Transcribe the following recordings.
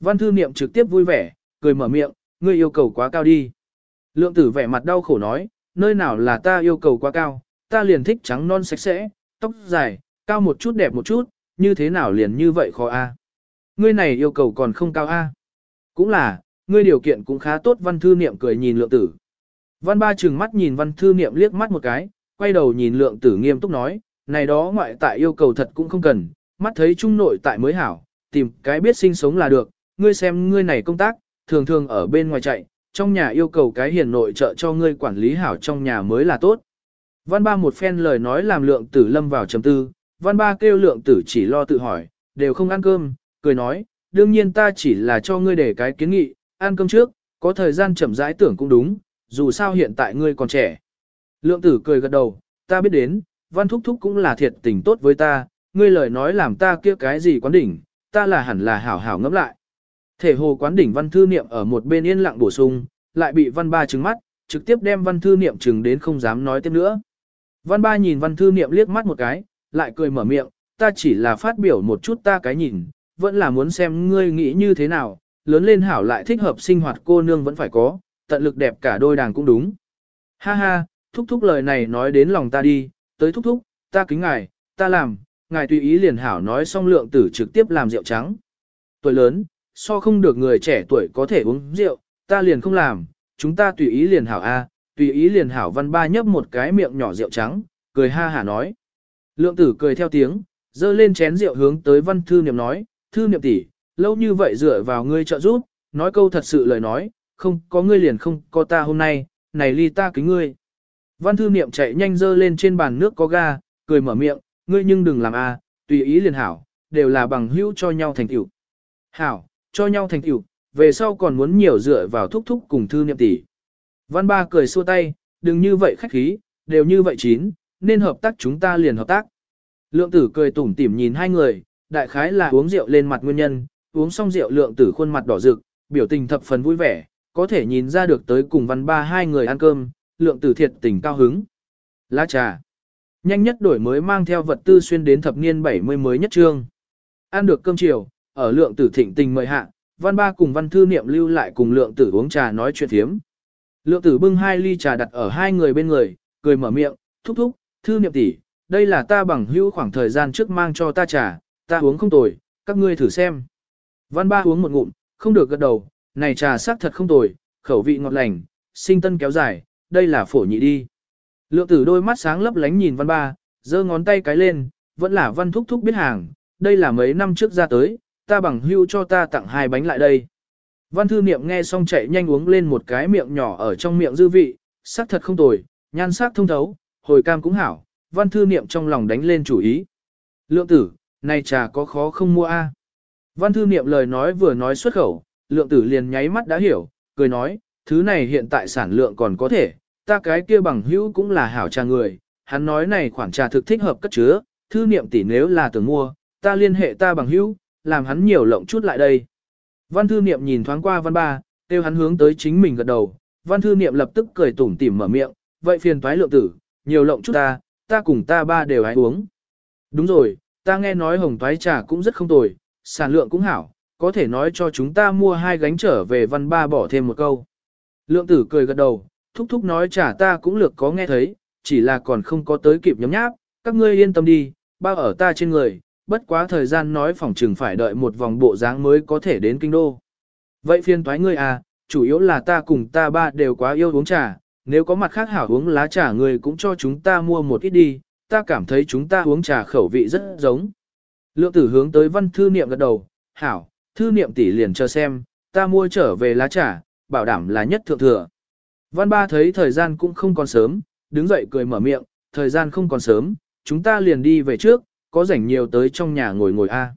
Văn thư niệm trực tiếp vui vẻ, cười mở miệng, ngươi yêu cầu quá cao đi. Lượng tử vẻ mặt đau khổ nói, nơi nào là ta yêu cầu quá cao, ta liền thích trắng non sạch sẽ, tóc dài, cao một chút đẹp một chút, như thế nào liền như vậy khó a? Ngươi này yêu cầu còn không cao a? Cũng là, ngươi điều kiện cũng khá tốt văn thư niệm cười nhìn lượng tử. Văn ba chừng mắt nhìn văn thư niệm liếc mắt một cái, quay đầu nhìn lượng tử nghiêm túc nói, này đó ngoại tại yêu cầu thật cũng không cần, mắt thấy trung nội tại mới hảo, tìm cái biết sinh sống là được, ngươi xem ngươi này công tác, thường thường ở bên ngoài chạy, trong nhà yêu cầu cái hiền nội trợ cho ngươi quản lý hảo trong nhà mới là tốt. Văn ba một phen lời nói làm lượng tử lâm vào trầm tư, văn ba kêu lượng tử chỉ lo tự hỏi, đều không ăn cơm, cười nói, đương nhiên ta chỉ là cho ngươi để cái kiến nghị, ăn cơm trước, có thời gian chậm rãi tưởng cũng đúng, dù sao hiện tại ngươi còn trẻ. Lượng tử cười gật đầu, ta biết đến, văn thúc thúc cũng là thiệt tình tốt với ta, ngươi lời nói làm ta kia cái gì quán đỉnh, ta là hẳn là hảo hảo ngẫm lại. Thể hồ quán đỉnh văn thư niệm ở một bên yên lặng bổ sung, lại bị văn ba trừng mắt, trực tiếp đem văn thư niệm trừng đến không dám nói tiếp nữa. Văn ba nhìn văn thư niệm liếc mắt một cái, lại cười mở miệng, ta chỉ là phát biểu một chút ta cái nhìn, vẫn là muốn xem ngươi nghĩ như thế nào, lớn lên hảo lại thích hợp sinh hoạt cô nương vẫn phải có, tận lực đẹp cả đôi đàng cũng đúng. Ha ha, thúc thúc lời này nói đến lòng ta đi, tới thúc thúc, ta kính ngài, ta làm, ngài tùy ý liền hảo nói xong lượng tử trực tiếp làm rượu trắng. Tuổi lớn, so không được người trẻ tuổi có thể uống rượu, ta liền không làm, chúng ta tùy ý liền hảo A, tùy ý liền hảo văn ba nhấp một cái miệng nhỏ rượu trắng, cười ha hả nói. Lượng tử cười theo tiếng, dơ lên chén rượu hướng tới văn thư niệm nói, thư niệm tỷ, lâu như vậy dựa vào ngươi trợ giúp, nói câu thật sự lời nói, không có ngươi liền không có ta hôm nay, này ly ta kính ngươi. Văn thư niệm chạy nhanh dơ lên trên bàn nước có ga, cười mở miệng, ngươi nhưng đừng làm a, tùy ý liền hảo, đều là bằng hữu cho nhau thành tiểu. Hảo, cho nhau thành tựu, về sau còn muốn nhiều dựa vào thúc thúc cùng thư niệm tỷ. Văn ba cười xua tay, đừng như vậy khách khí, đều như vậy chín, nên hợp tác chúng ta liền hợp tác. Lượng tử cười tủm tỉm nhìn hai người, đại khái là uống rượu lên mặt nguyên nhân, uống xong rượu lượng tử khuôn mặt đỏ rực, biểu tình thập phần vui vẻ, có thể nhìn ra được tới cùng văn ba hai người ăn cơm, lượng tử thiệt tình cao hứng. Lá trà. Nhanh nhất đổi mới mang theo vật tư xuyên đến thập niên 70 mới nhất trương. Ăn được cơm chiều, ở lượng tử thịnh tình mời hạ, văn ba cùng văn thư niệm lưu lại cùng lượng tử uống trà nói chuyện thiếm. Lượng tử bưng hai ly trà đặt ở hai người bên người, cười mở miệng, thúc thúc, thư niệm tỷ, đây là ta bằng hữu khoảng thời gian trước mang cho ta trà, ta uống không tồi, các ngươi thử xem. Văn ba uống một ngụm, không được gật đầu, này trà sắc thật không tồi, khẩu vị ngọt lành, sinh tân kéo dài, đây là phổ nhị đi. Lượng tử đôi mắt sáng lấp lánh nhìn văn ba, giơ ngón tay cái lên, vẫn là văn thúc thúc biết hàng, đây là mấy năm trước ra tới, ta bằng hưu cho ta tặng hai bánh lại đây. Văn thư niệm nghe xong chạy nhanh uống lên một cái miệng nhỏ ở trong miệng dư vị, sắc thật không tồi, nhan sắc thông thấu, hồi cam cũng hảo, văn thư niệm trong lòng đánh lên chủ ý. Lượng tử, này trà có khó không mua a? Văn thư niệm lời nói vừa nói xuất khẩu, lượng tử liền nháy mắt đã hiểu, cười nói, thứ này hiện tại sản lượng còn có thể, ta cái kia bằng hữu cũng là hảo trà người, hắn nói này khoản trà thực thích hợp cất chứa, thư niệm tỷ nếu là tưởng mua, ta liên hệ ta bằng hữu, làm hắn nhiều lộng chút lại đây. Văn thư niệm nhìn thoáng qua văn ba, kêu hắn hướng tới chính mình gật đầu, văn thư niệm lập tức cười tủm tỉm mở miệng, vậy phiền toái lượng tử, nhiều lộng chút ta, ta cùng ta ba đều hãy uống. Đúng rồi, ta nghe nói hồng toái trà cũng rất không tồi, sản lượng cũng hảo, có thể nói cho chúng ta mua hai gánh trở về văn ba bỏ thêm một câu. Lượng tử cười gật đầu, thúc thúc nói trà ta cũng lược có nghe thấy, chỉ là còn không có tới kịp nhấm nháp, các ngươi yên tâm đi, bao ở ta trên người, bất quá thời gian nói phòng trừng phải đợi một vòng bộ dáng mới có thể đến kinh đô. Vậy phiên toái ngươi à, chủ yếu là ta cùng ta ba đều quá yêu uống trà, nếu có mặt khác hảo uống lá trà người cũng cho chúng ta mua một ít đi, ta cảm thấy chúng ta uống trà khẩu vị rất giống. Lượng tử hướng tới văn thư niệm gật đầu, hảo, thư niệm tỷ liền chờ xem, ta mua trở về lá trà, bảo đảm là nhất thượng thừa. Văn ba thấy thời gian cũng không còn sớm, đứng dậy cười mở miệng, thời gian không còn sớm, chúng ta liền đi về trước, có rảnh nhiều tới trong nhà ngồi ngồi a.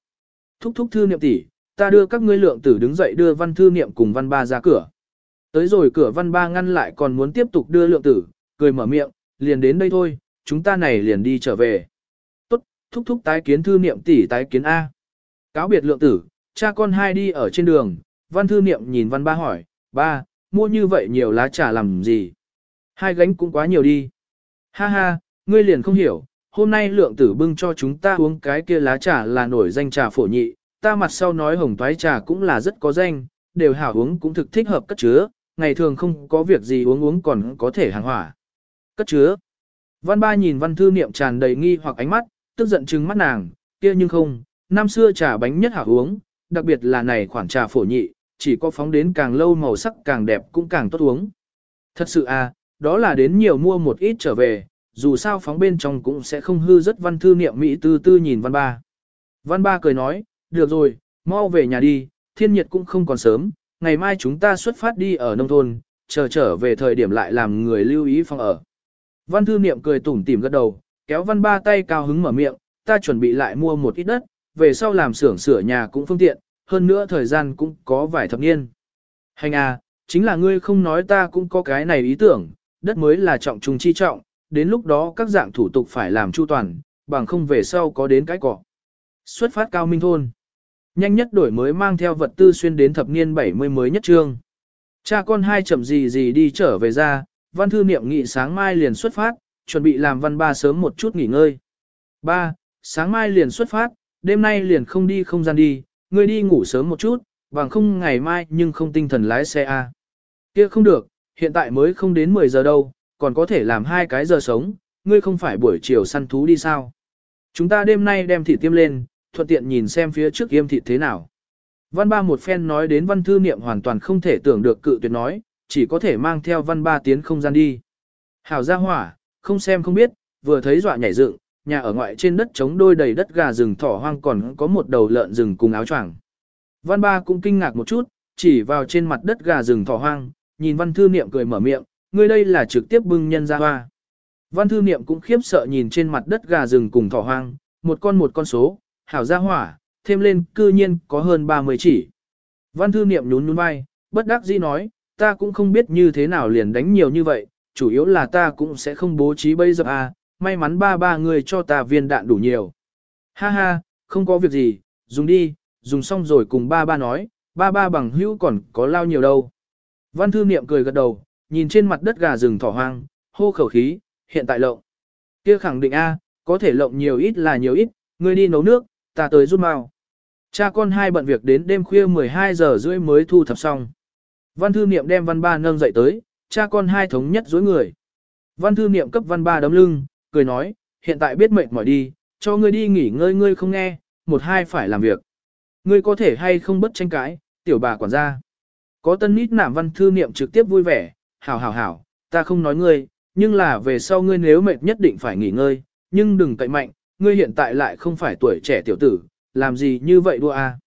Thúc thúc thư niệm tỷ, ta đưa các ngươi lượng tử đứng dậy đưa văn thư niệm cùng văn ba ra cửa. Tới rồi cửa văn ba ngăn lại còn muốn tiếp tục đưa lượng tử, cười mở miệng, liền đến đây thôi, chúng ta này liền đi trở về. Tốt, thúc thúc tái kiến thư niệm tỷ tái kiến A. Cáo biệt lượng tử, cha con hai đi ở trên đường, văn thư niệm nhìn văn ba hỏi, ba, mua như vậy nhiều lá trà làm gì? Hai gánh cũng quá nhiều đi. Ha ha, ngươi liền không hiểu, hôm nay lượng tử bưng cho chúng ta uống cái kia lá trà là nổi danh trà phổ nhị, ta mặt sau nói hồng toái trà cũng là rất có danh, đều hảo uống cũng thực thích hợp cất chứa, ngày thường không có việc gì uống uống còn có thể hàng hỏa. Cất chứa. Văn ba nhìn văn thư niệm tràn đầy nghi hoặc ánh mắt, tức giận trừng mắt nàng, kia nhưng không, năm xưa trà bánh nhất hảo uống, đặc biệt là này khoản trà phổ nhị, chỉ có phóng đến càng lâu màu sắc càng đẹp cũng càng tốt uống. Thật sự à, đó là đến nhiều mua một ít trở về, dù sao phóng bên trong cũng sẽ không hư rất văn thư niệm Mỹ tư tư nhìn văn ba. Văn ba cười nói, được rồi, mau về nhà đi, thiên nhiệt cũng không còn sớm, ngày mai chúng ta xuất phát đi ở nông thôn, chờ trở về thời điểm lại làm người lưu ý phòng ở. Văn thư niệm cười tủm tỉm gật đầu, kéo văn ba tay cao hứng mở miệng, ta chuẩn bị lại mua một ít đất, về sau làm xưởng sửa nhà cũng phương tiện, hơn nữa thời gian cũng có vài thập niên. Hành à, chính là ngươi không nói ta cũng có cái này ý tưởng, đất mới là trọng trung chi trọng, đến lúc đó các dạng thủ tục phải làm chu toàn, bằng không về sau có đến cái cọ. Xuất phát cao minh thôn. Nhanh nhất đổi mới mang theo vật tư xuyên đến thập niên 70 mới nhất trương. Cha con hai chậm gì gì đi trở về ra, văn thư niệm nghị sáng mai liền xuất phát, chuẩn bị làm văn ba sớm một chút nghỉ ngơi. Ba, sáng mai liền xuất phát, đêm nay liền không đi không gian đi, ngươi đi ngủ sớm một chút, bằng không ngày mai nhưng không tinh thần lái xe a. Kia không được, hiện tại mới không đến 10 giờ đâu, còn có thể làm hai cái giờ sống, ngươi không phải buổi chiều săn thú đi sao. Chúng ta đêm nay đem thịt tiêm lên, thuận tiện nhìn xem phía trước yêm thịt thế nào. Văn ba một phen nói đến văn thư niệm hoàn toàn không thể tưởng được cự tuyệt nói, chỉ có thể mang theo văn ba tiến không gian đi. Hảo ra hỏa, không xem không biết, vừa thấy dọa nhảy dựng, nhà ở ngoại trên đất trống đôi đầy đất gà rừng thỏ hoang còn có một đầu lợn rừng cùng áo choàng. Văn ba cũng kinh ngạc một chút, chỉ vào trên mặt đất gà rừng thỏ hoang, nhìn văn thư niệm cười mở miệng, ngươi đây là trực tiếp bưng nhân ra hoa. Văn thư niệm cũng khiếp sợ nhìn trên mặt đất gà rừng cùng thỏ hoang, một con một con số, hảo ra hỏa, thêm lên cư nhiên có hơn 30 chỉ. Văn thư niệm nhún nhún vai, bất đắc dĩ nói, ta cũng không biết như thế nào liền đánh nhiều như vậy, chủ yếu là ta cũng sẽ không bố trí bây giờ à, may mắn ba ba người cho ta viên đạn đủ nhiều. Ha ha, không có việc gì, dùng đi, dùng xong rồi cùng ba ba nói, ba ba bằng hữu còn có lao nhiều đâu. Văn thư niệm cười gật đầu, nhìn trên mặt đất gà rừng thỏ hoang, hô khẩu khí, hiện tại lộng. Kia khẳng định A, có thể lộng nhiều ít là nhiều ít, ngươi đi nấu nước, ta tới rút mau. Cha con hai bận việc đến đêm khuya 12 giờ rưỡi mới thu thập xong. Văn thư niệm đem văn ba nâng dậy tới, cha con hai thống nhất dối người. Văn thư niệm cấp văn ba đấm lưng, cười nói, hiện tại biết mệt mỏi đi, cho ngươi đi nghỉ ngơi ngươi không nghe, một hai phải làm việc. Ngươi có thể hay không bất tranh cãi, tiểu bà quản gia. Có tân nít nảm văn thư niệm trực tiếp vui vẻ, hảo hảo hảo, ta không nói ngươi, nhưng là về sau ngươi nếu mệt nhất định phải nghỉ ngơi, nhưng đừng cậy mạnh, ngươi hiện tại lại không phải tuổi trẻ tiểu tử, làm gì như vậy đua a? À?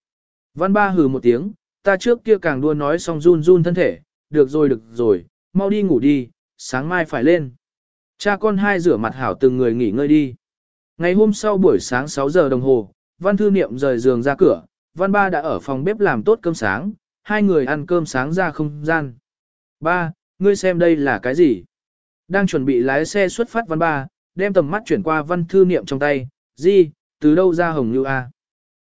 Văn ba hừ một tiếng, ta trước kia càng đua nói xong run run thân thể, được rồi được rồi, mau đi ngủ đi, sáng mai phải lên. Cha con hai rửa mặt hảo từng người nghỉ ngơi đi. Ngày hôm sau buổi sáng 6 giờ đồng hồ, Văn Thư Niệm rời giường ra cửa, Văn Ba đã ở phòng bếp làm tốt cơm sáng, hai người ăn cơm sáng ra không gian. Ba, ngươi xem đây là cái gì? Đang chuẩn bị lái xe xuất phát Văn Ba, đem tầm mắt chuyển qua Văn Thư Niệm trong tay, gì, từ đâu ra hồng như a?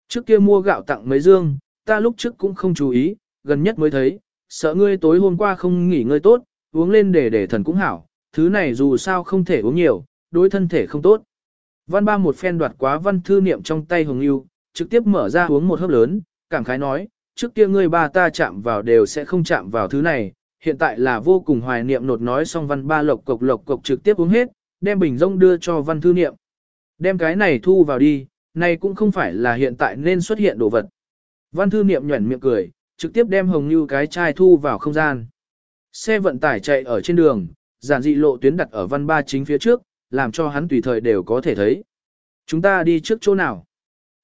Trước kia mua gạo tặng mấy dương, ta lúc trước cũng không chú ý, gần nhất mới thấy, sợ ngươi tối hôm qua không nghỉ ngơi tốt, uống lên để để thần cũng hảo, thứ này dù sao không thể uống nhiều, đối thân thể không tốt. Văn ba một phen đoạt quá văn thư niệm trong tay hồng yêu, trực tiếp mở ra uống một hớp lớn, cảm khái nói, trước kia ngươi ba ta chạm vào đều sẽ không chạm vào thứ này, hiện tại là vô cùng hoài niệm nột nói xong văn ba lộc cộc lộc cộc trực tiếp uống hết, đem bình rông đưa cho văn thư niệm. Đem cái này thu vào đi, này cũng không phải là hiện tại nên xuất hiện đồ vật. Văn thư niệm nhuẩn miệng cười, trực tiếp đem hồng như cái chai thu vào không gian. Xe vận tải chạy ở trên đường, giản dị lộ tuyến đặt ở văn ba chính phía trước, làm cho hắn tùy thời đều có thể thấy. Chúng ta đi trước chỗ nào?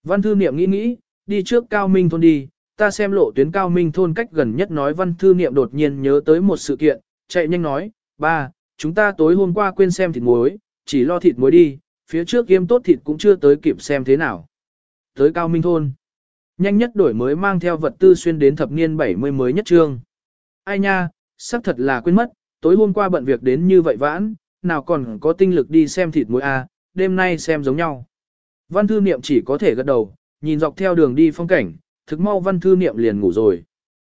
Văn thư niệm nghĩ nghĩ, đi trước Cao Minh thôn đi, ta xem lộ tuyến Cao Minh thôn cách gần nhất nói văn thư niệm đột nhiên nhớ tới một sự kiện, chạy nhanh nói, ba, chúng ta tối hôm qua quên xem thịt muối, chỉ lo thịt muối đi, phía trước game tốt thịt cũng chưa tới kịp xem thế nào. Tới Cao Minh thôn. Nhanh nhất đổi mới mang theo vật tư xuyên đến thập niên 70 mới nhất trương. Ai nha, sắp thật là quên mất, tối hôm qua bận việc đến như vậy vãn, nào còn có tinh lực đi xem thịt muối a, à, đêm nay xem giống nhau. Văn thư niệm chỉ có thể gật đầu, nhìn dọc theo đường đi phong cảnh, thực mau văn thư niệm liền ngủ rồi.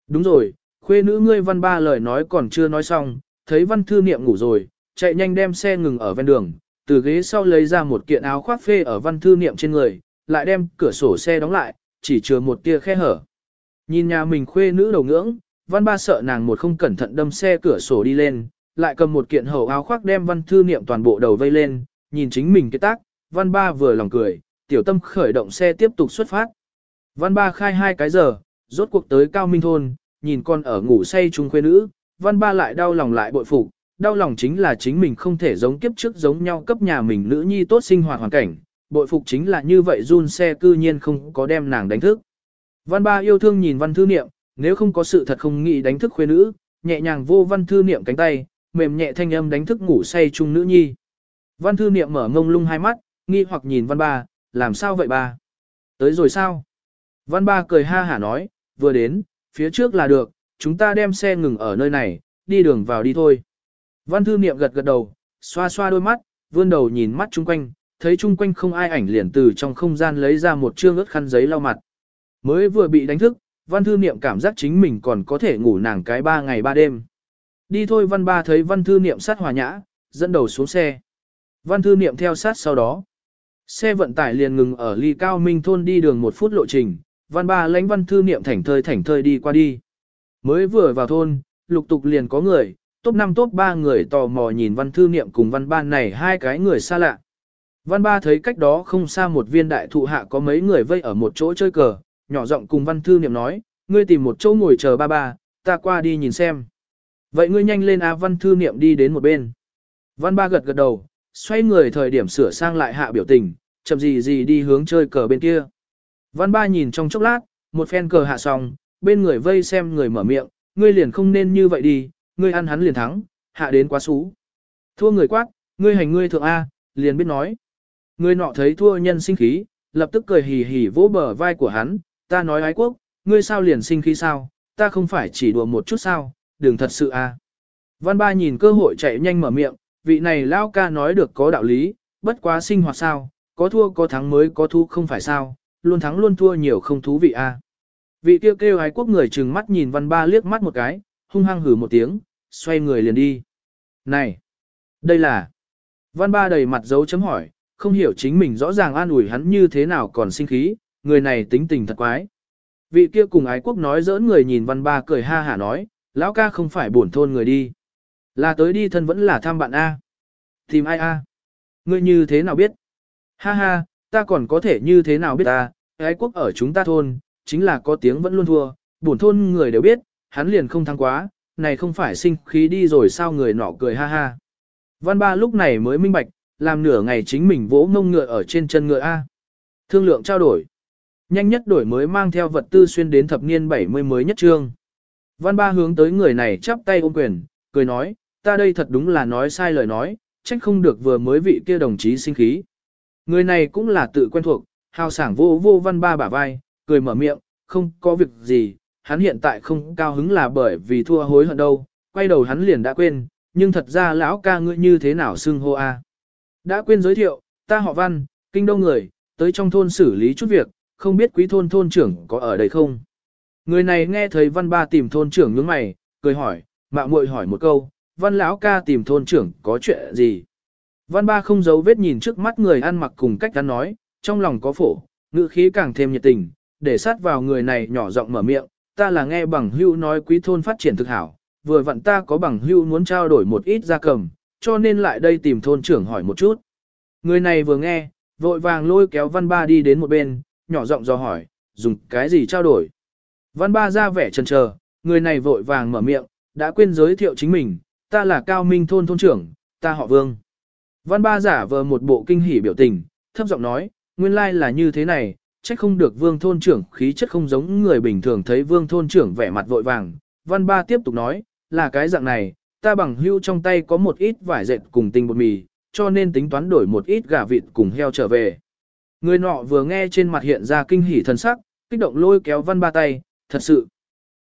Đúng rồi, khuê nữ ngươi văn ba lời nói còn chưa nói xong, thấy văn thư niệm ngủ rồi, chạy nhanh đem xe ngừng ở ven đường, từ ghế sau lấy ra một kiện áo khoác phê ở văn thư niệm trên người, lại đem cửa sổ xe đóng lại, chỉ chừa một tia khe hở. Nhìn nhà mình khuê nữ đầu ngưỡng, văn ba sợ nàng một không cẩn thận đâm xe cửa sổ đi lên, lại cầm một kiện hầu áo khoác đem văn thư niệm toàn bộ đầu vây lên, nhìn chính mình cái tác, văn ba vừa lòng cười, tiểu tâm khởi động xe tiếp tục xuất phát. Văn ba khai hai cái giờ, rốt cuộc tới cao minh thôn, nhìn con ở ngủ say chung khuê nữ, văn ba lại đau lòng lại bội phục, đau lòng chính là chính mình không thể giống kiếp trước giống nhau cấp nhà mình nữ nhi tốt sinh hoạt hoàn cảnh, bội phục chính là như vậy run xe cư nhiên không có đem nàng đánh thức. Văn ba yêu thương nhìn văn thư niệm, nếu không có sự thật không nghĩ đánh thức khuê nữ, nhẹ nhàng vô văn thư niệm cánh tay, mềm nhẹ thanh âm đánh thức ngủ say chung nữ nhi. Văn thư niệm mở ngông lung hai mắt, nghi hoặc nhìn văn ba, làm sao vậy ba? Tới rồi sao? Văn ba cười ha hả nói, vừa đến, phía trước là được, chúng ta đem xe ngừng ở nơi này, đi đường vào đi thôi. Văn thư niệm gật gật đầu, xoa xoa đôi mắt, vươn đầu nhìn mắt chung quanh, thấy chung quanh không ai ảnh liền từ trong không gian lấy ra một trương ướt khăn giấy lau mặt. Mới vừa bị đánh thức, văn thư niệm cảm giác chính mình còn có thể ngủ nàng cái ba ngày ba đêm. Đi thôi văn ba thấy văn thư niệm sát hòa nhã, dẫn đầu xuống xe. Văn thư niệm theo sát sau đó. Xe vận tải liền ngừng ở ly cao minh thôn đi đường một phút lộ trình, văn ba lãnh văn thư niệm thảnh thơi thảnh thơi đi qua đi. Mới vừa vào thôn, lục tục liền có người, top 5 top 3 người tò mò nhìn văn thư niệm cùng văn ba này hai cái người xa lạ. Văn ba thấy cách đó không xa một viên đại thụ hạ có mấy người vây ở một chỗ chơi cờ, nhỏ giọng cùng văn thư niệm nói, ngươi tìm một chỗ ngồi chờ ba ba, ta qua đi nhìn xem. Vậy ngươi nhanh lên á văn thư niệm đi đến một bên. Văn ba gật gật đầu, xoay người thời điểm sửa sang lại hạ biểu tình, chậm gì gì đi hướng chơi cờ bên kia. Văn ba nhìn trong chốc lát, một phen cờ hạ xong, bên người vây xem người mở miệng, ngươi liền không nên như vậy đi, ngươi ăn hắn liền thắng, hạ đến quá xú. Thua người quát, ngươi hành ngươi thượng A, liền biết nói. ngươi nọ thấy thua nhân sinh khí, lập tức cười hì hì vỗ bờ vai của hắn, ta nói ái quốc, ngươi sao liền sinh khí sao, ta không phải chỉ đùa một chút sao, đừng thật sự a. Văn ba nhìn cơ hội chạy nhanh mở miệng, vị này lao ca nói được có đạo lý, bất quá sinh hoạt sao, có thua có thắng mới có thu không phải sao, luôn thắng luôn thua nhiều không thú vị a. À. Vị kêu kêu ái quốc người trừng mắt nhìn văn ba liếc mắt một cái, hung hăng hử một tiếng, xoay người liền đi. Này, đây là... Văn ba đầy mặt dấu chấm hỏi, không hiểu chính mình rõ ràng an ủi hắn như thế nào còn sinh khí, người này tính tình thật quái. Vị kia cùng ái quốc nói giỡn người nhìn văn ba cười ha hả nói, lão ca không phải buồn thôn người đi. Là tới đi thân vẫn là thăm bạn A. Tìm ai A? Ngươi như thế nào biết? Ha ha, ta còn có thể như thế nào biết ta, ái quốc ở chúng ta thôn, chính là có tiếng vẫn luôn thua, buồn thôn người đều biết, hắn liền không thắng quá, này không phải sinh khí đi rồi sao người nọ cười ha ha. Văn ba lúc này mới minh bạch, làm nửa ngày chính mình vỗ ngông ngựa ở trên chân ngựa A. Thương lượng trao đổi. Nhanh nhất đổi mới mang theo vật tư xuyên đến thập niên 70 mới nhất trương. Văn ba hướng tới người này chắp tay ôm quyền, cười nói, ta đây thật đúng là nói sai lời nói, trách không được vừa mới vị kia đồng chí sinh khí. Người này cũng là tự quen thuộc, hào sảng vô vô văn ba bả vai, cười mở miệng, không có việc gì, hắn hiện tại không cao hứng là bởi vì thua hối hận đâu, quay đầu hắn liền đã quên, nhưng thật ra lão ca ngươi như thế nào xưng hô a? Đã quên giới thiệu, ta họ văn, kinh đông người, tới trong thôn xử lý chút việc, không biết quý thôn thôn trưởng có ở đây không? Người này nghe thấy văn ba tìm thôn trưởng nhướng mày, cười hỏi, mạo muội hỏi một câu, văn lão ca tìm thôn trưởng có chuyện gì? Văn ba không giấu vết nhìn trước mắt người ăn mặc cùng cách hắn nói, trong lòng có phổ, ngữ khí càng thêm nhiệt tình, để sát vào người này nhỏ giọng mở miệng, ta là nghe bằng hưu nói quý thôn phát triển thực hảo, vừa vặn ta có bằng hưu muốn trao đổi một ít gia cầm, cho nên lại đây tìm thôn trưởng hỏi một chút. Người này vừa nghe, vội vàng lôi kéo văn ba đi đến một bên, nhỏ giọng do hỏi, dùng cái gì trao đổi. Văn ba ra vẻ chần chờ, người này vội vàng mở miệng, đã quên giới thiệu chính mình, ta là Cao Minh thôn thôn trưởng, ta họ Vương. Văn ba giả vờ một bộ kinh hỉ biểu tình, thấp giọng nói, nguyên lai là như thế này, trách không được Vương thôn trưởng khí chất không giống người bình thường thấy Vương thôn trưởng vẻ mặt vội vàng. Văn ba tiếp tục nói, là cái dạng này, ta bằng hưu trong tay có một ít vải dệt cùng tinh bột mì, cho nên tính toán đổi một ít gà vịt cùng heo trở về. Người nọ vừa nghe trên mặt hiện ra kinh hỉ thần sắc, kích động lôi kéo văn ba tay, thật sự.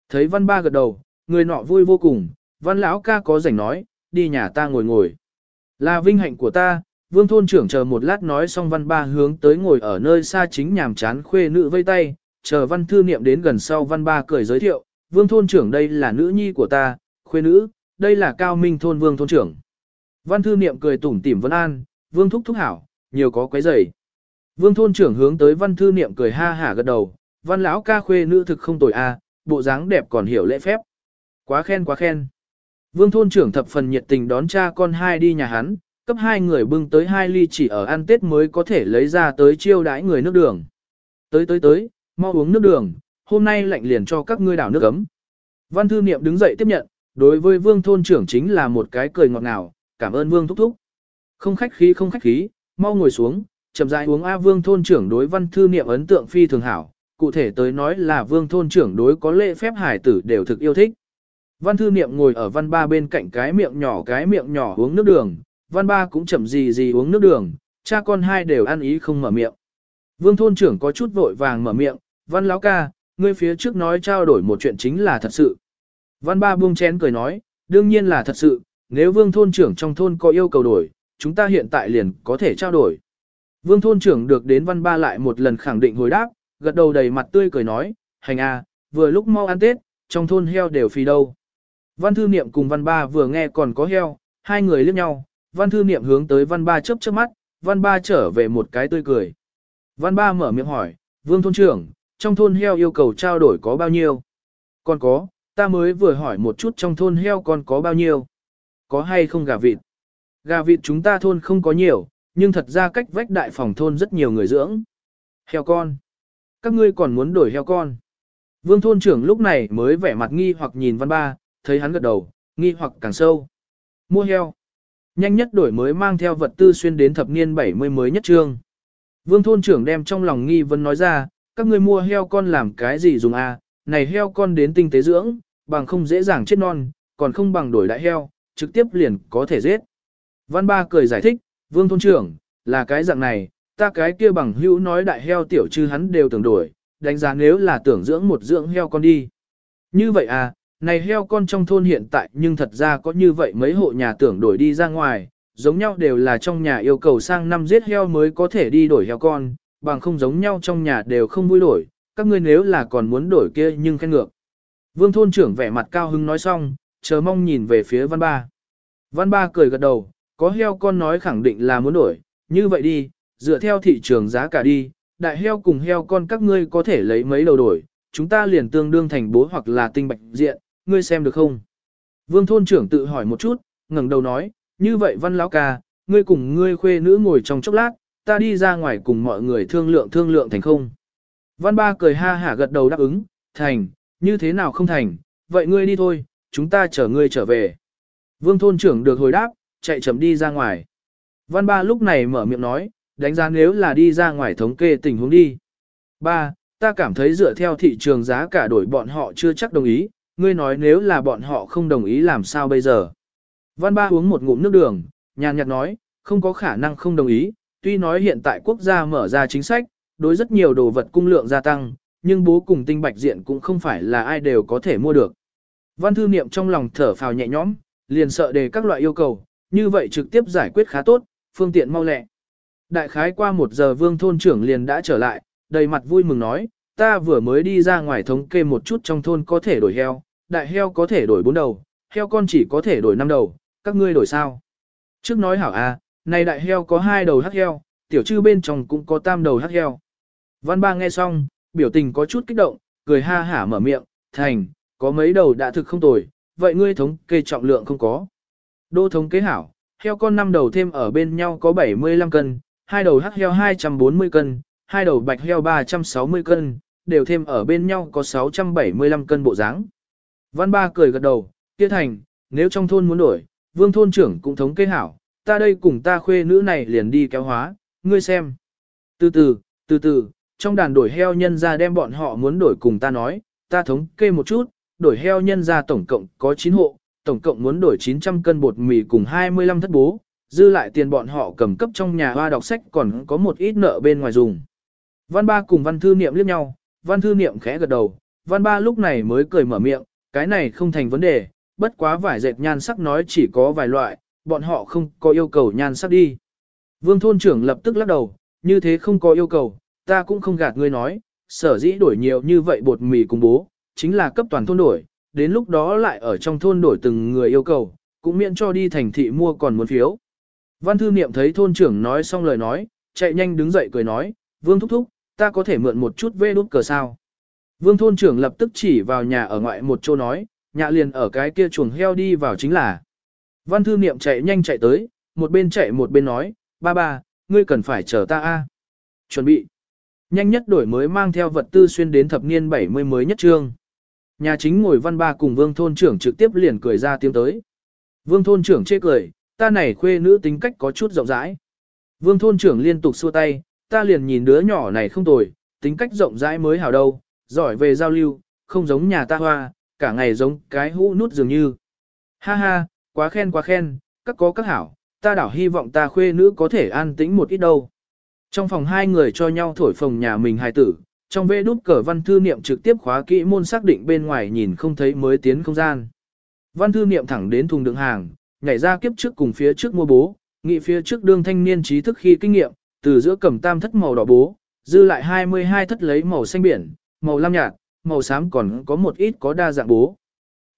Thấy văn ba gật đầu, người nọ vui vô cùng, văn lão ca có rảnh nói, đi nhà ta ngồi ngồi. Là vinh hạnh của ta, vương thôn trưởng chờ một lát nói xong văn ba hướng tới ngồi ở nơi xa chính nhàm chán khuê nữ vây tay, chờ văn thư niệm đến gần sau văn ba cười giới thiệu, vương thôn trưởng đây là nữ nhi của ta, khuê nữ, đây là cao minh thôn vương thôn trưởng. Văn thư niệm cười tủm tỉm vân an, vương thúc thúc hảo, nhiều có quấy rầy. Vương thôn trưởng hướng tới văn thư niệm cười ha hả gật đầu, văn lão ca khuê nữ thực không tồi a, bộ dáng đẹp còn hiểu lễ phép. Quá khen quá khen. Vương thôn trưởng thập phần nhiệt tình đón cha con hai đi nhà hắn, cấp hai người bưng tới hai ly chỉ ở ăn Tết mới có thể lấy ra tới chiêu đãi người nước đường. Tới tới tới, mau uống nước đường, hôm nay lạnh liền cho các ngươi đảo nước ấm. Văn thư niệm đứng dậy tiếp nhận, đối với vương thôn trưởng chính là một cái cười ngọt ngào, cảm ơn vương thúc thúc. Không khách khí không khách khí, mau ngồi xuống, chậm rãi uống A vương thôn trưởng đối văn thư niệm ấn tượng phi thường hảo, cụ thể tới nói là vương thôn trưởng đối có lễ phép hải tử đều thực yêu thích. Văn thư niệm ngồi ở văn ba bên cạnh cái miệng nhỏ cái miệng nhỏ uống nước đường, văn ba cũng chậm gì gì uống nước đường, cha con hai đều ăn ý không mở miệng. Vương thôn trưởng có chút vội vàng mở miệng, văn lão ca, ngươi phía trước nói trao đổi một chuyện chính là thật sự. Văn ba buông chén cười nói, đương nhiên là thật sự, nếu vương thôn trưởng trong thôn có yêu cầu đổi, chúng ta hiện tại liền có thể trao đổi. Vương thôn trưởng được đến văn ba lại một lần khẳng định hồi đáp, gật đầu đầy mặt tươi cười nói, hành a, vừa lúc mau ăn Tết, trong thôn heo đều phi đâu. Văn thư niệm cùng văn ba vừa nghe còn có heo, hai người liếc nhau, văn thư niệm hướng tới văn ba chớp chớp mắt, văn ba trở về một cái tươi cười. Văn ba mở miệng hỏi, vương thôn trưởng, trong thôn heo yêu cầu trao đổi có bao nhiêu? Còn có, ta mới vừa hỏi một chút trong thôn heo còn có bao nhiêu? Có hay không gà vịt? Gà vịt chúng ta thôn không có nhiều, nhưng thật ra cách vách đại phòng thôn rất nhiều người dưỡng. Heo con. Các ngươi còn muốn đổi heo con. Vương thôn trưởng lúc này mới vẻ mặt nghi hoặc nhìn văn ba, thấy hắn gật đầu, nghi hoặc càng sâu. Mua heo. Nhanh nhất đổi mới mang theo vật tư xuyên đến thập niên 70 mới nhất trương. Vương thôn trưởng đem trong lòng nghi vấn nói ra, các ngươi mua heo con làm cái gì dùng à, này heo con đến tinh tế dưỡng, bằng không dễ dàng chết non, còn không bằng đổi đại heo, trực tiếp liền có thể giết. Văn ba cười giải thích, vương thôn trưởng, là cái dạng này, ta cái kia bằng hữu nói đại heo tiểu chư hắn đều tưởng đổi, đánh giá nếu là tưởng dưỡng một dưỡng heo con đi. Như vậy à, này heo con trong thôn hiện tại nhưng thật ra có như vậy mấy hộ nhà tưởng đổi đi ra ngoài, giống nhau đều là trong nhà yêu cầu sang năm giết heo mới có thể đi đổi heo con, bằng không giống nhau trong nhà đều không vui đổi, các ngươi nếu là còn muốn đổi kia nhưng khen ngược. Vương thôn trưởng vẻ mặt cao hứng nói xong, chờ mong nhìn về phía văn ba. Văn ba cười gật đầu, có heo con nói khẳng định là muốn đổi, như vậy đi, dựa theo thị trường giá cả đi, đại heo cùng heo con các ngươi có thể lấy mấy đầu đổi, chúng ta liền tương đương thành bố hoặc là tinh bạch diện, ngươi xem được không? Vương thôn trưởng tự hỏi một chút, ngẩng đầu nói, như vậy văn lão ca, ngươi cùng ngươi khuê nữ ngồi trong chốc lát, ta đi ra ngoài cùng mọi người thương lượng thương lượng thành không. Văn ba cười ha hả gật đầu đáp ứng, thành, như thế nào không thành, vậy ngươi đi thôi, chúng ta chở ngươi trở về. Vương thôn trưởng được hồi đáp, chạy chậm đi ra ngoài. Văn ba lúc này mở miệng nói, đánh giá nếu là đi ra ngoài thống kê tình huống đi. Ba, ta cảm thấy dựa theo thị trường giá cả đổi bọn họ chưa chắc đồng ý, ngươi nói nếu là bọn họ không đồng ý làm sao bây giờ. Văn ba uống một ngụm nước đường, nhàn nhạt nói, không có khả năng không đồng ý, tuy nói hiện tại quốc gia mở ra chính sách, đối rất nhiều đồ vật cung lượng gia tăng, nhưng bố cùng tinh bạch diện cũng không phải là ai đều có thể mua được. Văn thư niệm trong lòng thở phào nhẹ nhõm, liền sợ đề các loại yêu cầu, như vậy trực tiếp giải quyết khá tốt, phương tiện mau lẹ. Đại khái qua một giờ vương thôn trưởng liền đã trở lại, đầy mặt vui mừng nói, ta vừa mới đi ra ngoài thống kê một chút trong thôn có thể đổi heo, đại heo có thể đổi bốn đầu, heo con chỉ có thể đổi năm đầu, các ngươi đổi sao? Trước nói hảo à, này đại heo có hai đầu hắc heo, tiểu trư bên trong cũng có tam đầu hắc heo. Văn ba nghe xong, biểu tình có chút kích động, cười ha hả mở miệng, thành, có mấy đầu đã thực không tồi, vậy ngươi thống kê trọng lượng không có. Đô thống kế hảo, heo con năm đầu thêm ở bên nhau có 75 cân, hai đầu hắc heo 240 cân, hai đầu bạch heo 360 cân, đều thêm ở bên nhau có 675 cân bộ dáng. Văn ba cười gật đầu, kia thành, nếu trong thôn muốn đổi, vương thôn trưởng cũng thống kê hảo, ta đây cùng ta khuê nữ này liền đi kéo hóa, ngươi xem. Từ từ, từ từ, trong đàn đổi heo nhân ra đem bọn họ muốn đổi cùng ta nói, ta thống kê một chút, đổi heo nhân ra tổng cộng có 9 hộ, tổng cộng muốn đổi 900 cân bột mì cùng 25 thất bố, dư lại tiền bọn họ cầm cấp trong nhà hoa đọc sách còn có một ít nợ bên ngoài dùng. Văn ba cùng văn thư niệm liếc nhau, văn thư niệm khẽ gật đầu, văn ba lúc này mới cười mở miệng, cái này không thành vấn đề, bất quá vải dệt nhan sắc nói chỉ có vài loại, bọn họ không có yêu cầu nhan sắc đi. Vương thôn trưởng lập tức lắc đầu, như thế không có yêu cầu, ta cũng không gạt ngươi nói, sở dĩ đổi nhiều như vậy bột mì cùng bố, chính là cấp toàn thôn đổi, đến lúc đó lại ở trong thôn đổi từng người yêu cầu, cũng miễn cho đi thành thị mua còn muốn phiếu. Văn thư niệm thấy thôn trưởng nói xong lời nói, chạy nhanh đứng dậy cười nói, vương thúc thúc, ta có thể mượn một chút vê đút cờ sao. Vương thôn trưởng lập tức chỉ vào nhà ở ngoại một chỗ nói, nhà liền ở cái kia chuồng heo đi vào chính là. Văn thư niệm chạy nhanh chạy tới, một bên chạy một bên nói, ba ba, ngươi cần phải chờ ta a. Chuẩn bị. Nhanh nhất đổi mới mang theo vật tư xuyên đến thập niên 70 mới nhất trương. Nhà chính ngồi văn ba cùng vương thôn trưởng trực tiếp liền cười ra tiếng tới. Vương thôn trưởng chê cười, ta này khuê nữ tính cách có chút rộng rãi. Vương thôn trưởng liên tục xua tay, ta liền nhìn đứa nhỏ này không tồi, tính cách rộng rãi mới hảo đâu, giỏi về giao lưu, không giống nhà ta hoa, cả ngày giống cái hũ nút dường như. Ha ha, quá khen quá khen, các có các hảo, ta đảo hy vọng ta khuê nữ có thể an tĩnh một ít đâu. Trong phòng hai người cho nhau thổi phồng nhà mình hài tử, trong vê đút cờ văn thư niệm trực tiếp khóa kỹ môn xác định bên ngoài nhìn không thấy mới tiến không gian. Văn thư niệm thẳng đến thùng đựng hàng, nhảy ra kiếp trước cùng phía trước mua bố, nghị phía trước đương thanh niên trí thức khi kinh nghiệm, từ giữa cầm tam thất màu đỏ bố, dư lại 22 thất lấy màu xanh biển, màu lam nhạt, màu xám còn có một ít có đa dạng bố.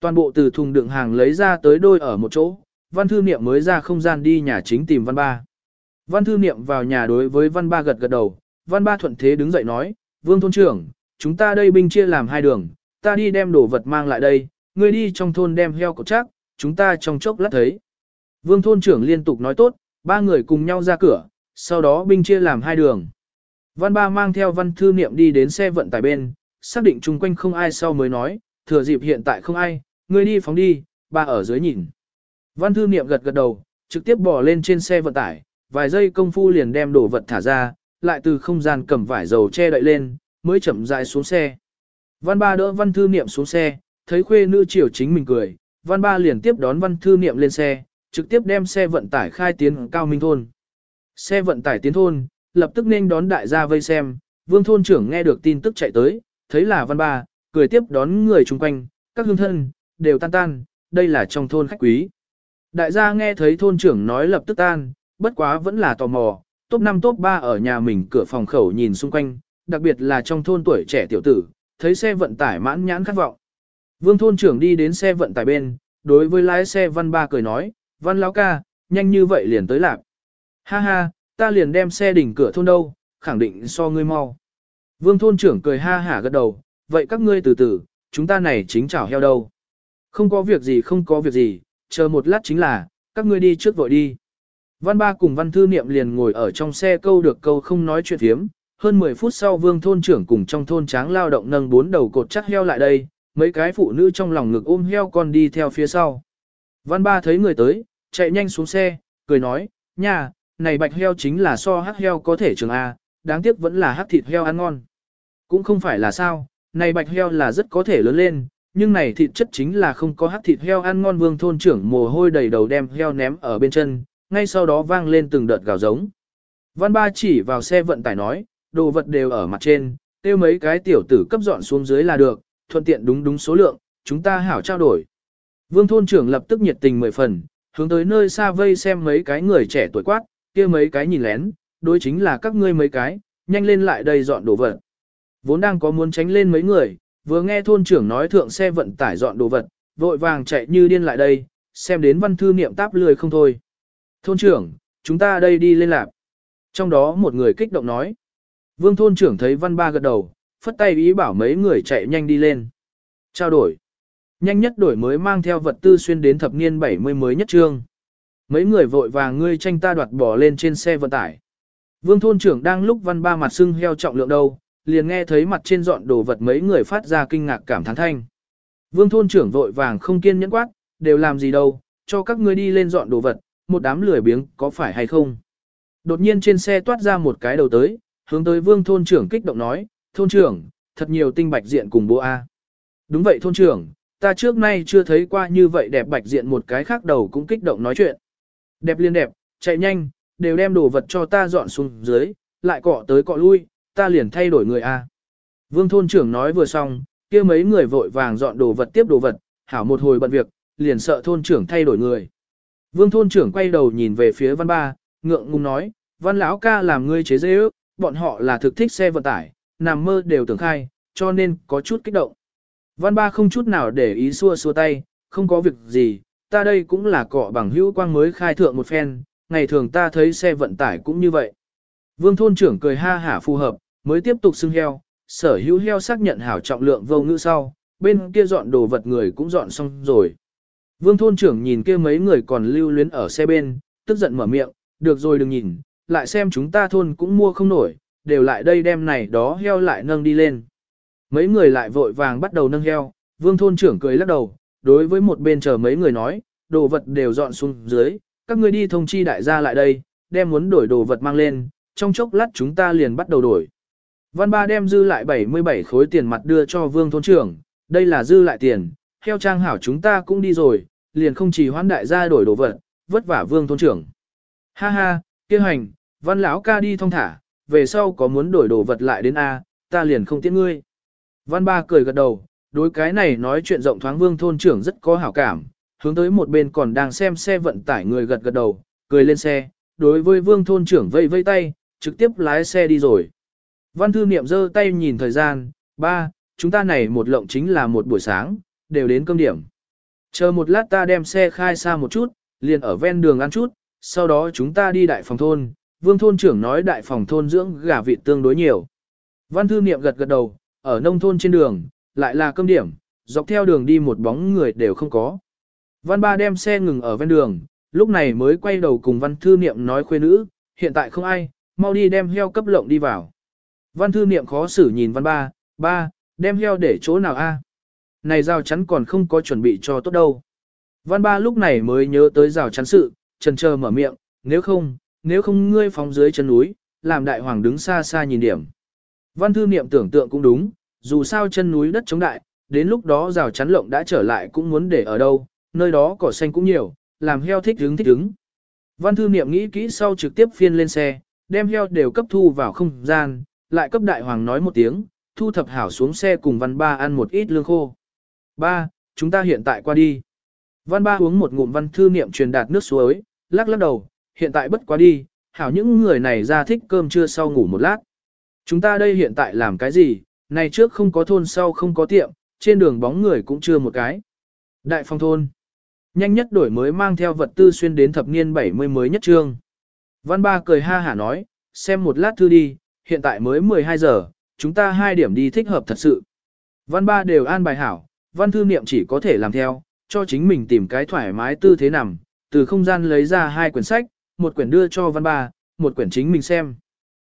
Toàn bộ từ thùng đựng hàng lấy ra tới đôi ở một chỗ, văn thư niệm mới ra không gian đi nhà chính tìm văn ba. Văn thư niệm vào nhà đối với văn ba gật gật đầu, văn ba thuận thế đứng dậy nói, vương thôn trưởng, chúng ta đây binh chia làm hai đường, ta đi đem đồ vật mang lại đây, ngươi đi trong thôn đem heo cột chắc, chúng ta trong chốc lát thấy. Vương thôn trưởng liên tục nói tốt, ba người cùng nhau ra cửa, sau đó binh chia làm hai đường. Văn ba mang theo văn thư niệm đi đến xe vận tải bên, xác định chung quanh không ai sau mới nói, thừa dịp hiện tại không ai, ngươi đi phóng đi, ba ở dưới nhìn. Văn thư niệm gật gật đầu, trực tiếp bỏ lên trên xe vận tải, vài giây công phu liền đem đồ vật thả ra, lại từ không gian cầm vải dầu che đậy lên, mới chậm rãi xuống xe. Văn ba đỡ văn thư niệm xuống xe, thấy khuê nữ chiều chính mình cười, văn ba liền tiếp đón văn thư niệm lên xe, trực tiếp đem xe vận tải khai tiến cao minh thôn. Xe vận tải tiến thôn, lập tức nên đón đại gia vây xem, vương thôn trưởng nghe được tin tức chạy tới, thấy là văn ba, cười tiếp đón người chung quanh, các hương thân, đều tan tan, đây là trong thôn khách quý. Đại gia nghe thấy thôn trưởng nói lập tức tan, bất quá vẫn là tò mò, top 5 top 3 ở nhà mình cửa phòng khẩu nhìn xung quanh, đặc biệt là trong thôn tuổi trẻ tiểu tử, thấy xe vận tải mãn nhãn khát vọng. Vương thôn trưởng đi đến xe vận tải bên, đối với lái xe văn ba cười nói, văn lão ca, nhanh như vậy liền tới lạc. Ha ha, ta liền đem xe đỉnh cửa thôn đâu, khẳng định so ngươi mau. Vương thôn trưởng cười ha hả gật đầu, vậy các ngươi từ từ, chúng ta này chính chảo heo đâu. Không có việc gì không có việc gì, chờ một lát chính là, các ngươi đi trước vội đi. Văn ba cùng văn thư niệm liền ngồi ở trong xe câu được câu không nói chuyện thiếm. Hơn 10 phút sau vương thôn trưởng cùng trong thôn tráng lao động nâng bốn đầu cột chắc heo lại đây, mấy cái phụ nữ trong lòng ngực ôm heo con đi theo phía sau. Văn ba thấy người tới, chạy nhanh xuống xe, cười nói, nhà này bạch heo chính là so hắc heo có thể trường A, đáng tiếc vẫn là hắc thịt heo ăn ngon. Cũng không phải là sao, này bạch heo là rất có thể lớn lên, nhưng này thịt chất chính là không có hắc thịt heo ăn ngon vương thôn trưởng mồ hôi đầy đầu đem heo ném ở bên chân, ngay sau đó vang lên từng đợt gào giống. Văn ba chỉ vào xe vận tải nói, đồ vật đều ở mặt trên, tiêu mấy cái tiểu tử cấp dọn xuống dưới là được, thuận tiện đúng đúng số lượng, chúng ta hảo trao đổi. Vương thôn trưởng lập tức nhiệt tình mười phần, hướng tới nơi xa vây xem mấy cái người trẻ tuổi quát, kia mấy cái nhìn lén, đối chính là các ngươi mấy cái, nhanh lên lại đây dọn đồ vật. Vốn đang có muốn tránh lên mấy người, vừa nghe thôn trưởng nói thượng xe vận tải dọn đồ vật, vội vàng chạy như điên lại đây, xem đến văn thư niệm táp lười không thôi. Thôn trưởng, chúng ta đây đi lên lạp. Trong đó một người kích động nói. Vương thôn trưởng thấy văn ba gật đầu, phất tay ý bảo mấy người chạy nhanh đi lên. Trao đổi. Nhanh nhất đổi mới mang theo vật tư xuyên đến thập niên 70 mới nhất trương. Mấy người vội vàng ngươi tranh ta đoạt bỏ lên trên xe vận tải. Vương thôn trưởng đang lúc văn ba mặt sưng heo trọng lượng đâu, liền nghe thấy mặt trên dọn đồ vật mấy người phát ra kinh ngạc cảm thán thanh. Vương thôn trưởng vội vàng không kiên nhẫn quát, đều làm gì đâu, cho các ngươi đi lên dọn đồ vật, một đám lười biếng có phải hay không. Đột nhiên trên xe toát ra một cái đầu tới, hướng tới vương thôn trưởng kích động nói, thôn trưởng, thật nhiều tinh bạch diện cùng bố A. Đúng vậy thôn trưởng, ta trước nay chưa thấy qua như vậy đẹp bạch diện một cái khác đầu cũng kích động nói chuyện. Đẹp liên đẹp, chạy nhanh, đều đem đồ vật cho ta dọn xuống dưới, lại cọ tới cọ lui, ta liền thay đổi người A. Vương thôn trưởng nói vừa xong, kia mấy người vội vàng dọn đồ vật tiếp đồ vật, hảo một hồi bận việc, liền sợ thôn trưởng thay đổi người. Vương thôn trưởng quay đầu nhìn về phía văn ba, ngượng ngùng nói, văn lão ca làm ngươi chế dễ ước, bọn họ là thực thích xe vận tải, nằm mơ đều tưởng khai, cho nên có chút kích động. Văn ba không chút nào để ý xua xua tay, không có việc gì, ta đây cũng là cọ bằng hữu quang mới khai thượng một phen, ngày thường ta thấy xe vận tải cũng như vậy. Vương thôn trưởng cười ha hả phù hợp, mới tiếp tục xưng heo, sở hữu heo xác nhận hảo trọng lượng vô ngữ sau, bên kia dọn đồ vật người cũng dọn xong rồi. Vương thôn trưởng nhìn kia mấy người còn lưu luyến ở xe bên, tức giận mở miệng, được rồi đừng nhìn, lại xem chúng ta thôn cũng mua không nổi, đều lại đây đem này đó heo lại nâng đi lên. Mấy người lại vội vàng bắt đầu nâng heo, vương thôn trưởng cười lắc đầu, đối với một bên chờ mấy người nói, đồ vật đều dọn xuống dưới, các ngươi đi thông chi đại gia lại đây, đem muốn đổi đồ vật mang lên, trong chốc lát chúng ta liền bắt đầu đổi. Văn ba đem dư lại 77 khối tiền mặt đưa cho vương thôn trưởng, đây là dư lại tiền, theo trang hảo chúng ta cũng đi rồi, liền không chỉ hoán đại gia đổi đồ vật, vất vả vương thôn trưởng. Ha ha, kia hành, văn lão ca đi thông thả, về sau có muốn đổi đồ vật lại đến A, ta liền không tiễn ngươi. Văn ba cười gật đầu, đối cái này nói chuyện rộng thoáng vương thôn trưởng rất có hảo cảm, hướng tới một bên còn đang xem xe vận tải người gật gật đầu, cười lên xe, đối với vương thôn trưởng vây vây tay, trực tiếp lái xe đi rồi. Văn thư niệm giơ tay nhìn thời gian, ba, chúng ta này một lộng chính là một buổi sáng, đều đến cơm điểm. Chờ một lát ta đem xe khai xa một chút, liền ở ven đường ăn chút, sau đó chúng ta đi đại phòng thôn, vương thôn trưởng nói đại phòng thôn dưỡng gà vịt tương đối nhiều. Văn thư niệm gật gật đầu, ở nông thôn trên đường, lại là cơm điểm, dọc theo đường đi một bóng người đều không có. Văn ba đem xe ngừng ở ven đường, lúc này mới quay đầu cùng văn thư niệm nói khuê nữ, hiện tại không ai, mau đi đem heo cấp lộng đi vào. Văn thư niệm khó xử nhìn văn ba, ba, đem heo để chỗ nào a? Này rào chắn còn không có chuẩn bị cho tốt đâu. Văn ba lúc này mới nhớ tới rào chắn sự, trần chờ mở miệng, nếu không, nếu không ngươi phóng dưới chân núi, làm đại hoàng đứng xa xa nhìn điểm. Văn thư niệm tưởng tượng cũng đúng, dù sao chân núi đất chống đại, đến lúc đó rào chắn lộng đã trở lại cũng muốn để ở đâu, nơi đó cỏ xanh cũng nhiều, làm heo thích đứng thích đứng. Văn thư niệm nghĩ kỹ sau trực tiếp phiên lên xe, đem heo đều cấp thu vào không gian, lại cấp đại hoàng nói một tiếng, thu thập hảo xuống xe cùng văn ba ăn một ít lương khô. Ba, chúng ta hiện tại qua đi. Văn ba uống một ngụm văn thư niệm truyền đạt nước suối, lắc lắc đầu, hiện tại bất quá đi, hảo những người này ra thích cơm trưa sau ngủ một lát. Chúng ta đây hiện tại làm cái gì, này trước không có thôn sau không có tiệm, trên đường bóng người cũng chưa một cái. Đại phong thôn. Nhanh nhất đổi mới mang theo vật tư xuyên đến thập niên 70 mới nhất trương. Văn ba cười ha hả nói, xem một lát thư đi, hiện tại mới 12 giờ, chúng ta hai điểm đi thích hợp thật sự. Văn ba đều an bài hảo, văn thư niệm chỉ có thể làm theo, cho chính mình tìm cái thoải mái tư thế nằm, từ không gian lấy ra hai quyển sách, một quyển đưa cho văn ba, một quyển chính mình xem.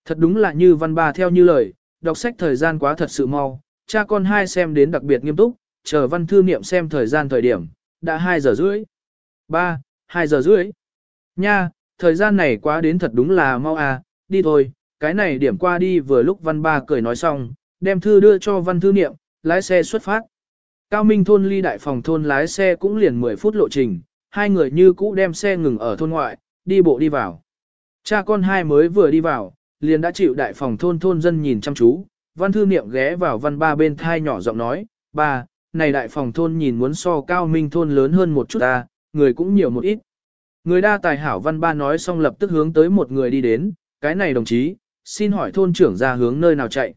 Thật đúng là như văn ba theo như lời, đọc sách thời gian quá thật sự mau, cha con hai xem đến đặc biệt nghiêm túc, chờ văn thư niệm xem thời gian thời điểm, đã 2 giờ rưỡi. 3, 2 giờ rưỡi. Nha, thời gian này quá đến thật đúng là mau à, đi thôi, cái này điểm qua đi vừa lúc văn ba cười nói xong, đem thư đưa cho văn thư niệm, lái xe xuất phát. Cao Minh thôn ly đại phòng thôn lái xe cũng liền 10 phút lộ trình, hai người như cũ đem xe ngừng ở thôn ngoại, đi bộ đi vào. Cha con hai mới vừa đi vào, liền đã chịu đại phòng thôn thôn dân nhìn chăm chú, văn thư niệm ghé vào văn ba bên thai nhỏ giọng nói, ba, này đại phòng thôn nhìn muốn so cao minh thôn lớn hơn một chút ta, người cũng nhiều một ít. Người đa tài hảo văn ba nói xong lập tức hướng tới một người đi đến, cái này đồng chí, xin hỏi thôn trưởng ra hướng nơi nào chạy.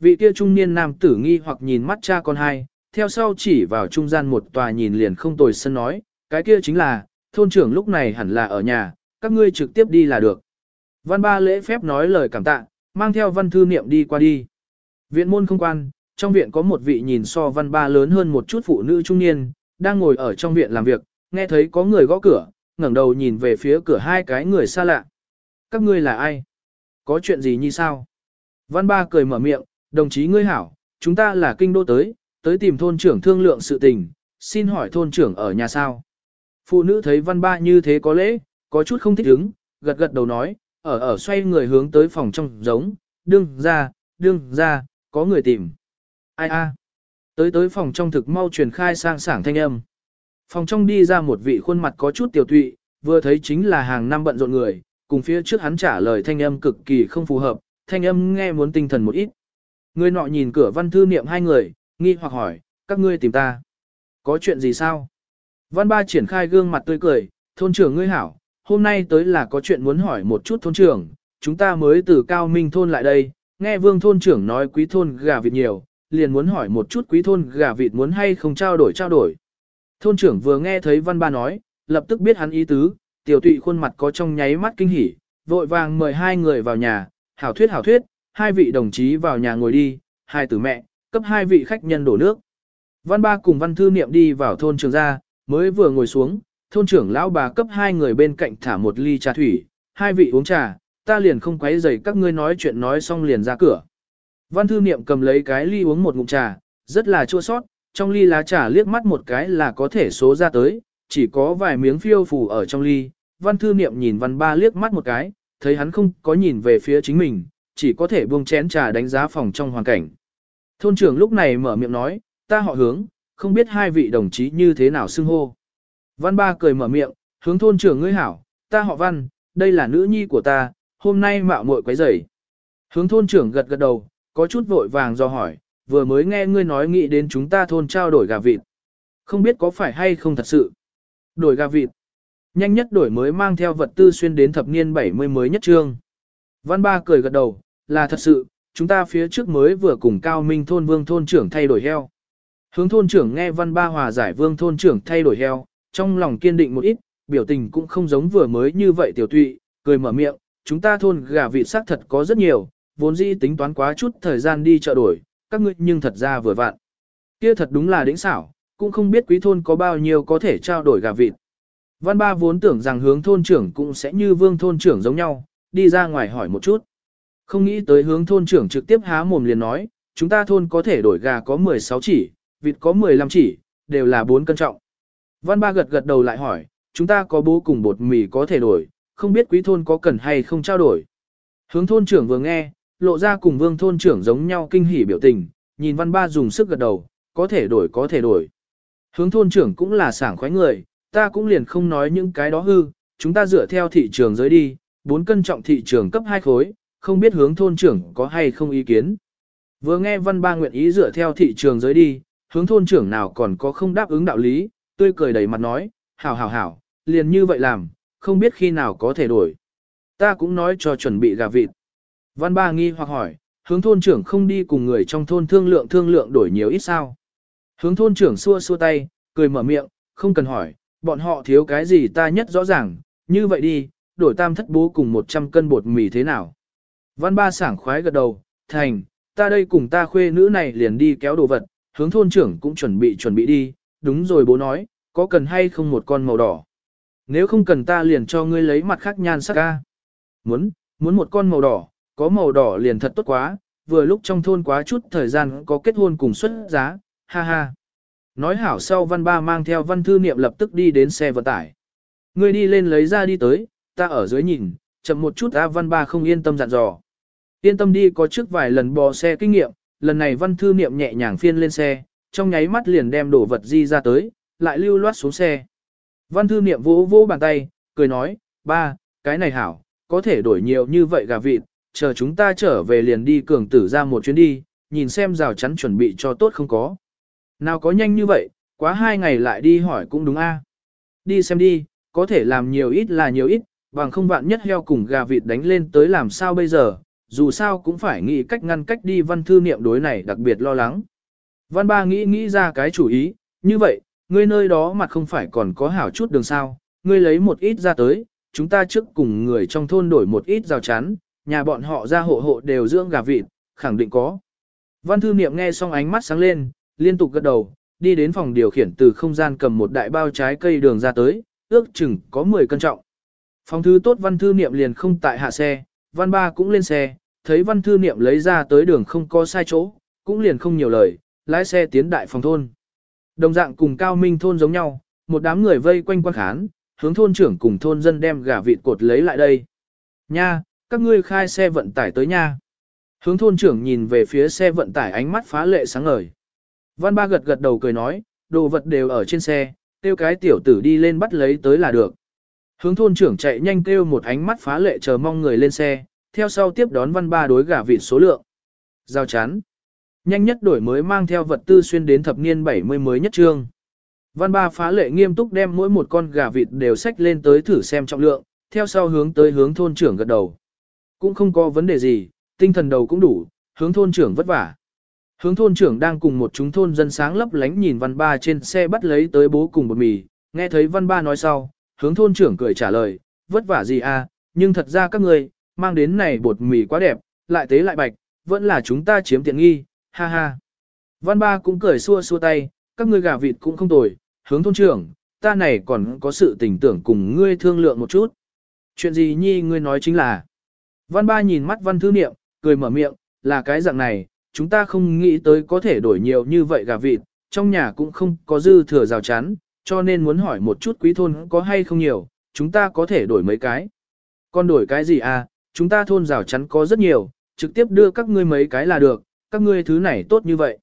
Vị kia trung niên nam tử nghi hoặc nhìn mắt cha con hai, theo sau chỉ vào trung gian một tòa nhìn liền không tồi sân nói, cái kia chính là, thôn trưởng lúc này hẳn là ở nhà, các ngươi trực tiếp đi là được. Văn ba lễ phép nói lời cảm tạ, mang theo văn thư niệm đi qua đi. Viện môn không quan, trong viện có một vị nhìn so văn ba lớn hơn một chút phụ nữ trung niên, đang ngồi ở trong viện làm việc, nghe thấy có người gõ cửa, ngẩng đầu nhìn về phía cửa hai cái người xa lạ. Các ngươi là ai? Có chuyện gì như sao? Văn ba cười mở miệng, đồng chí ngươi hảo, chúng ta là kinh đô tới, tới tìm thôn trưởng thương lượng sự tình, xin hỏi thôn trưởng ở nhà sao? Phụ nữ thấy văn ba như thế có lễ, có chút không thích ứng, gật gật đầu nói, ở ở xoay người hướng tới phòng trong giống, đương ra, đương ra, có người tìm. Ai a? Tới tới phòng trong thực mau truyền khai sang sảng thanh âm. Phòng trong đi ra một vị khuôn mặt có chút tiểu tụy, vừa thấy chính là hàng năm bận rộn người, cùng phía trước hắn trả lời thanh âm cực kỳ không phù hợp, thanh âm nghe muốn tinh thần một ít. Người nọ nhìn cửa văn thư niệm hai người, nghi hoặc hỏi, các ngươi tìm ta. Có chuyện gì sao? Văn ba triển khai gương mặt tươi cười, thôn trưởng ngươi hảo, hôm nay tới là có chuyện muốn hỏi một chút thôn trưởng, chúng ta mới từ cao minh thôn lại đây, nghe vương thôn trưởng nói quý thôn gà vịt nhiều, liền muốn hỏi một chút quý thôn gà vịt muốn hay không trao đổi trao đổi. Thôn trưởng vừa nghe thấy văn ba nói, lập tức biết hắn ý tứ, tiểu tụy khuôn mặt có trong nháy mắt kinh hỉ, vội vàng mời hai người vào nhà, hảo thuyết hảo thuyết, hai vị đồng chí vào nhà ngồi đi, hai tử mẹ, cấp hai vị khách nhân đổ nước. Văn ba cùng văn thư niệm đi vào thôn trường gia, mới vừa ngồi xuống, thôn trưởng lão bà cấp hai người bên cạnh thả một ly trà thủy, hai vị uống trà, ta liền không quấy rầy các ngươi nói chuyện nói xong liền ra cửa. Văn thư niệm cầm lấy cái ly uống một ngụm trà, rất là chua sót, trong ly lá trà liếc mắt một cái là có thể số ra tới, chỉ có vài miếng phiêu phù ở trong ly. Văn thư niệm nhìn văn ba liếc mắt một cái, thấy hắn không có nhìn về phía chính mình, chỉ có thể buông chén trà đánh giá phòng trong hoàn cảnh. Thôn trưởng lúc này mở miệng nói, ta họ hướng, không biết hai vị đồng chí như thế nào xưng hô. Văn ba cười mở miệng, hướng thôn trưởng ngươi hảo, ta họ văn, đây là nữ nhi của ta, hôm nay mạo muội quấy rầy. Hướng thôn trưởng gật gật đầu, có chút vội vàng do hỏi, vừa mới nghe ngươi nói nghĩ đến chúng ta thôn trao đổi gà vịt. Không biết có phải hay không thật sự. Đổi gà vịt. Nhanh nhất đổi mới mang theo vật tư xuyên đến thập niên 70 mới nhất trương. Văn ba cười gật đầu, là thật sự, chúng ta phía trước mới vừa cùng cao minh thôn vương thôn trưởng thay đổi heo. Hướng thôn trưởng nghe văn ba hòa giải vương thôn trưởng thay đổi heo, trong lòng kiên định một ít, biểu tình cũng không giống vừa mới như vậy tiểu tụy, cười mở miệng, chúng ta thôn gà vịt xác thật có rất nhiều, vốn dĩ tính toán quá chút thời gian đi chợ đổi, các ngươi nhưng thật ra vừa vặn. Kia thật đúng là đỉnh xảo, cũng không biết quý thôn có bao nhiêu có thể trao đổi gà vịt. Văn ba vốn tưởng rằng hướng thôn trưởng cũng sẽ như vương thôn trưởng giống nhau, đi ra ngoài hỏi một chút. Không nghĩ tới hướng thôn trưởng trực tiếp há mồm liền nói, chúng ta thôn có thể đổi gà có 16 chỉ, vịt có 15 chỉ, đều là 4 cân trọng. Văn ba gật gật đầu lại hỏi, chúng ta có bố cùng bột mì có thể đổi, không biết quý thôn có cần hay không trao đổi. Hướng thôn trưởng vừa nghe, lộ ra cùng vương thôn trưởng giống nhau kinh hỉ biểu tình, nhìn văn ba dùng sức gật đầu, có thể đổi có thể đổi. Hướng thôn trưởng cũng là sảng khoái người, ta cũng liền không nói những cái đó hư, chúng ta dựa theo thị trường giới đi, 4 cân trọng thị trường cấp 2 khối, không biết hướng thôn trưởng có hay không ý kiến. Vừa nghe văn ba nguyện ý dựa theo thị trường giới đi, hướng thôn trưởng nào còn có không đáp ứng đạo lý, tươi cười đầy mặt nói, hảo hảo hảo, liền như vậy làm, không biết khi nào có thể đổi. Ta cũng nói cho chuẩn bị gà vịt. Văn ba nghi hoặc hỏi, hướng thôn trưởng không đi cùng người trong thôn thương lượng thương lượng đổi nhiều ít sao. Hướng thôn trưởng xua xua tay, cười mở miệng, không cần hỏi, bọn họ thiếu cái gì ta nhất rõ ràng, như vậy đi, đổi tam thất bố cùng 100 cân bột mì thế nào. Văn ba sảng khoái gật đầu, thành, ta đây cùng ta khuê nữ này liền đi kéo đồ vật, hướng thôn trưởng cũng chuẩn bị chuẩn bị đi, đúng rồi bố nói, có cần hay không một con màu đỏ. Nếu không cần ta liền cho ngươi lấy mặt khác nhan sắc ca. Muốn, muốn một con màu đỏ, có màu đỏ liền thật tốt quá, vừa lúc trong thôn quá chút thời gian có kết hôn cùng xuất giá, ha ha. Nói hảo sau văn ba mang theo văn thư niệm lập tức đi đến xe vận tải. Ngươi đi lên lấy ra đi tới, ta ở dưới nhìn, chậm một chút A văn ba không yên tâm dặn dò. Yên tâm đi có trước vài lần bò xe kinh nghiệm, lần này văn thư niệm nhẹ nhàng phiên lên xe, trong nháy mắt liền đem đồ vật di ra tới, lại lưu loát xuống xe. Văn thư niệm vỗ vỗ bàn tay, cười nói, ba, cái này hảo, có thể đổi nhiều như vậy gà vịt, chờ chúng ta trở về liền đi cường tử ra một chuyến đi, nhìn xem rào chắn chuẩn bị cho tốt không có. Nào có nhanh như vậy, quá hai ngày lại đi hỏi cũng đúng a. Đi xem đi, có thể làm nhiều ít là nhiều ít, bằng không vạn nhất heo cùng gà vịt đánh lên tới làm sao bây giờ, dù sao cũng phải nghĩ cách ngăn cách đi văn thư niệm đối này đặc biệt lo lắng. Văn ba nghĩ nghĩ ra cái chủ ý, như vậy, ngươi nơi đó mặt không phải còn có hảo chút đường sao, ngươi lấy một ít ra tới, chúng ta trước cùng người trong thôn đổi một ít rào chắn, nhà bọn họ ra hộ hộ đều dưỡng gà vịt, khẳng định có. Văn thư niệm nghe xong ánh mắt sáng lên, liên tục gật đầu, đi đến phòng điều khiển từ không gian cầm một đại bao trái cây đường ra tới, ước chừng có 10 cân trọng. Phòng thư tốt văn thư niệm liền không tại hạ xe, văn ba cũng lên xe, thấy văn thư niệm lấy ra tới đường không có sai chỗ, cũng liền không nhiều lời, lái xe tiến đại phòng thôn. Đồng dạng cùng cao minh thôn giống nhau, một đám người vây quanh quan khán, hướng thôn trưởng cùng thôn dân đem gà vịt cột lấy lại đây. Nha, các ngươi khai xe vận tải tới nha. Hướng thôn trưởng nhìn về phía xe vận tải ánh mắt phá lệ sáng ngời. Văn ba gật gật đầu cười nói, đồ vật đều ở trên xe, tiêu cái tiểu tử đi lên bắt lấy tới là được. Hướng thôn trưởng chạy nhanh kêu một ánh mắt phá lệ chờ mong người lên xe, theo sau tiếp đón văn ba đối gà vịt số lượng. Giao chán. Nhanh nhất đổi mới mang theo vật tư xuyên đến thập niên 70 mới nhất trương. Văn ba phá lệ nghiêm túc đem mỗi một con gà vịt đều xách lên tới thử xem trọng lượng, theo sau hướng tới hướng thôn trưởng gật đầu. Cũng không có vấn đề gì, tinh thần đầu cũng đủ, hướng thôn trưởng vất vả. Hướng thôn trưởng đang cùng một chúng thôn dân sáng lấp lánh nhìn văn ba trên xe bắt lấy tới bố cùng bột mì, nghe thấy văn ba nói sau, hướng thôn trưởng cười trả lời, vất vả gì à, nhưng thật ra các người, mang đến này bột mì quá đẹp, lại tế lại bạch, vẫn là chúng ta chiếm tiện nghi, ha ha. Văn ba cũng cười xua xua tay, các ngươi gà vịt cũng không tồi, hướng thôn trưởng, ta này còn có sự tình tưởng cùng ngươi thương lượng một chút. Chuyện gì nhi ngươi nói chính là. Văn ba nhìn mắt văn thư niệm, cười mở miệng, là cái dạng này, chúng ta không nghĩ tới có thể đổi nhiều như vậy gà vịt, trong nhà cũng không có dư thừa rào chắn, cho nên muốn hỏi một chút quý thôn có hay không nhiều, chúng ta có thể đổi mấy cái. Còn đổi cái gì à, chúng ta thôn rào chắn có rất nhiều, trực tiếp đưa các ngươi mấy cái là được, các ngươi thứ này tốt như vậy.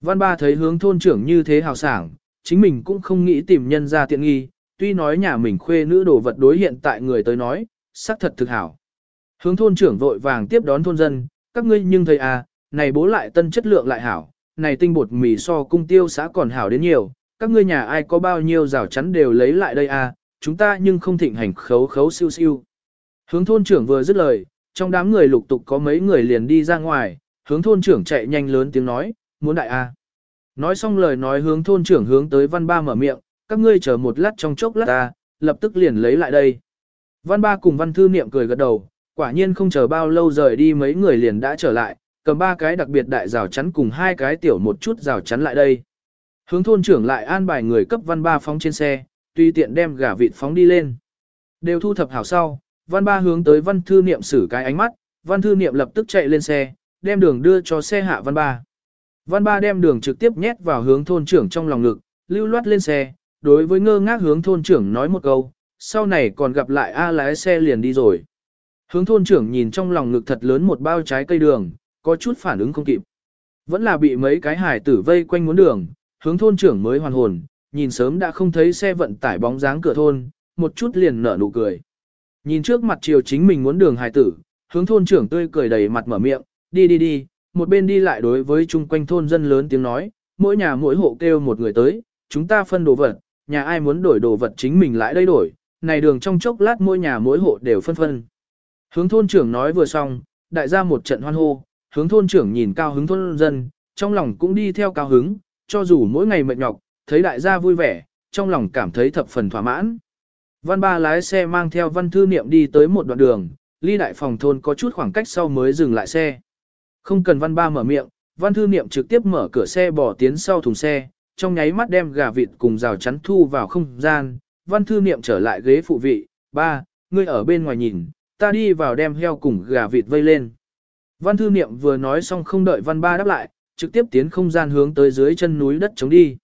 Văn ba thấy hướng thôn trưởng như thế hào sảng, chính mình cũng không nghĩ tìm nhân ra tiện nghi, tuy nói nhà mình khuê nữ đồ vật đối hiện tại người tới nói, xác thật thực hảo. Hướng thôn trưởng vội vàng tiếp đón thôn dân, các ngươi nhưng thấy à, này bố lại tân chất lượng lại hảo, này tinh bột mì so cung tiêu xã còn hảo đến nhiều, các ngươi nhà ai có bao nhiêu rào chắn đều lấy lại đây à, chúng ta nhưng không thịnh hành khấu khấu siêu siêu. Hướng thôn trưởng vừa dứt lời, trong đám người lục tục có mấy người liền đi ra ngoài, hướng thôn trưởng chạy nhanh lớn tiếng nói, muốn đại a. Nói xong lời nói hướng thôn trưởng hướng tới văn ba mở miệng, các ngươi chờ một lát trong chốc lát ta, lập tức liền lấy lại đây. Văn ba cùng văn thư niệm cười gật đầu, quả nhiên không chờ bao lâu rời đi mấy người liền đã trở lại, cầm ba cái đặc biệt đại rào chắn cùng hai cái tiểu một chút rào chắn lại đây. Hướng thôn trưởng lại an bài người cấp văn ba phóng trên xe, tùy tiện đem gà vịt phóng đi lên. Đều thu thập hảo sau, văn ba hướng tới văn thư niệm xử cái ánh mắt, văn thư niệm lập tức chạy lên xe, đem đường đưa cho xe hạ văn ba. Văn ba đem đường trực tiếp nhét vào hướng thôn trưởng trong lòng ngực, lưu loát lên xe, đối với ngơ ngác hướng thôn trưởng nói một câu, sau này còn gặp lại A lái xe liền đi rồi. Hướng thôn trưởng nhìn trong lòng ngực thật lớn một bao trái cây đường, có chút phản ứng không kịp. Vẫn là bị mấy cái hải tử vây quanh muốn đường, hướng thôn trưởng mới hoàn hồn, nhìn sớm đã không thấy xe vận tải bóng dáng cửa thôn, một chút liền nở nụ cười. Nhìn trước mặt chiều chính mình muốn đường hải tử, hướng thôn trưởng tươi cười đầy mặt mở miệng, đi đi đi, một bên đi lại đối với chung quanh thôn dân lớn tiếng nói, mỗi nhà mỗi hộ kêu một người tới, chúng ta phân đồ vật, nhà ai muốn đổi đồ vật chính mình lại đây đổi, này đường trong chốc lát mỗi nhà mỗi hộ đều phân phân. Hướng thôn trưởng nói vừa xong, đại gia một trận hoan hô, hướng thôn trưởng nhìn cao hứng thôn dân, trong lòng cũng đi theo cao hứng, cho dù mỗi ngày mệt nhọc, thấy đại gia vui vẻ, trong lòng cảm thấy thập phần thỏa mãn. Văn ba lái xe mang theo văn thư niệm đi tới một đoạn đường, ly đại phòng thôn có chút khoảng cách sau mới dừng lại xe. Không cần văn ba mở miệng, văn thư niệm trực tiếp mở cửa xe bỏ tiến sau thùng xe, trong nháy mắt đem gà vịt cùng rào chắn thu vào không gian, văn thư niệm trở lại ghế phụ vị, ba, ngươi ở bên ngoài nhìn, ta đi vào đem heo cùng gà vịt vây lên. Văn thư niệm vừa nói xong không đợi văn ba đáp lại, trực tiếp tiến không gian hướng tới dưới chân núi đất chống đi.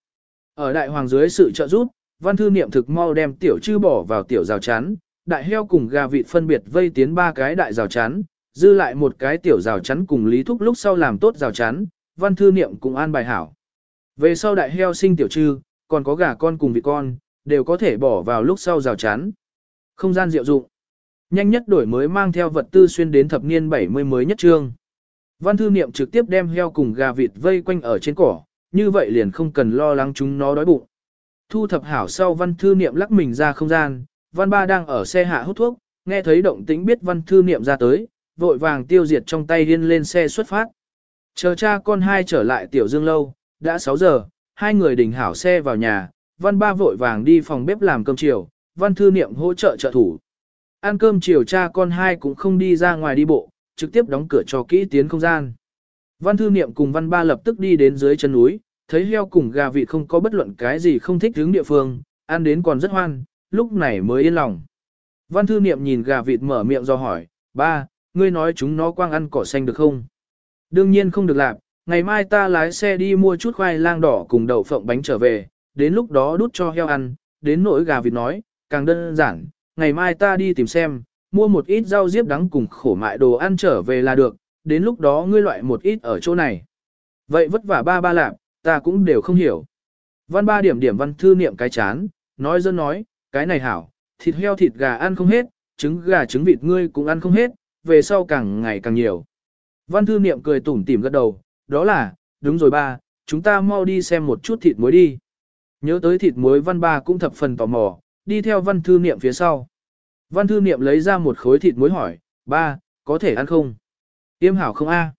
Ở đại hoàng dưới sự trợ giúp, văn thư niệm thực mau đem tiểu chư bỏ vào tiểu rào chắn, đại heo cùng gà vịt phân biệt vây tiến ba cái đại rào chắn, dư lại một cái tiểu rào chắn cùng lý thúc lúc sau làm tốt rào chắn, văn thư niệm cùng an bài hảo. Về sau đại heo sinh tiểu trư, còn có gà con cùng vịt con, đều có thể bỏ vào lúc sau rào chắn. Không gian diệu dụng. Nhanh nhất đổi mới mang theo vật tư xuyên đến thập niên 70 mới nhất trương. Văn thư niệm trực tiếp đem heo cùng gà vịt vây quanh ở trên cỏ, như vậy liền không cần lo lắng chúng nó đói bụng. Thu thập hảo sau văn thư niệm lắc mình ra không gian, văn ba đang ở xe hạ hút thuốc, nghe thấy động tĩnh biết văn thư niệm ra tới, vội vàng tiêu diệt trong tay điên lên xe xuất phát. Chờ cha con hai trở lại tiểu dương lâu, đã 6 giờ, hai người đình hảo xe vào nhà, văn ba vội vàng đi phòng bếp làm cơm chiều, văn thư niệm hỗ trợ trợ thủ. Ăn cơm chiều cha con hai cũng không đi ra ngoài đi bộ, trực tiếp đóng cửa cho kỹ tiến không gian. Văn thư niệm cùng văn ba lập tức đi đến dưới chân núi, thấy heo cùng gà vịt không có bất luận cái gì không thích hướng địa phương, ăn đến còn rất hoan, lúc này mới yên lòng. Văn thư niệm nhìn gà vịt mở miệng do hỏi, ba, ngươi nói chúng nó quang ăn cỏ xanh được không? Đương nhiên không được làm, ngày mai ta lái xe đi mua chút khoai lang đỏ cùng đậu phộng bánh trở về, đến lúc đó đút cho heo ăn, đến nỗi gà vịt nói, càng đơn giản, ngày mai ta đi tìm xem, mua một ít rau diếp đắng cùng khổ mại đồ ăn trở về là được, đến lúc đó ngươi loại một ít ở chỗ này. Vậy vất vả ba ba lạp, ta cũng đều không hiểu. Văn ba điểm điểm văn thư niệm cái chán, nói dân nói, cái này hảo, thịt heo thịt gà ăn không hết, trứng gà trứng vịt ngươi cũng ăn không hết, về sau càng ngày càng nhiều. Văn thư niệm cười tủm tỉm gật đầu, đó là, đúng rồi ba, chúng ta mau đi xem một chút thịt muối đi. Nhớ tới thịt muối văn ba cũng thập phần tò mò, đi theo văn thư niệm phía sau. Văn thư niệm lấy ra một khối thịt muối hỏi, ba, có thể ăn không? Tiêm hảo không a?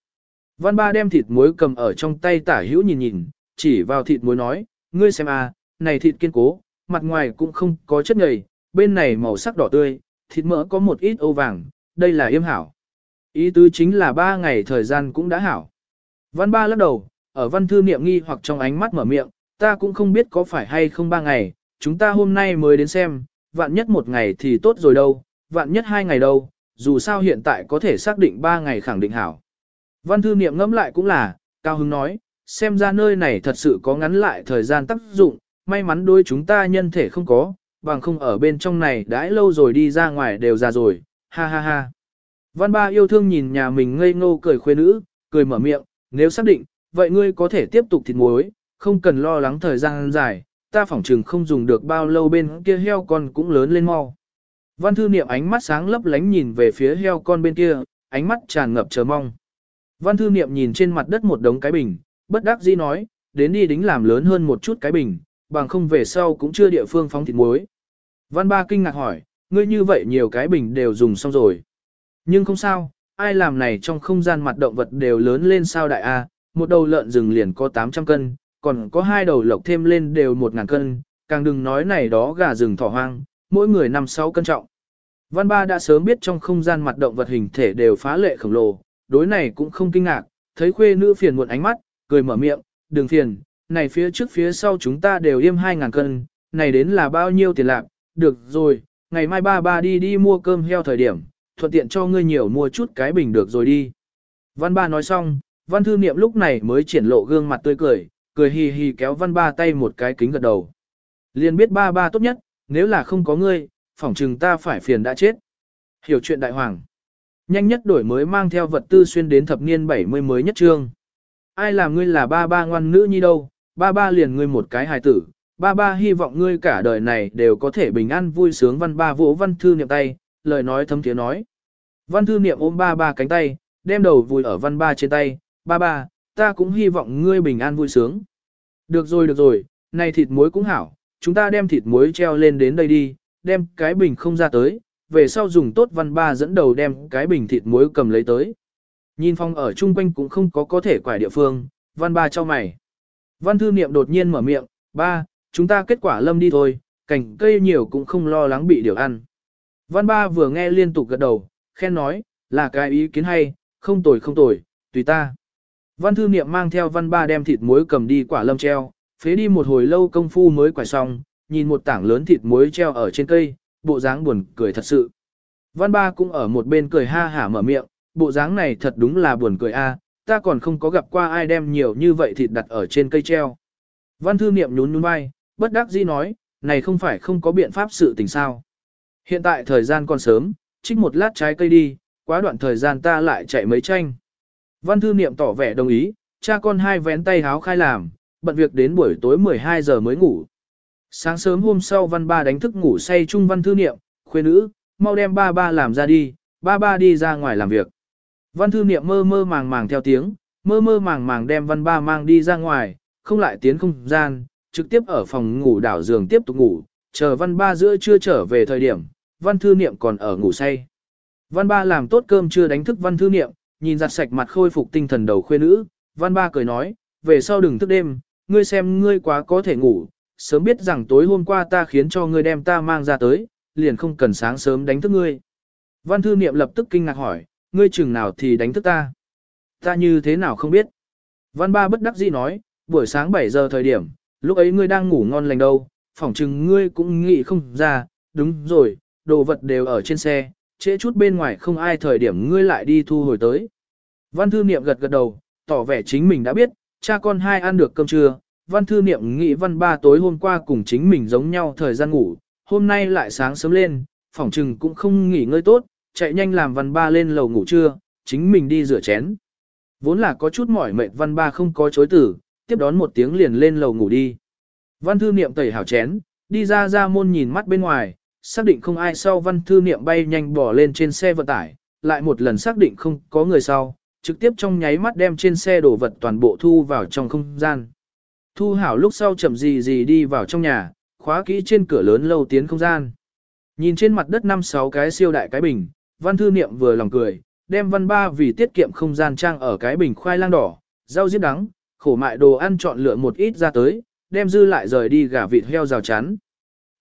Văn ba đem thịt muối cầm ở trong tay tả hữu nhìn nhìn, chỉ vào thịt muối nói, ngươi xem a, này thịt kiên cố, mặt ngoài cũng không có chất nhầy, bên này màu sắc đỏ tươi, thịt mỡ có một ít âu vàng, đây là yêm hảo. Ý tứ chính là ba ngày thời gian cũng đã hảo. Văn ba lắc đầu, ở văn thư niệm nghi hoặc trong ánh mắt mở miệng, ta cũng không biết có phải hay không ba ngày, chúng ta hôm nay mới đến xem, vạn nhất một ngày thì tốt rồi đâu, vạn nhất hai ngày đâu, dù sao hiện tại có thể xác định ba ngày khẳng định hảo. Văn thư niệm ngẫm lại cũng là, Cao Hưng nói, xem ra nơi này thật sự có ngắn lại thời gian tác dụng, may mắn đôi chúng ta nhân thể không có, bằng không ở bên trong này đãi lâu rồi đi ra ngoài đều già rồi, ha ha ha. Văn ba yêu thương nhìn nhà mình ngây ngô cười khuê nữ, cười mở miệng, nếu xác định, vậy ngươi có thể tiếp tục thịt muối, không cần lo lắng thời gian dài, ta phỏng chừng không dùng được bao lâu bên kia heo con cũng lớn lên mau. Văn thư niệm ánh mắt sáng lấp lánh nhìn về phía heo con bên kia, ánh mắt tràn ngập chờ mong. Văn thư niệm nhìn trên mặt đất một đống cái bình, bất đắc dĩ nói, đến đi đính làm lớn hơn một chút cái bình, bằng không về sau cũng chưa địa phương phóng thịt muối. Văn ba kinh ngạc hỏi, ngươi như vậy nhiều cái bình đều dùng xong rồi. Nhưng không sao, ai làm này trong không gian mặt động vật đều lớn lên sao đại A, một đầu lợn rừng liền có 800 cân, còn có hai đầu lộc thêm lên đều 1.000 cân, càng đừng nói này đó gà rừng thỏ hoang, mỗi người 5-6 cân trọng. Văn Ba đã sớm biết trong không gian mặt động vật hình thể đều phá lệ khổng lồ, đối này cũng không kinh ngạc, thấy khuê nữ phiền muộn ánh mắt, cười mở miệng, đừng phiền, này phía trước phía sau chúng ta đều yêm 2.000 cân, này đến là bao nhiêu tiền lạc, được rồi, ngày mai ba ba đi đi mua cơm heo thời điểm, thuận tiện cho ngươi nhiều mua chút cái bình được rồi đi. Văn ba nói xong, văn thư niệm lúc này mới triển lộ gương mặt tươi cười, cười hì hì kéo văn ba tay một cái kính gật đầu. Liền biết ba ba tốt nhất, nếu là không có ngươi, phỏng chừng ta phải phiền đã chết. Hiểu chuyện đại hoàng. Nhanh nhất đổi mới mang theo vật tư xuyên đến thập niên 70 mới nhất trương. Ai làm ngươi là ba ba ngoan nữ nhi đâu, ba ba liền ngươi một cái hài tử, ba ba hy vọng ngươi cả đời này đều có thể bình an vui sướng văn ba vỗ văn thư niệm tay, lời nói thấm tiếng nói. Văn thư niệm ôm ba ba cánh tay, đem đầu vùi ở văn ba trên tay, ba ba, ta cũng hy vọng ngươi bình an vui sướng. Được rồi được rồi, này thịt muối cũng hảo, chúng ta đem thịt muối treo lên đến đây đi, đem cái bình không ra tới, về sau dùng tốt văn ba dẫn đầu đem cái bình thịt muối cầm lấy tới. Nhìn phong ở chung quanh cũng không có có thể quải địa phương, văn ba cho mày. Văn thư niệm đột nhiên mở miệng, ba, chúng ta kết quả lâm đi thôi, cảnh cây nhiều cũng không lo lắng bị điều ăn. Văn ba vừa nghe liên tục gật đầu, khen nói, là cái ý kiến hay, không tồi không tồi, tùy ta. Văn thư niệm mang theo văn ba đem thịt muối cầm đi quả lâm treo, phế đi một hồi lâu công phu mới quải xong, nhìn một tảng lớn thịt muối treo ở trên cây, bộ dáng buồn cười thật sự. Văn ba cũng ở một bên cười ha hả mở miệng, bộ dáng này thật đúng là buồn cười a, ta còn không có gặp qua ai đem nhiều như vậy thịt đặt ở trên cây treo. Văn thư niệm nhún nhún vai, bất đắc dĩ nói, này không phải không có biện pháp sự tình sao. Hiện tại thời gian còn sớm, trích một lát trái cây đi, quá đoạn thời gian ta lại chạy mấy tranh. Văn thư niệm tỏ vẻ đồng ý, cha con hai vén tay háo khai làm, bận việc đến buổi tối 12 giờ mới ngủ. Sáng sớm hôm sau văn ba đánh thức ngủ say chung văn thư niệm, khuê nữ, mau đem ba ba làm ra đi, ba ba đi ra ngoài làm việc. Văn thư niệm mơ mơ màng màng theo tiếng, mơ mơ màng màng đem văn ba mang đi ra ngoài, không lại tiến không gian, trực tiếp ở phòng ngủ đảo giường tiếp tục ngủ, chờ văn ba giữa chưa trở về thời điểm, văn thư niệm còn ở ngủ say. Văn ba làm tốt cơm chưa đánh thức văn thư niệm, nhìn giặt sạch mặt khôi phục tinh thần đầu khuê nữ, văn ba cười nói, về sau đừng thức đêm, ngươi xem ngươi quá có thể ngủ, sớm biết rằng tối hôm qua ta khiến cho ngươi đem ta mang ra tới, liền không cần sáng sớm đánh thức ngươi. Văn thư niệm lập tức kinh ngạc hỏi, ngươi chừng nào thì đánh thức ta? Ta như thế nào không biết? Văn ba bất đắc dĩ nói, buổi sáng 7 giờ thời điểm, lúc ấy ngươi đang ngủ ngon lành đâu, phỏng chừng ngươi cũng nghĩ không ra, đúng rồi, đồ vật đều ở trên xe, trễ chút bên ngoài không ai thời điểm ngươi lại đi thu hồi tới. Văn thư niệm gật gật đầu, tỏ vẻ chính mình đã biết, cha con hai ăn được cơm trưa, văn thư niệm nghĩ văn ba tối hôm qua cùng chính mình giống nhau thời gian ngủ, hôm nay lại sáng sớm lên, phỏng chừng cũng không nghỉ ngơi tốt, chạy nhanh làm văn ba lên lầu ngủ trưa, chính mình đi rửa chén. Vốn là có chút mỏi mệt văn ba không có chối tử, tiếp đón một tiếng liền lên lầu ngủ đi. Văn thư niệm tẩy hảo chén, đi ra ra môn nhìn mắt bên ngoài, xác định không ai sau văn thư niệm bay nhanh bỏ lên trên xe vận tải, lại một lần xác định không có người sau, trực tiếp trong nháy mắt đem trên xe đồ vật toàn bộ thu vào trong không gian. Thu hảo lúc sau chậm gì gì đi vào trong nhà, khóa kỹ trên cửa lớn lâu tiến không gian. Nhìn trên mặt đất năm sáu cái siêu đại cái bình, văn thư niệm vừa lòng cười, đem văn ba vì tiết kiệm không gian trang ở cái bình khoai lang đỏ, rau diếp đắng, khổ mại đồ ăn chọn lựa một ít ra tới, đem dư lại rời đi gà vịt heo rào chắn.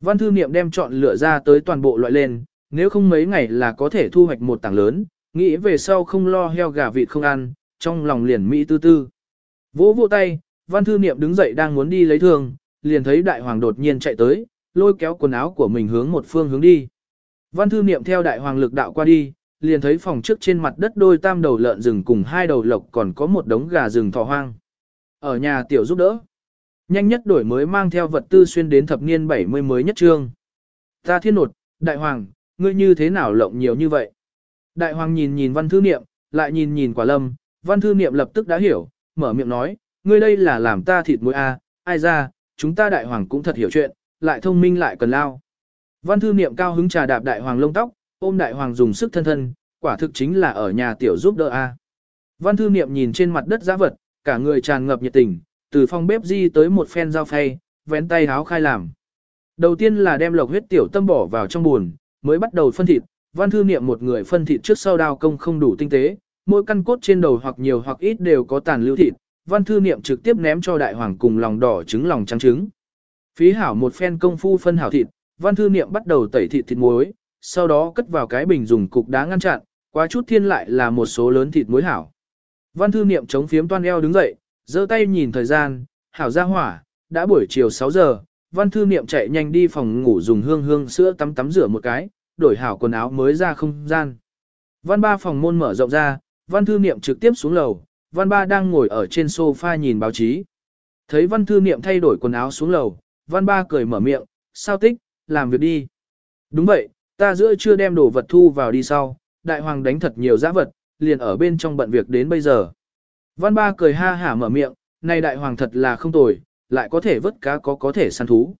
Văn thư niệm đem chọn lựa ra tới toàn bộ loại lên, nếu không mấy ngày là có thể thu hoạch một tảng lớn, nghĩ về sau không lo heo gà vịt không ăn, trong lòng liền mỹ tư tư. Vỗ vỗ tay, văn thư niệm đứng dậy đang muốn đi lấy thương, liền thấy đại hoàng đột nhiên chạy tới, lôi kéo quần áo của mình hướng một phương hướng đi. Văn thư niệm theo đại hoàng lực đạo qua đi, liền thấy phòng trước trên mặt đất đôi tam đầu lợn rừng cùng hai đầu lộc còn có một đống gà rừng thỏ hoang. Ở nhà tiểu giúp đỡ. Nhanh nhất đổi mới mang theo vật tư xuyên đến thập niên 70 mới nhất trương. Ta thiên nột, đại hoàng, ngươi như thế nào lộng nhiều như vậy? Đại hoàng nhìn nhìn văn thư niệm, lại nhìn nhìn quả lâm, văn thư niệm lập tức đã hiểu, mở miệng nói, ngươi đây là làm ta thịt mũi a, à, ai ra, chúng ta đại hoàng cũng thật hiểu chuyện, lại thông minh lại cần lao. Văn thư niệm cao hứng trà đạp đại hoàng lông tóc, ôm đại hoàng dùng sức thân thân, quả thực chính là ở nhà tiểu giúp đỡ a. Văn thư niệm nhìn trên mặt đất giá vật, cả người tràn ngập nhiệt tình, từ phòng bếp di tới một phen dao phay, vén tay háo khai làm. Đầu tiên là đem lộc huyết tiểu tâm bỏ vào trong buồn, mới bắt đầu phân thịt, văn thư niệm một người phân thịt trước sau đao công không đủ tinh tế, mỗi căn cốt trên đầu hoặc nhiều hoặc ít đều có tàn lưu thịt, văn thư niệm trực tiếp ném cho đại hoàng cùng lòng đỏ trứng lòng trắng trứng. Phí hảo một phen công phu phân hảo thịt, văn thư niệm bắt đầu tẩy thịt thịt muối, sau đó cất vào cái bình dùng cục đá ngăn chặn, quá chút thiên lại là một số lớn thịt muối hảo. Văn thư niệm chống phiếm toan eo đứng dậy, giơ tay nhìn thời gian, hảo ra hỏa, đã buổi chiều 6 giờ, văn thư niệm chạy nhanh đi phòng ngủ dùng hương hương sữa tắm tắm rửa một cái, đổi hảo quần áo mới ra không gian. Văn ba phòng môn mở rộng ra, văn thư niệm trực tiếp xuống lầu, văn ba đang ngồi ở trên sofa nhìn báo chí. Thấy văn thư niệm thay đổi quần áo xuống lầu, văn ba cười mở miệng, sao tích, làm việc đi. Đúng vậy, ta giữa chưa đem đồ vật thu vào đi sau, đại hoàng đánh thật nhiều giã vật, liền ở bên trong bận việc đến bây giờ. Văn ba cười ha hả mở miệng, này đại hoàng thật là không tồi, lại có thể vớt cá có có thể săn thú.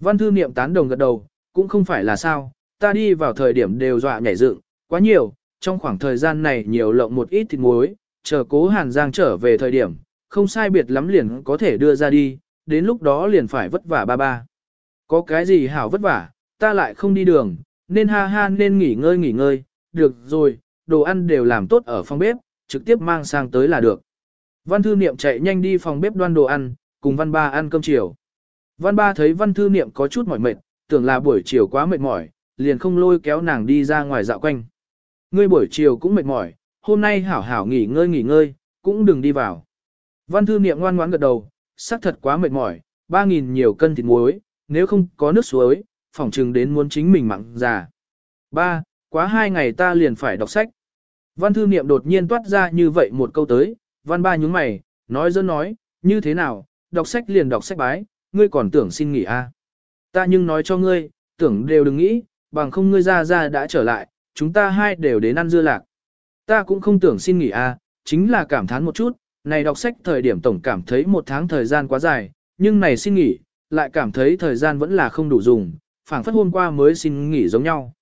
Văn thư niệm tán đồng gật đầu, cũng không phải là sao, ta đi vào thời điểm đều dọa nhảy dựng, quá nhiều, trong khoảng thời gian này nhiều lộng một ít thịt muối, chờ cố hàn giang trở về thời điểm, không sai biệt lắm liền có thể đưa ra đi, đến lúc đó liền phải vất vả ba ba. Có cái gì hảo vất vả, ta lại không đi đường, nên ha ha nên nghỉ ngơi nghỉ ngơi, được rồi, đồ ăn đều làm tốt ở phòng bếp, trực tiếp mang sang tới là được. Văn thư niệm chạy nhanh đi phòng bếp đoan đồ ăn, cùng văn ba ăn cơm chiều. Văn ba thấy văn thư niệm có chút mỏi mệt, tưởng là buổi chiều quá mệt mỏi, liền không lôi kéo nàng đi ra ngoài dạo quanh. Ngươi buổi chiều cũng mệt mỏi, hôm nay hảo hảo nghỉ ngơi nghỉ ngơi, cũng đừng đi vào. Văn thư niệm ngoan ngoãn gật đầu, xác thật quá mệt mỏi, 3.000 nhiều cân thịt muối, nếu không có nước suối, phỏng chừng đến muốn chính mình mặn già. Ba, quá hai ngày ta liền phải đọc sách. Văn thư niệm đột nhiên toát ra như vậy một câu tới, văn ba nhúng mày, nói dân nói, như thế nào, đọc sách liền đọc sách bái, ngươi còn tưởng xin nghỉ à. Ta nhưng nói cho ngươi, tưởng đều đừng nghĩ, bằng không ngươi ra ra đã trở lại, chúng ta hai đều đến ăn dưa lạc. Ta cũng không tưởng xin nghỉ à, chính là cảm thán một chút, này đọc sách thời điểm tổng cảm thấy một tháng thời gian quá dài, nhưng này xin nghỉ, lại cảm thấy thời gian vẫn là không đủ dùng, phảng phất hôm qua mới xin nghỉ giống nhau.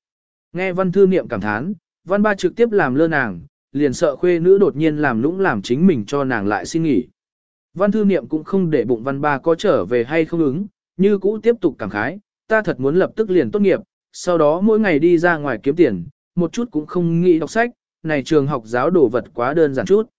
Nghe văn thư niệm cảm thán, văn ba trực tiếp làm lơ nàng, liền sợ khuê nữ đột nhiên làm lũng làm chính mình cho nàng lại xin nghỉ. Văn thư niệm cũng không để bụng văn ba có trở về hay không ứng, như cũ tiếp tục cảm khái, ta thật muốn lập tức liền tốt nghiệp, sau đó mỗi ngày đi ra ngoài kiếm tiền, một chút cũng không nghĩ đọc sách, này trường học giáo đồ vật quá đơn giản chút.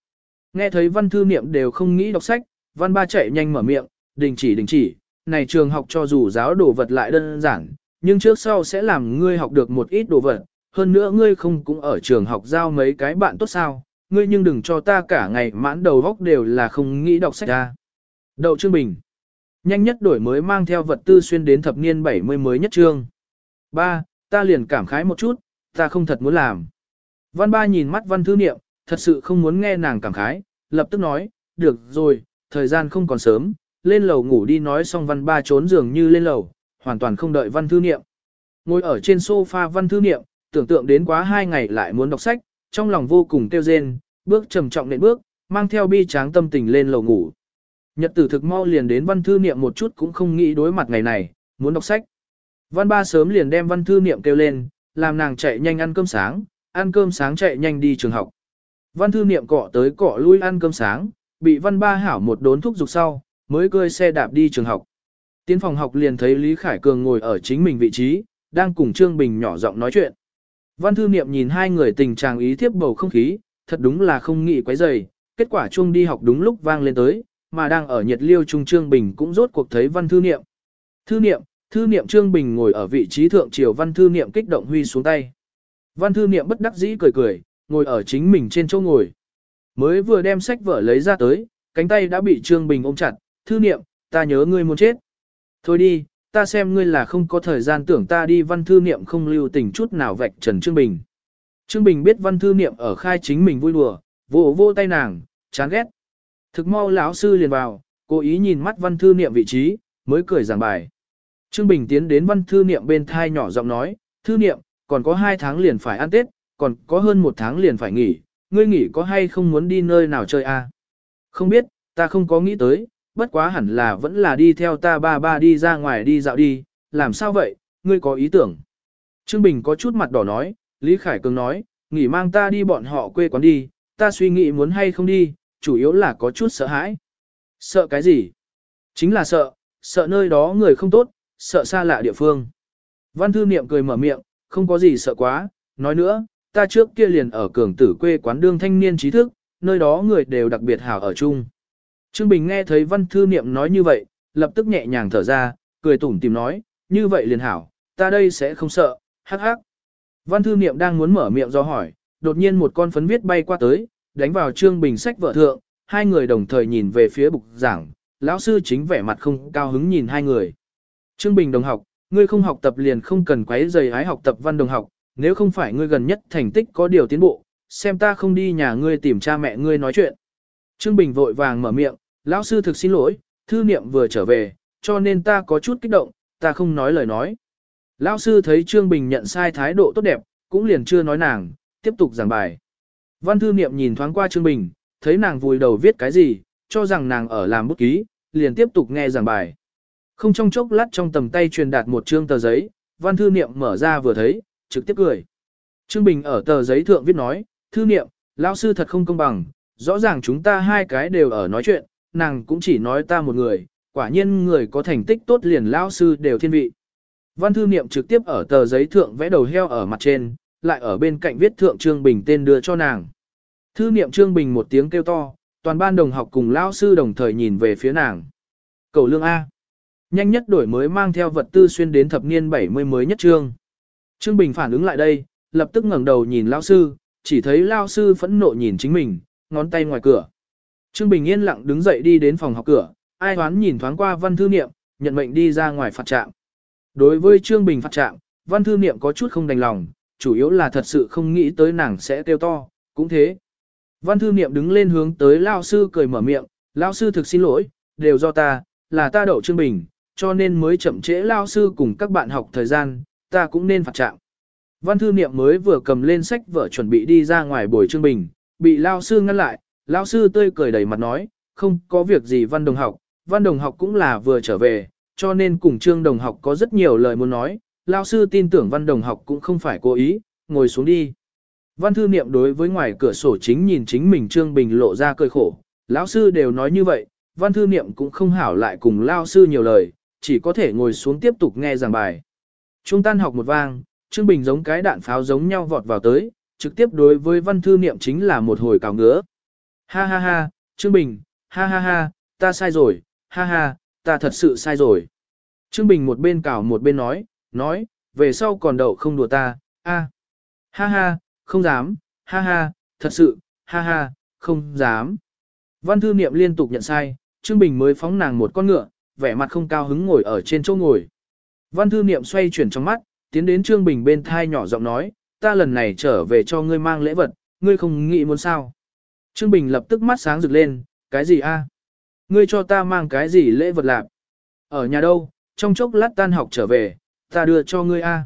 Nghe thấy văn thư niệm đều không nghĩ đọc sách, văn ba chạy nhanh mở miệng, đình chỉ đình chỉ, này trường học cho dù giáo đồ vật lại đơn giản, nhưng trước sau sẽ làm ngươi học được một ít đồ vật, hơn nữa ngươi không cũng ở trường học giao mấy cái bạn tốt sao, ngươi nhưng đừng cho ta cả ngày mãn đầu góc đều là không nghĩ đọc sách ra. Đậu Trương Bình Nhanh nhất đổi mới mang theo vật tư xuyên đến thập niên 70 mới nhất trương. Ba, ta liền cảm khái một chút, ta không thật muốn làm. Văn ba nhìn mắt văn thư niệm, thật sự không muốn nghe nàng cảm khái, lập tức nói, được rồi, thời gian không còn sớm, lên lầu ngủ đi nói xong văn ba trốn giường như lên lầu, hoàn toàn không đợi văn thư niệm. Ngồi ở trên sofa văn thư niệm, tưởng tượng đến quá hai ngày lại muốn đọc sách, trong lòng vô cùng tiêu rên, bước trầm trọng nện bước, mang theo bi tráng tâm tình lên lầu ngủ. Nhật tử thực mau liền đến văn thư niệm một chút cũng không nghĩ đối mặt ngày này, muốn đọc sách. Văn ba sớm liền đem văn thư niệm kêu lên, làm nàng chạy nhanh ăn cơm sáng, ăn cơm sáng chạy nhanh đi trường học. Văn thư niệm cọ tới cọ lui ăn cơm sáng, bị văn ba hảo một đốn thúc giục sau, mới cơi xe đạp đi trường học. Tiến phòng học liền thấy Lý Khải Cường ngồi ở chính mình vị trí, đang cùng Trương Bình nhỏ giọng nói chuyện. Văn thư niệm nhìn hai người tình trạng ý thiếp bầu không khí, thật đúng là không nghĩ quấy rầy, kết quả chuông đi học đúng lúc vang lên tới, mà đang ở nhiệt liêu trung Trương Bình cũng rốt cuộc thấy văn thư niệm. Thư niệm, thư niệm Trương Bình ngồi ở vị trí thượng triều văn thư niệm kích động huy xuống tay. Văn thư niệm bất đắc dĩ cười cười, ngồi ở chính mình trên chỗ ngồi. Mới vừa đem sách vở lấy ra tới, cánh tay đã bị Trương Bình ôm chặt, thư niệm, ta nhớ ngươi muốn chết. Thôi đi, ta xem ngươi là không có thời gian tưởng ta đi văn thư niệm không lưu tình chút nào vạch trần Trương Bình. Trương Bình biết văn thư niệm ở khai chính mình vui đùa, vỗ vô tay nàng, chán ghét. Thực mau lão sư liền vào, cố ý nhìn mắt văn thư niệm vị trí, mới cười giảng bài. Trương Bình tiến đến văn thư niệm bên thai nhỏ giọng nói, thư niệm, còn có hai tháng liền phải ăn Tết, còn có hơn một tháng liền phải nghỉ, ngươi nghỉ có hay không muốn đi nơi nào chơi à? Không biết, ta không có nghĩ tới, bất quá hẳn là vẫn là đi theo ta ba ba đi ra ngoài đi dạo đi, làm sao vậy, ngươi có ý tưởng. Trương Bình có chút mặt đỏ nói, Lý Khải Cường nói, nghỉ mang ta đi bọn họ quê quán đi, ta suy nghĩ muốn hay không đi, chủ yếu là có chút sợ hãi. Sợ cái gì? Chính là sợ, sợ nơi đó người không tốt, sợ xa lạ địa phương. Văn thư niệm cười mở miệng, không có gì sợ quá, nói nữa, ta trước kia liền ở cường tử quê quán đương thanh niên trí thức, nơi đó người đều đặc biệt hảo ở chung. Trương Bình nghe thấy văn thư niệm nói như vậy, lập tức nhẹ nhàng thở ra, cười tủm tìm nói, như vậy liền hảo, ta đây sẽ không sợ, hắc hắc. Văn thư niệm đang muốn mở miệng do hỏi, đột nhiên một con phấn viết bay qua tới, đánh vào Trương Bình sách vợ thượng, hai người đồng thời nhìn về phía bục giảng, lão sư chính vẻ mặt không cao hứng nhìn hai người. Trương Bình đồng học, ngươi không học tập liền không cần quấy rầy ái học tập văn đồng học, nếu không phải ngươi gần nhất thành tích có điều tiến bộ, xem ta không đi nhà ngươi tìm cha mẹ ngươi nói chuyện. Trương Bình vội vàng mở miệng, lão sư thực xin lỗi, thư niệm vừa trở về, cho nên ta có chút kích động, ta không nói lời nói. Lão sư thấy Trương Bình nhận sai thái độ tốt đẹp, cũng liền chưa nói nàng, tiếp tục giảng bài. Văn thư niệm nhìn thoáng qua Trương Bình, thấy nàng vùi đầu viết cái gì, cho rằng nàng ở làm bút ký, liền tiếp tục nghe giảng bài. Không trong chốc lát trong tầm tay truyền đạt một trương tờ giấy, văn thư niệm mở ra vừa thấy, trực tiếp cười. Trương Bình ở tờ giấy thượng viết nói, thư niệm, lão sư thật không công bằng, rõ ràng chúng ta hai cái đều ở nói chuyện, nàng cũng chỉ nói ta một người, quả nhiên người có thành tích tốt liền lão sư đều thiên vị. Văn thư niệm trực tiếp ở tờ giấy thượng vẽ đầu heo ở mặt trên, lại ở bên cạnh viết thượng Trương Bình tên đưa cho nàng. Thư niệm Trương Bình một tiếng kêu to, toàn ban đồng học cùng lão sư đồng thời nhìn về phía nàng. Cầu lương A. Nhanh nhất đổi mới mang theo vật tư xuyên đến thập niên 70 mới nhất trương. Trương Bình phản ứng lại đây, lập tức ngẩng đầu nhìn lão sư, chỉ thấy lão sư phẫn nộ nhìn chính mình, ngón tay ngoài cửa. Trương Bình yên lặng đứng dậy đi đến phòng học cửa, ai hoán nhìn thoáng qua văn thư niệm, nhận mệnh đi ra ngoài phạt trạm. Đối với Trương Bình phạt trạm, văn thư niệm có chút không đành lòng, chủ yếu là thật sự không nghĩ tới nàng sẽ tiêu to, cũng thế. Văn thư niệm đứng lên hướng tới lão sư cười mở miệng, lão sư thực xin lỗi, đều do ta, là ta đậu Trương Bình, cho nên mới chậm trễ lao sư cùng các bạn học thời gian, ta cũng nên phạt trạng. Văn thư niệm mới vừa cầm lên sách vở chuẩn bị đi ra ngoài buổi trương bình, bị lao sư ngăn lại, Lão sư tươi cười đầy mặt nói, không có việc gì văn đồng học, văn đồng học cũng là vừa trở về, cho nên cùng trương đồng học có rất nhiều lời muốn nói, Lão sư tin tưởng văn đồng học cũng không phải cố ý, ngồi xuống đi. Văn thư niệm đối với ngoài cửa sổ chính nhìn chính mình trương bình lộ ra cười khổ, lão sư đều nói như vậy, văn thư niệm cũng không hảo lại cùng lão sư nhiều lời, chỉ có thể ngồi xuống tiếp tục nghe giảng bài. Trung tan học một vang, Trương Bình giống cái đạn pháo giống nhau vọt vào tới, trực tiếp đối với văn thư niệm chính là một hồi cào ngứa. Ha ha ha, Trương Bình, ha ha ha, ta sai rồi, ha ha, ta thật sự sai rồi. Trương Bình một bên cào một bên nói, nói, về sau còn đậu không đùa ta, a, ha ha, không dám, ha ha, thật sự, ha ha, không dám. Văn thư niệm liên tục nhận sai, Trương Bình mới phóng nàng một con ngựa, vẻ mặt không cao hứng ngồi ở trên chỗ ngồi. Văn thư niệm xoay chuyển trong mắt, tiến đến Trương Bình bên thai nhỏ giọng nói, ta lần này trở về cho ngươi mang lễ vật, ngươi không nghĩ muốn sao. Trương Bình lập tức mắt sáng rực lên, cái gì a? Ngươi cho ta mang cái gì lễ vật lạc? Ở nhà đâu, trong chốc lát tan học trở về, ta đưa cho ngươi a.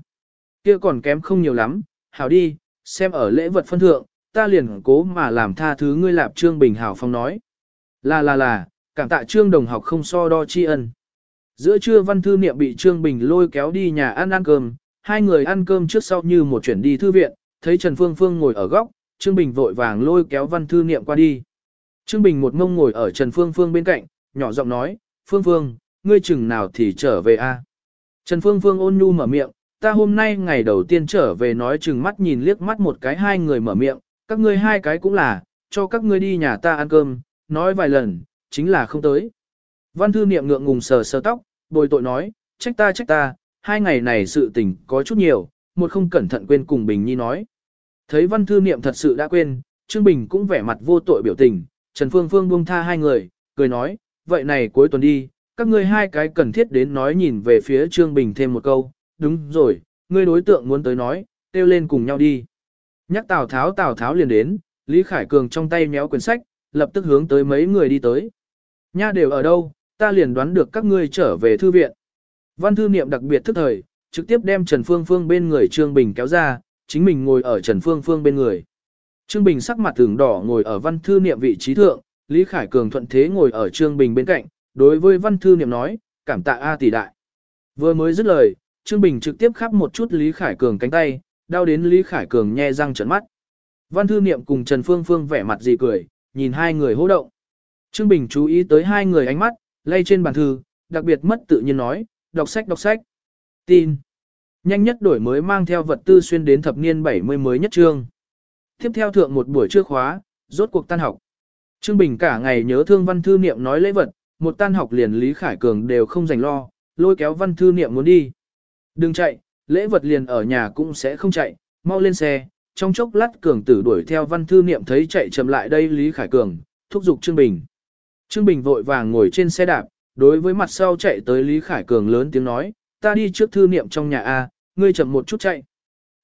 Kia còn kém không nhiều lắm, hảo đi, xem ở lễ vật phân thượng, ta liền cố mà làm tha thứ ngươi lạp Trương Bình hảo phong nói. Là là là, Cảm tạ Trương đồng học không so đo tri ân. Giữa trưa văn thư niệm bị Trương Bình lôi kéo đi nhà ăn ăn cơm, hai người ăn cơm trước sau như một chuyển đi thư viện, thấy Trần Phương Phương ngồi ở góc, Trương Bình vội vàng lôi kéo văn thư niệm qua đi. Trương Bình một mông ngồi ở Trần Phương Phương bên cạnh, nhỏ giọng nói, Phương Phương, ngươi chừng nào thì trở về a? Trần Phương Phương ôn nhu mở miệng, ta hôm nay ngày đầu tiên trở về nói chừng mắt nhìn liếc mắt một cái hai người mở miệng, các ngươi hai cái cũng là, cho các ngươi đi nhà ta ăn cơm, nói vài lần, chính là không tới. Văn thư niệm ngượng ngùng sờ sờ tóc, bồi tội nói, trách ta trách ta, hai ngày này sự tình có chút nhiều, một không cẩn thận quên cùng Bình Nhi nói. Thấy văn thư niệm thật sự đã quên, Trương Bình cũng vẻ mặt vô tội biểu tình, Trần Phương Phương buông tha hai người, cười nói, vậy này cuối tuần đi, các ngươi hai cái cần thiết đến nói nhìn về phía Trương Bình thêm một câu, đúng rồi, ngươi đối tượng muốn tới nói, kêu lên cùng nhau đi. Nhắc Tào Tháo Tào Tháo liền đến, Lý Khải Cường trong tay méo quyển sách, lập tức hướng tới mấy người đi tới. Nha đều ở đâu, ta liền đoán được các ngươi trở về thư viện. Văn thư niệm đặc biệt thức thời, trực tiếp đem Trần Phương Phương bên người Trương Bình kéo ra, chính mình ngồi ở Trần Phương Phương bên người. Trương Bình sắc mặt tưởng đỏ ngồi ở văn thư niệm vị trí thượng, Lý Khải Cường thuận thế ngồi ở Trương Bình bên cạnh, đối với văn thư niệm nói, cảm tạ A tỷ đại. Vừa mới dứt lời, Trương Bình trực tiếp khắp một chút Lý Khải Cường cánh tay, đau đến Lý Khải Cường nhe răng trợn mắt. Văn thư niệm cùng Trần Phương Phương vẻ mặt dị cười, nhìn hai người hô động. Trương Bình chú ý tới hai người ánh mắt, lay trên bàn thư, đặc biệt mất tự nhiên nói, đọc sách đọc sách. Tin. Nhanh nhất đổi mới mang theo vật tư xuyên đến thập niên 70 mới nhất trương. Tiếp theo thượng một buổi trưa khóa, rốt cuộc tan học. Trương Bình cả ngày nhớ thương văn thư niệm nói lễ vật, một tan học liền Lý Khải Cường đều không dành lo, lôi kéo văn thư niệm muốn đi. Đừng chạy, lễ vật liền ở nhà cũng sẽ không chạy, mau lên xe. Trong chốc lát Cường tử đuổi theo văn thư niệm thấy chạy chậm lại đây Lý Khải Cường, thúc giục Trương Bình. Trương Bình vội vàng ngồi trên xe đạp, đối với mặt sau chạy tới Lý Khải Cường lớn tiếng nói, ta đi trước thư niệm trong nhà A, ngươi chậm một chút chạy.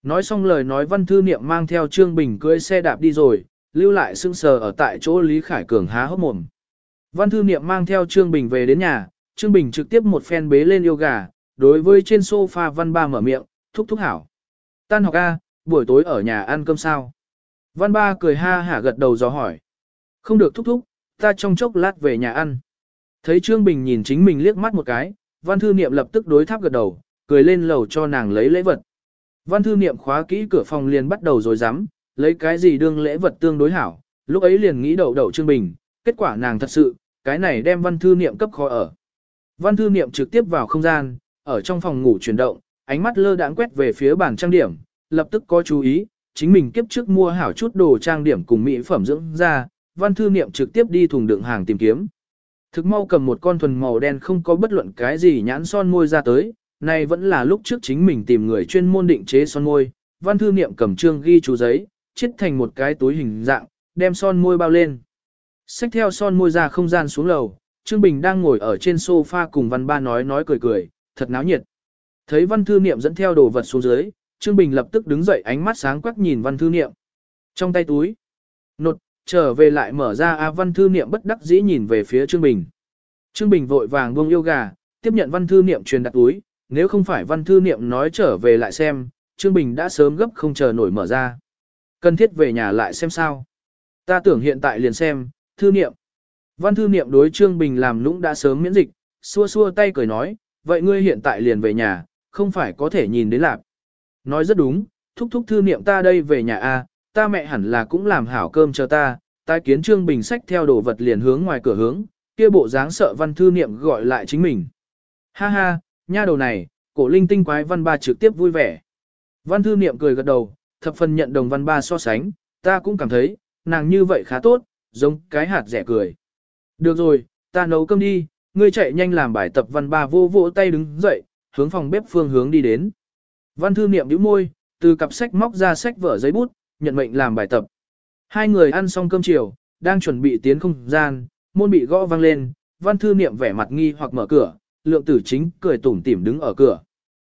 Nói xong lời nói văn thư niệm mang theo Trương Bình cưỡi xe đạp đi rồi, lưu lại sững sờ ở tại chỗ Lý Khải Cường há hốc mồm. Văn thư niệm mang theo Trương Bình về đến nhà, Trương Bình trực tiếp một phen bế lên yoga, đối với trên sofa văn ba mở miệng, thúc thúc hảo. Tan học A, buổi tối ở nhà ăn cơm sao? Văn ba cười ha hả gật đầu dò hỏi. Không được thúc thúc, ta trong chốc lát về nhà ăn. Thấy Trương Bình nhìn chính mình liếc mắt một cái, văn thư niệm lập tức đối tháp gật đầu, cười lên lầu cho nàng lấy lễ vật. Văn thư niệm khóa kỹ cửa phòng liền bắt đầu rồi dám, lấy cái gì đương lễ vật tương đối hảo, lúc ấy liền nghĩ đậu đậu Trương Bình, kết quả nàng thật sự, cái này đem văn thư niệm cấp khó ở. Văn thư niệm trực tiếp vào không gian, ở trong phòng ngủ chuyển động, ánh mắt lơ đãng quét về phía bàn trang điểm, lập tức có chú ý, chính mình kiếp trước mua hảo chút đồ trang điểm cùng mỹ phẩm dưỡng da, văn thư niệm trực tiếp đi thùng đựng hàng tìm kiếm. Thực mau cầm một con thuần màu đen không có bất luận cái gì nhãn son môi ra tới, này vẫn là lúc trước chính mình tìm người chuyên môn định chế son môi, văn thư niệm cầm trương ghi chú giấy, chiết thành một cái túi hình dạng, đem son môi bao lên. Xách theo son môi ra không gian xuống lầu, Trương Bình đang ngồi ở trên sofa cùng văn ba nói nói cười cười, thật náo nhiệt. Thấy văn thư niệm dẫn theo đồ vật xuống dưới, Trương Bình lập tức đứng dậy ánh mắt sáng quắc nhìn văn thư niệm. Trong tay túi, nột, trở về lại mở ra A văn thư niệm bất đắc dĩ nhìn về phía Trương Bình. Trương Bình vội vàng buông yêu gà, tiếp nhận văn thư niệm truyền đặt túi, nếu không phải văn thư niệm nói trở về lại xem, Trương Bình đã sớm gấp không chờ nổi mở ra. Cần thiết về nhà lại xem sao. Ta tưởng hiện tại liền xem, thư niệm. Văn thư niệm đối Trương Bình làm lũng đã sớm miễn dịch, xua xua tay cười nói, vậy ngươi hiện tại liền về nhà, không phải có thể nhìn đến lạc. Nói rất đúng, thúc thúc thư niệm ta đây về nhà a, ta mẹ hẳn là cũng làm hảo cơm cho ta, tái kiến Trương Bình sách theo đồ vật liền hướng ngoài cửa hướng, kia bộ dáng sợ văn thư niệm gọi lại chính mình. Ha ha, nha đầu này, cổ linh tinh quái văn ba trực tiếp vui vẻ. Văn thư niệm cười gật đầu, thập phần nhận đồng văn ba so sánh, ta cũng cảm thấy, nàng như vậy khá tốt, giống cái hạt rẻ cười. Được rồi, ta nấu cơm đi, ngươi chạy nhanh làm bài tập văn ba vô vỗ tay đứng dậy, hướng phòng bếp phương hướng đi đến. Văn thư niệm nhíu môi, từ cặp sách móc ra sách vở giấy bút, nhận mệnh làm bài tập. Hai người ăn xong cơm chiều, đang chuẩn bị tiến không gian, môn bị gõ vang lên, văn thư niệm vẻ mặt nghi hoặc mở cửa, lượng tử chính cười tủm tỉm đứng ở cửa.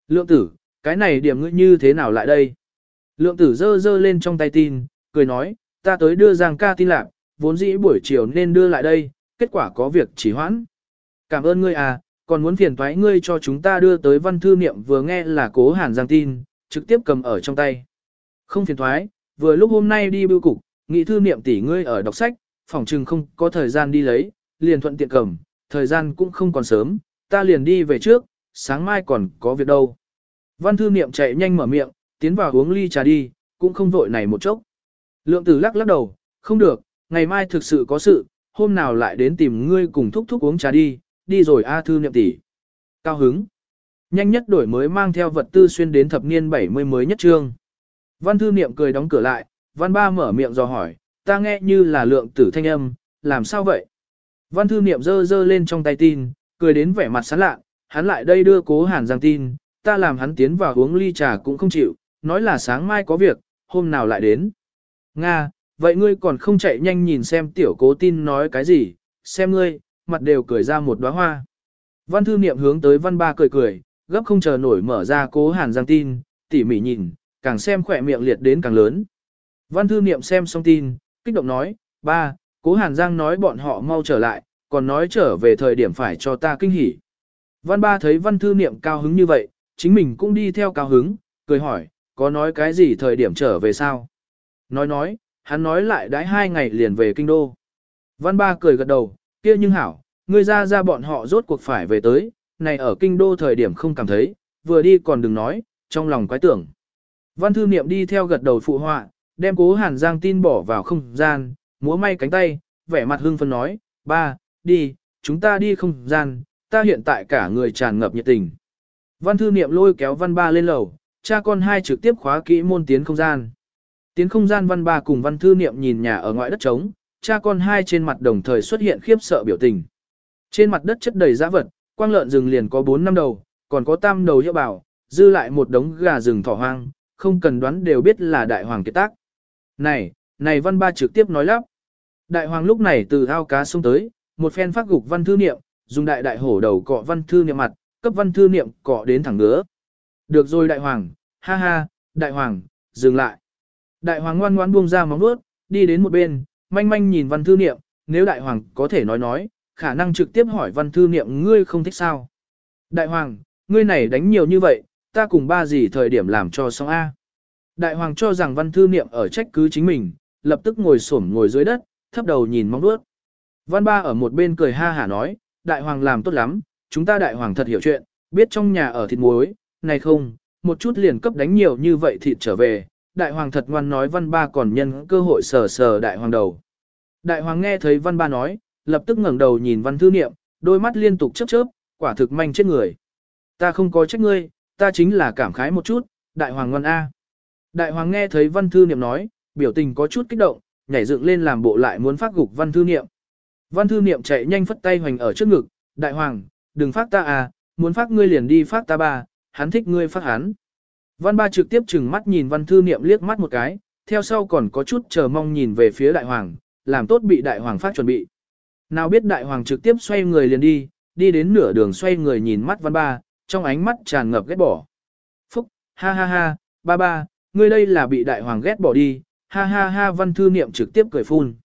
Lượng tử, cái này điểm ngươi như thế nào lại đây? Lượng tử dơ dơ lên trong tay tin, cười nói, ta tới đưa Giang ca tin lạc, vốn dĩ buổi chiều nên đưa lại đây, kết quả có việc chỉ hoãn. Cảm ơn ngươi à, còn muốn phiền thoái ngươi cho chúng ta đưa tới văn thư niệm vừa nghe là cố hàn giang tin, trực tiếp cầm ở trong tay. Không phiền thoái, vừa lúc hôm nay đi bưu cục, nghị thư niệm tỷ ngươi ở đọc sách, phòng trừng không có thời gian đi lấy, liền thuận tiện cầm, thời gian cũng không còn sớm, ta liền đi về trước, sáng mai còn có việc đâu. Văn thư niệm chạy nhanh mở miệng, tiến vào uống ly trà đi, cũng không vội này một chốc. Lượng tử lắc lắc đầu, không được, ngày mai thực sự có sự, hôm nào lại đến tìm ngươi cùng thúc thúc uống trà đi, đi rồi A thư niệm tỷ. Cao hứng. Nhanh nhất đổi mới mang theo vật tư xuyên đến thập niên 70 mới nhất trương. Văn thư niệm cười đóng cửa lại, văn ba mở miệng dò hỏi, ta nghe như là lượng tử thanh âm, làm sao vậy? Văn thư niệm dơ dơ lên trong tay tin, cười đến vẻ mặt sán lạ, hắn lại đây đưa cố hàn giang tin, ta làm hắn tiến vào uống ly trà cũng không chịu, nói là sáng mai có việc, hôm nào lại đến. Nga, vậy ngươi còn không chạy nhanh nhìn xem tiểu cố tin nói cái gì, xem ngươi, mặt đều cười ra một đóa hoa. Văn thư niệm hướng tới văn ba cười cười, gấp không chờ nổi mở ra cố hàn giang tin, tỉ mỉ nhìn, càng xem khỏe miệng liệt đến càng lớn. Văn thư niệm xem xong tin, kích động nói, ba, cố hàn giang nói bọn họ mau trở lại, còn nói trở về thời điểm phải cho ta kinh hỉ. Văn ba thấy văn thư niệm cao hứng như vậy, chính mình cũng đi theo cao hứng, cười hỏi, có nói cái gì thời điểm trở về sao? Nói nói, hắn nói lại đãi hai ngày liền về kinh đô. Văn ba cười gật đầu, kia nhưng hảo, ngươi ra ra bọn họ rốt cuộc phải về tới, này ở kinh đô thời điểm không cảm thấy, vừa đi còn đừng nói, trong lòng quái tưởng. Văn thư niệm đi theo gật đầu phụ họa, đem cố hàn giang tin bỏ vào không gian, múa may cánh tay, vẻ mặt hưng phân nói, ba, đi, chúng ta đi không gian, ta hiện tại cả người tràn ngập nhiệt tình. Văn thư niệm lôi kéo văn ba lên lầu, cha con hai trực tiếp khóa kỹ môn tiến không gian. Tiến không gian văn ba cùng văn thư niệm nhìn nhà ở ngoại đất trống, cha con hai trên mặt đồng thời xuất hiện khiếp sợ biểu tình. Trên mặt đất chất đầy giã vật, quang lợn rừng liền có 4 năm đầu, còn có tam đầu hiệu bảo, dư lại một đống gà rừng thỏ hoang, không cần đoán đều biết là đại hoàng kiệt tác. Này, này văn ba trực tiếp nói lắp. Đại hoàng lúc này từ ao cá xuống tới, một phen phát gục văn thư niệm, dùng đại đại hổ đầu cọ văn thư niệm mặt, cấp văn thư niệm cọ đến thẳng ngứa. Được rồi đại hoàng, ha ha, đại hoàng, dừng lại. Đại hoàng ngoan ngoãn buông ra móng vuốt, đi đến một bên, manh manh nhìn văn thư niệm, nếu đại hoàng có thể nói nói, khả năng trực tiếp hỏi văn thư niệm ngươi không thích sao. Đại hoàng, ngươi này đánh nhiều như vậy, ta cùng ba gì thời điểm làm cho xong A. Đại hoàng cho rằng văn thư niệm ở trách cứ chính mình, lập tức ngồi xổm ngồi dưới đất, thấp đầu nhìn mong đuốt. Văn ba ở một bên cười ha hả nói, đại hoàng làm tốt lắm, chúng ta đại hoàng thật hiểu chuyện, biết trong nhà ở thịt muối, này không, một chút liền cấp đánh nhiều như vậy thịt trở về, đại hoàng thật ngoan nói văn ba còn nhân cơ hội sờ sờ đại hoàng đầu. Đại hoàng nghe thấy văn ba nói, lập tức ngẩng đầu nhìn văn thư niệm, đôi mắt liên tục chớp chớp, quả thực manh chết người. Ta không có trách ngươi, ta chính là cảm khái một chút, đại hoàng ngoan A. Đại hoàng nghe thấy văn thư niệm nói, biểu tình có chút kích động, nhảy dựng lên làm bộ lại muốn phát gục văn thư niệm. Văn thư niệm chạy nhanh phất tay hoành ở trước ngực, đại hoàng, đừng phát ta à, muốn phát ngươi liền đi phát ta ba, hắn thích ngươi phát hắn. Văn ba trực tiếp chừng mắt nhìn văn thư niệm liếc mắt một cái, theo sau còn có chút chờ mong nhìn về phía đại hoàng, làm tốt bị đại hoàng phát chuẩn bị. Nào biết đại hoàng trực tiếp xoay người liền đi, đi đến nửa đường xoay người nhìn mắt văn ba, trong ánh mắt tràn ngập ghét bỏ. Phúc, ha ha ha, ba ba, ngươi đây là bị đại hoàng ghét bỏ đi, ha ha ha văn thư niệm trực tiếp cười phun.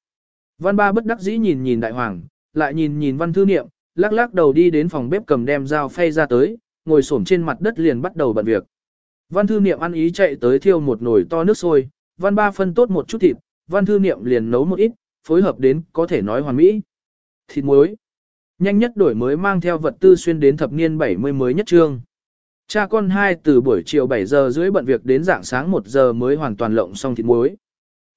Văn ba bất đắc dĩ nhìn nhìn đại hoàng, lại nhìn nhìn văn thư niệm, lắc lắc đầu đi đến phòng bếp cầm đem dao phay ra tới, ngồi xổm trên mặt đất liền bắt đầu bận việc. Văn thư niệm ăn ý chạy tới thiêu một nồi to nước sôi, văn ba phân tốt một chút thịt, văn thư niệm liền nấu một ít, phối hợp đến có thể nói hoàn mỹ. Thịt muối. Nhanh nhất đổi mới mang theo vật tư xuyên đến thập niên 70 mới nhất trương. Cha con hai từ buổi chiều 7 giờ rưỡi bận việc đến dạng sáng 1 giờ mới hoàn toàn lộng xong thịt muối.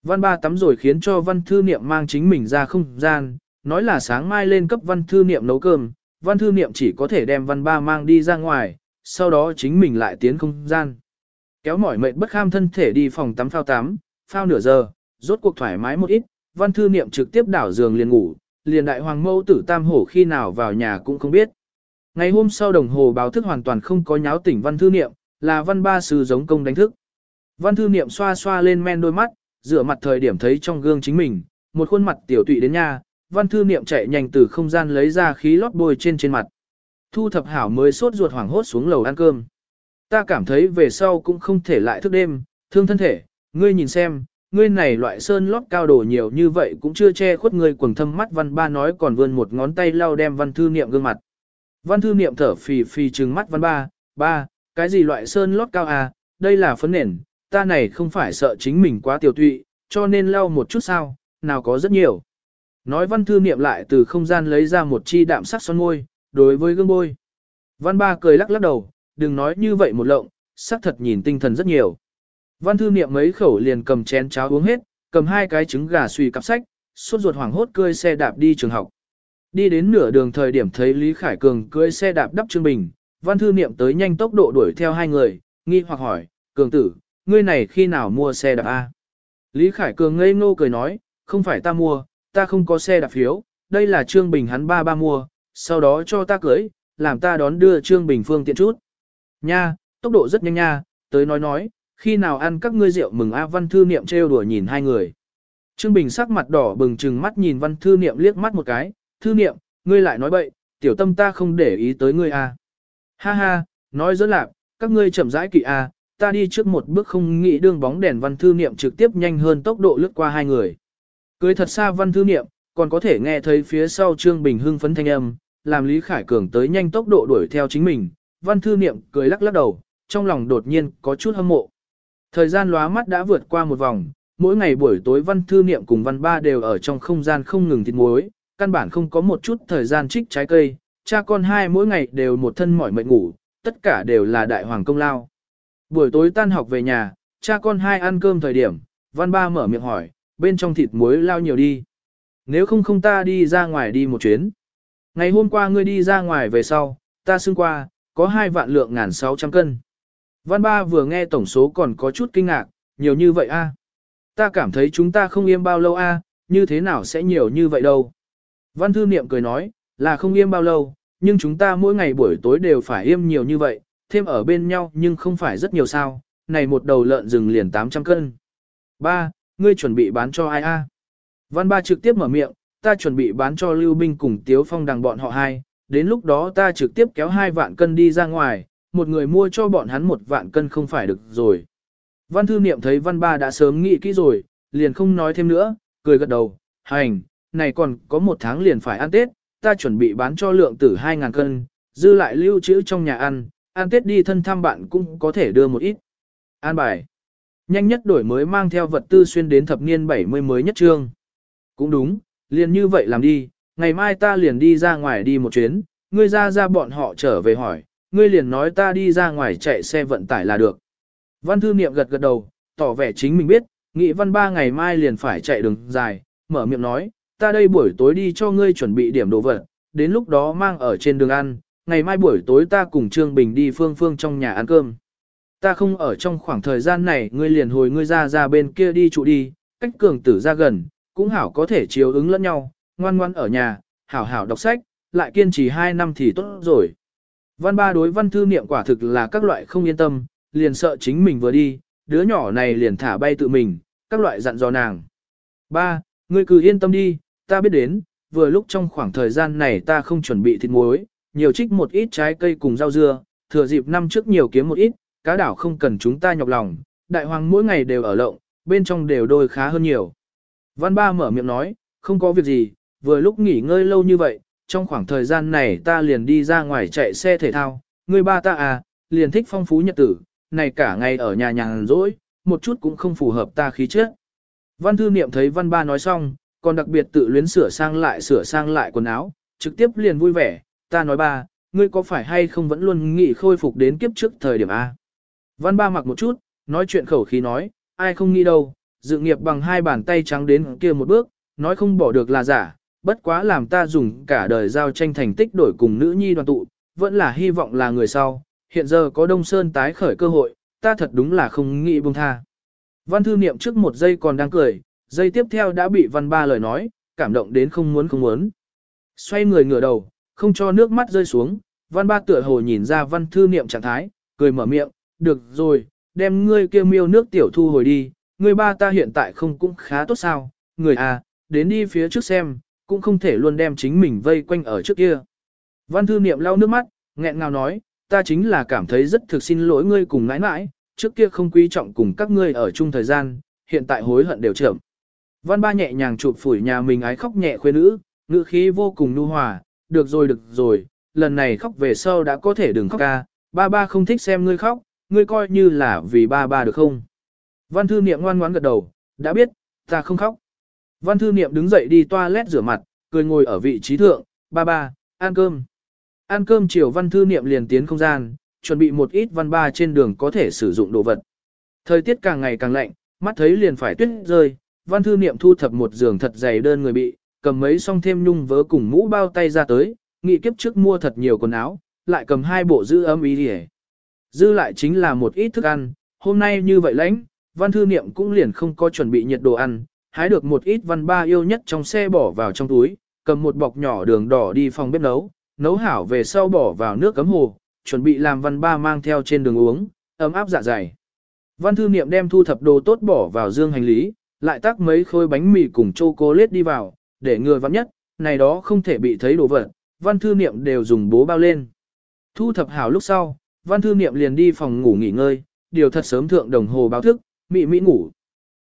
Văn ba tắm rồi khiến cho văn thư niệm mang chính mình ra không gian, nói là sáng mai lên cấp văn thư niệm nấu cơm, văn thư niệm chỉ có thể đem văn ba mang đi ra ngoài, sau đó chính mình lại tiến không gian. Kéo mỏi mệt bất kham thân thể đi phòng tắm phao tắm, phao nửa giờ, rốt cuộc thoải mái một ít, văn thư niệm trực tiếp đảo giường liền ngủ, liền đại hoàng mâu tử tam hổ khi nào vào nhà cũng không biết. Ngày hôm sau đồng hồ báo thức hoàn toàn không có nháo tỉnh văn thư niệm, là văn ba sư giống công đánh thức. Văn thư niệm xoa xoa lên men đôi mắt, rửa mặt thời điểm thấy trong gương chính mình, một khuôn mặt tiểu tụy đến nha văn thư niệm chạy nhanh từ không gian lấy ra khí lót bôi trên trên mặt. Thu thập hảo mới sốt ruột hoảng hốt xuống lầu ăn cơm. Ta cảm thấy về sau cũng không thể lại thức đêm, thương thân thể, ngươi nhìn xem, ngươi này loại sơn lót cao đồ nhiều như vậy cũng chưa che khuất ngươi quần thâm mắt văn ba nói còn vươn một ngón tay lau đem văn thư niệm gương mặt. Văn thư niệm thở phì phì trừng mắt văn ba, ba, cái gì loại sơn lót cao à, đây là phấn nền, ta này không phải sợ chính mình quá tiểu tụy, cho nên lau một chút sao, nào có rất nhiều. Nói văn thư niệm lại từ không gian lấy ra một chi đạm sắc son môi, đối với gương bôi. Văn ba cười lắc lắc đầu, đừng nói như vậy một lộng, sắc thật nhìn tinh thần rất nhiều. Văn thư niệm mấy khẩu liền cầm chén cháo uống hết, cầm hai cái trứng gà suy cặp sách, suốt ruột hoảng hốt cưỡi xe đạp đi trường học. Đi đến nửa đường thời điểm thấy Lý Khải Cường cưỡi xe đạp đắp Trương Bình, văn thư niệm tới nhanh tốc độ đuổi theo hai người, nghi hoặc hỏi, Cường tử, ngươi này khi nào mua xe đạp A? Lý Khải Cường ngây ngô cười nói, không phải ta mua, ta không có xe đạp phiếu, đây là Trương Bình hắn ba ba mua, sau đó cho ta cưới, làm ta đón đưa Trương Bình phương tiện chút. Nha, tốc độ rất nhanh nha, tới nói nói, khi nào ăn các ngươi rượu mừng A Văn Thư Niệm trêu đùa nhìn hai người. Trương Bình sắc mặt đỏ bừng chừng mắt nhìn Văn Thư Niệm liếc mắt một cái, Thư Niệm, ngươi lại nói bậy, tiểu tâm ta không để ý tới ngươi à. Ha ha, nói dẫn lạc, các ngươi chậm rãi kỵ à, ta đi trước một bước không nghĩ đương bóng đèn văn thư niệm trực tiếp nhanh hơn tốc độ lướt qua hai người. Cưới thật xa văn thư niệm, còn có thể nghe thấy phía sau Trương Bình hưng phấn thanh âm, làm Lý Khải Cường tới nhanh tốc độ đuổi theo chính mình. Văn thư niệm cười lắc lắc đầu, trong lòng đột nhiên có chút hâm mộ. Thời gian lóa mắt đã vượt qua một vòng, mỗi ngày buổi tối văn thư niệm cùng văn ba đều ở trong không gian không ngừng thịt muối, căn bản không có một chút thời gian trích trái cây, cha con hai mỗi ngày đều một thân mỏi mệt ngủ, tất cả đều là đại hoàng công lao. Buổi tối tan học về nhà, cha con hai ăn cơm thời điểm, văn ba mở miệng hỏi, bên trong thịt muối lao nhiều đi. Nếu không không ta đi ra ngoài đi một chuyến. Ngày hôm qua ngươi đi ra ngoài về sau, ta xưng qua, có hai vạn lượng ngàn sáu trăm cân. Văn ba vừa nghe tổng số còn có chút kinh ngạc, nhiều như vậy a? Ta cảm thấy chúng ta không yên bao lâu a, như thế nào sẽ nhiều như vậy đâu. Văn thư niệm cười nói, là không yên bao lâu, nhưng chúng ta mỗi ngày buổi tối đều phải im nhiều như vậy, thêm ở bên nhau nhưng không phải rất nhiều sao, này một đầu lợn rừng liền 800 cân. Ba, ngươi chuẩn bị bán cho ai a? Văn ba trực tiếp mở miệng, ta chuẩn bị bán cho Lưu Binh cùng Tiếu Phong đằng bọn họ hai, đến lúc đó ta trực tiếp kéo hai vạn cân đi ra ngoài, một người mua cho bọn hắn một vạn cân không phải được rồi. Văn thư niệm thấy văn ba đã sớm nghĩ kỹ rồi, liền không nói thêm nữa, cười gật đầu, hành, này còn có một tháng liền phải ăn Tết, ta chuẩn bị bán cho lượng tử 2.000 cân, dư lại lưu trữ trong nhà ăn, An Tết đi thân thăm bạn cũng có thể đưa một ít. An bài. Nhanh nhất đổi mới mang theo vật tư xuyên đến thập niên 70 mới nhất trương. Cũng đúng, liền như vậy làm đi, ngày mai ta liền đi ra ngoài đi một chuyến, ngươi ra ra bọn họ trở về hỏi, ngươi liền nói ta đi ra ngoài chạy xe vận tải là được. Văn thư niệm gật gật đầu, tỏ vẻ chính mình biết, nghị văn ba ngày mai liền phải chạy đường dài, mở miệng nói, ta đây buổi tối đi cho ngươi chuẩn bị điểm đồ vật, đến lúc đó mang ở trên đường ăn, ngày mai buổi tối ta cùng Trương Bình đi phương phương trong nhà ăn cơm. Ta không ở trong khoảng thời gian này ngươi liền hồi ngươi ra ra bên kia đi trụ đi, cách cường tử ra gần, cũng hảo có thể chiếu ứng lẫn nhau, ngoan ngoan ở nhà, hảo hảo đọc sách, lại kiên trì 2 năm thì tốt rồi. Văn ba đối văn thư niệm quả thực là các loại không yên tâm, liền sợ chính mình vừa đi, đứa nhỏ này liền thả bay tự mình, các loại dặn dò nàng. Ba, ngươi cứ yên tâm đi, ta biết đến, vừa lúc trong khoảng thời gian này ta không chuẩn bị thịt muối, nhiều trích một ít trái cây cùng rau dưa, thừa dịp năm trước nhiều kiếm một ít, cá đảo không cần chúng ta nhọc lòng, đại hoàng mỗi ngày đều ở lộng, bên trong đều đôi khá hơn nhiều. Văn ba mở miệng nói, không có việc gì, vừa lúc nghỉ ngơi lâu như vậy, trong khoảng thời gian này ta liền đi ra ngoài chạy xe thể thao, người ba ta à, liền thích phong phú nhật tử, này cả ngày ở nhà nhàn rỗi, một chút cũng không phù hợp ta khí chất. Văn thư niệm thấy văn ba nói xong, còn đặc biệt tự luyến sửa sang lại sửa sang lại quần áo, trực tiếp liền vui vẻ, ta nói ba, ngươi có phải hay không vẫn luôn nghĩ khôi phục đến kiếp trước thời điểm A. Văn ba mặc một chút, nói chuyện khẩu khí nói, ai không nghĩ đâu, dự nghiệp bằng hai bàn tay trắng đến kia một bước, nói không bỏ được là giả, bất quá làm ta dùng cả đời giao tranh thành tích đổi cùng nữ nhi đoàn tụ, vẫn là hy vọng là người sau, hiện giờ có Đông Sơn tái khởi cơ hội, ta thật đúng là không nghĩ buông tha. Văn thư niệm trước một giây còn đang cười, giây tiếp theo đã bị văn ba lời nói, cảm động đến không muốn không muốn. Xoay người ngửa đầu, không cho nước mắt rơi xuống, văn ba tựa hồ nhìn ra văn thư niệm trạng thái, cười mở miệng, được rồi, đem ngươi kêu miêu nước tiểu thu hồi đi, ngươi ba ta hiện tại không cũng khá tốt sao, người à, đến đi phía trước xem, cũng không thể luôn đem chính mình vây quanh ở trước kia. Văn thư niệm lau nước mắt, nghẹn ngào nói, ta chính là cảm thấy rất thực xin lỗi ngươi cùng ngãi ngãi, trước kia không quý trọng cùng các ngươi ở chung thời gian, hiện tại hối hận đều chậm. Văn ba nhẹ nhàng chụp phủi nhà mình ái khóc nhẹ khuê nữ, ngữ khí vô cùng nu hòa, được rồi được rồi, lần này khóc về sau đã có thể đừng khóc ca, ba ba không thích xem ngươi khóc, ngươi coi như là vì ba ba được không. Văn thư niệm ngoan ngoãn gật đầu, đã biết, ta không khóc. Văn thư niệm đứng dậy đi toilet rửa mặt, cười ngồi ở vị trí thượng, ba ba, ăn cơm. Ăn cơm chiều văn thư niệm liền tiến không gian, chuẩn bị một ít văn ba trên đường có thể sử dụng đồ vật. Thời tiết càng ngày càng lạnh, mắt thấy liền phải tuyết rơi, văn thư niệm thu thập một giường thật dày đơn người bị, cầm mấy xong thêm nhung vớ cùng mũ bao tay ra tới, nghị kiếp trước mua thật nhiều quần áo, lại cầm hai bộ giữ ấm ý đi Dư lại chính là một ít thức ăn, hôm nay như vậy lãnh, văn thư niệm cũng liền không có chuẩn bị nhiệt đồ ăn, hái được một ít văn ba yêu nhất trong xe bỏ vào trong túi, cầm một bọc nhỏ đường đỏ đi phòng bếp nấu, nấu hảo về sau bỏ vào nước cấm hồ, chuẩn bị làm văn ba mang theo trên đường uống, ấm áp dạ dày. Văn thư niệm đem thu thập đồ tốt bỏ vào dương hành lý, lại tắc mấy khối bánh mì cùng chocolate đi vào, để ngừa vắng nhất, này đó không thể bị thấy đồ vật, văn thư niệm đều dùng bố bao lên. Thu thập hảo lúc sau, văn thư niệm liền đi phòng ngủ nghỉ ngơi, điều thật sớm thượng đồng hồ báo thức, mị mỹ ngủ.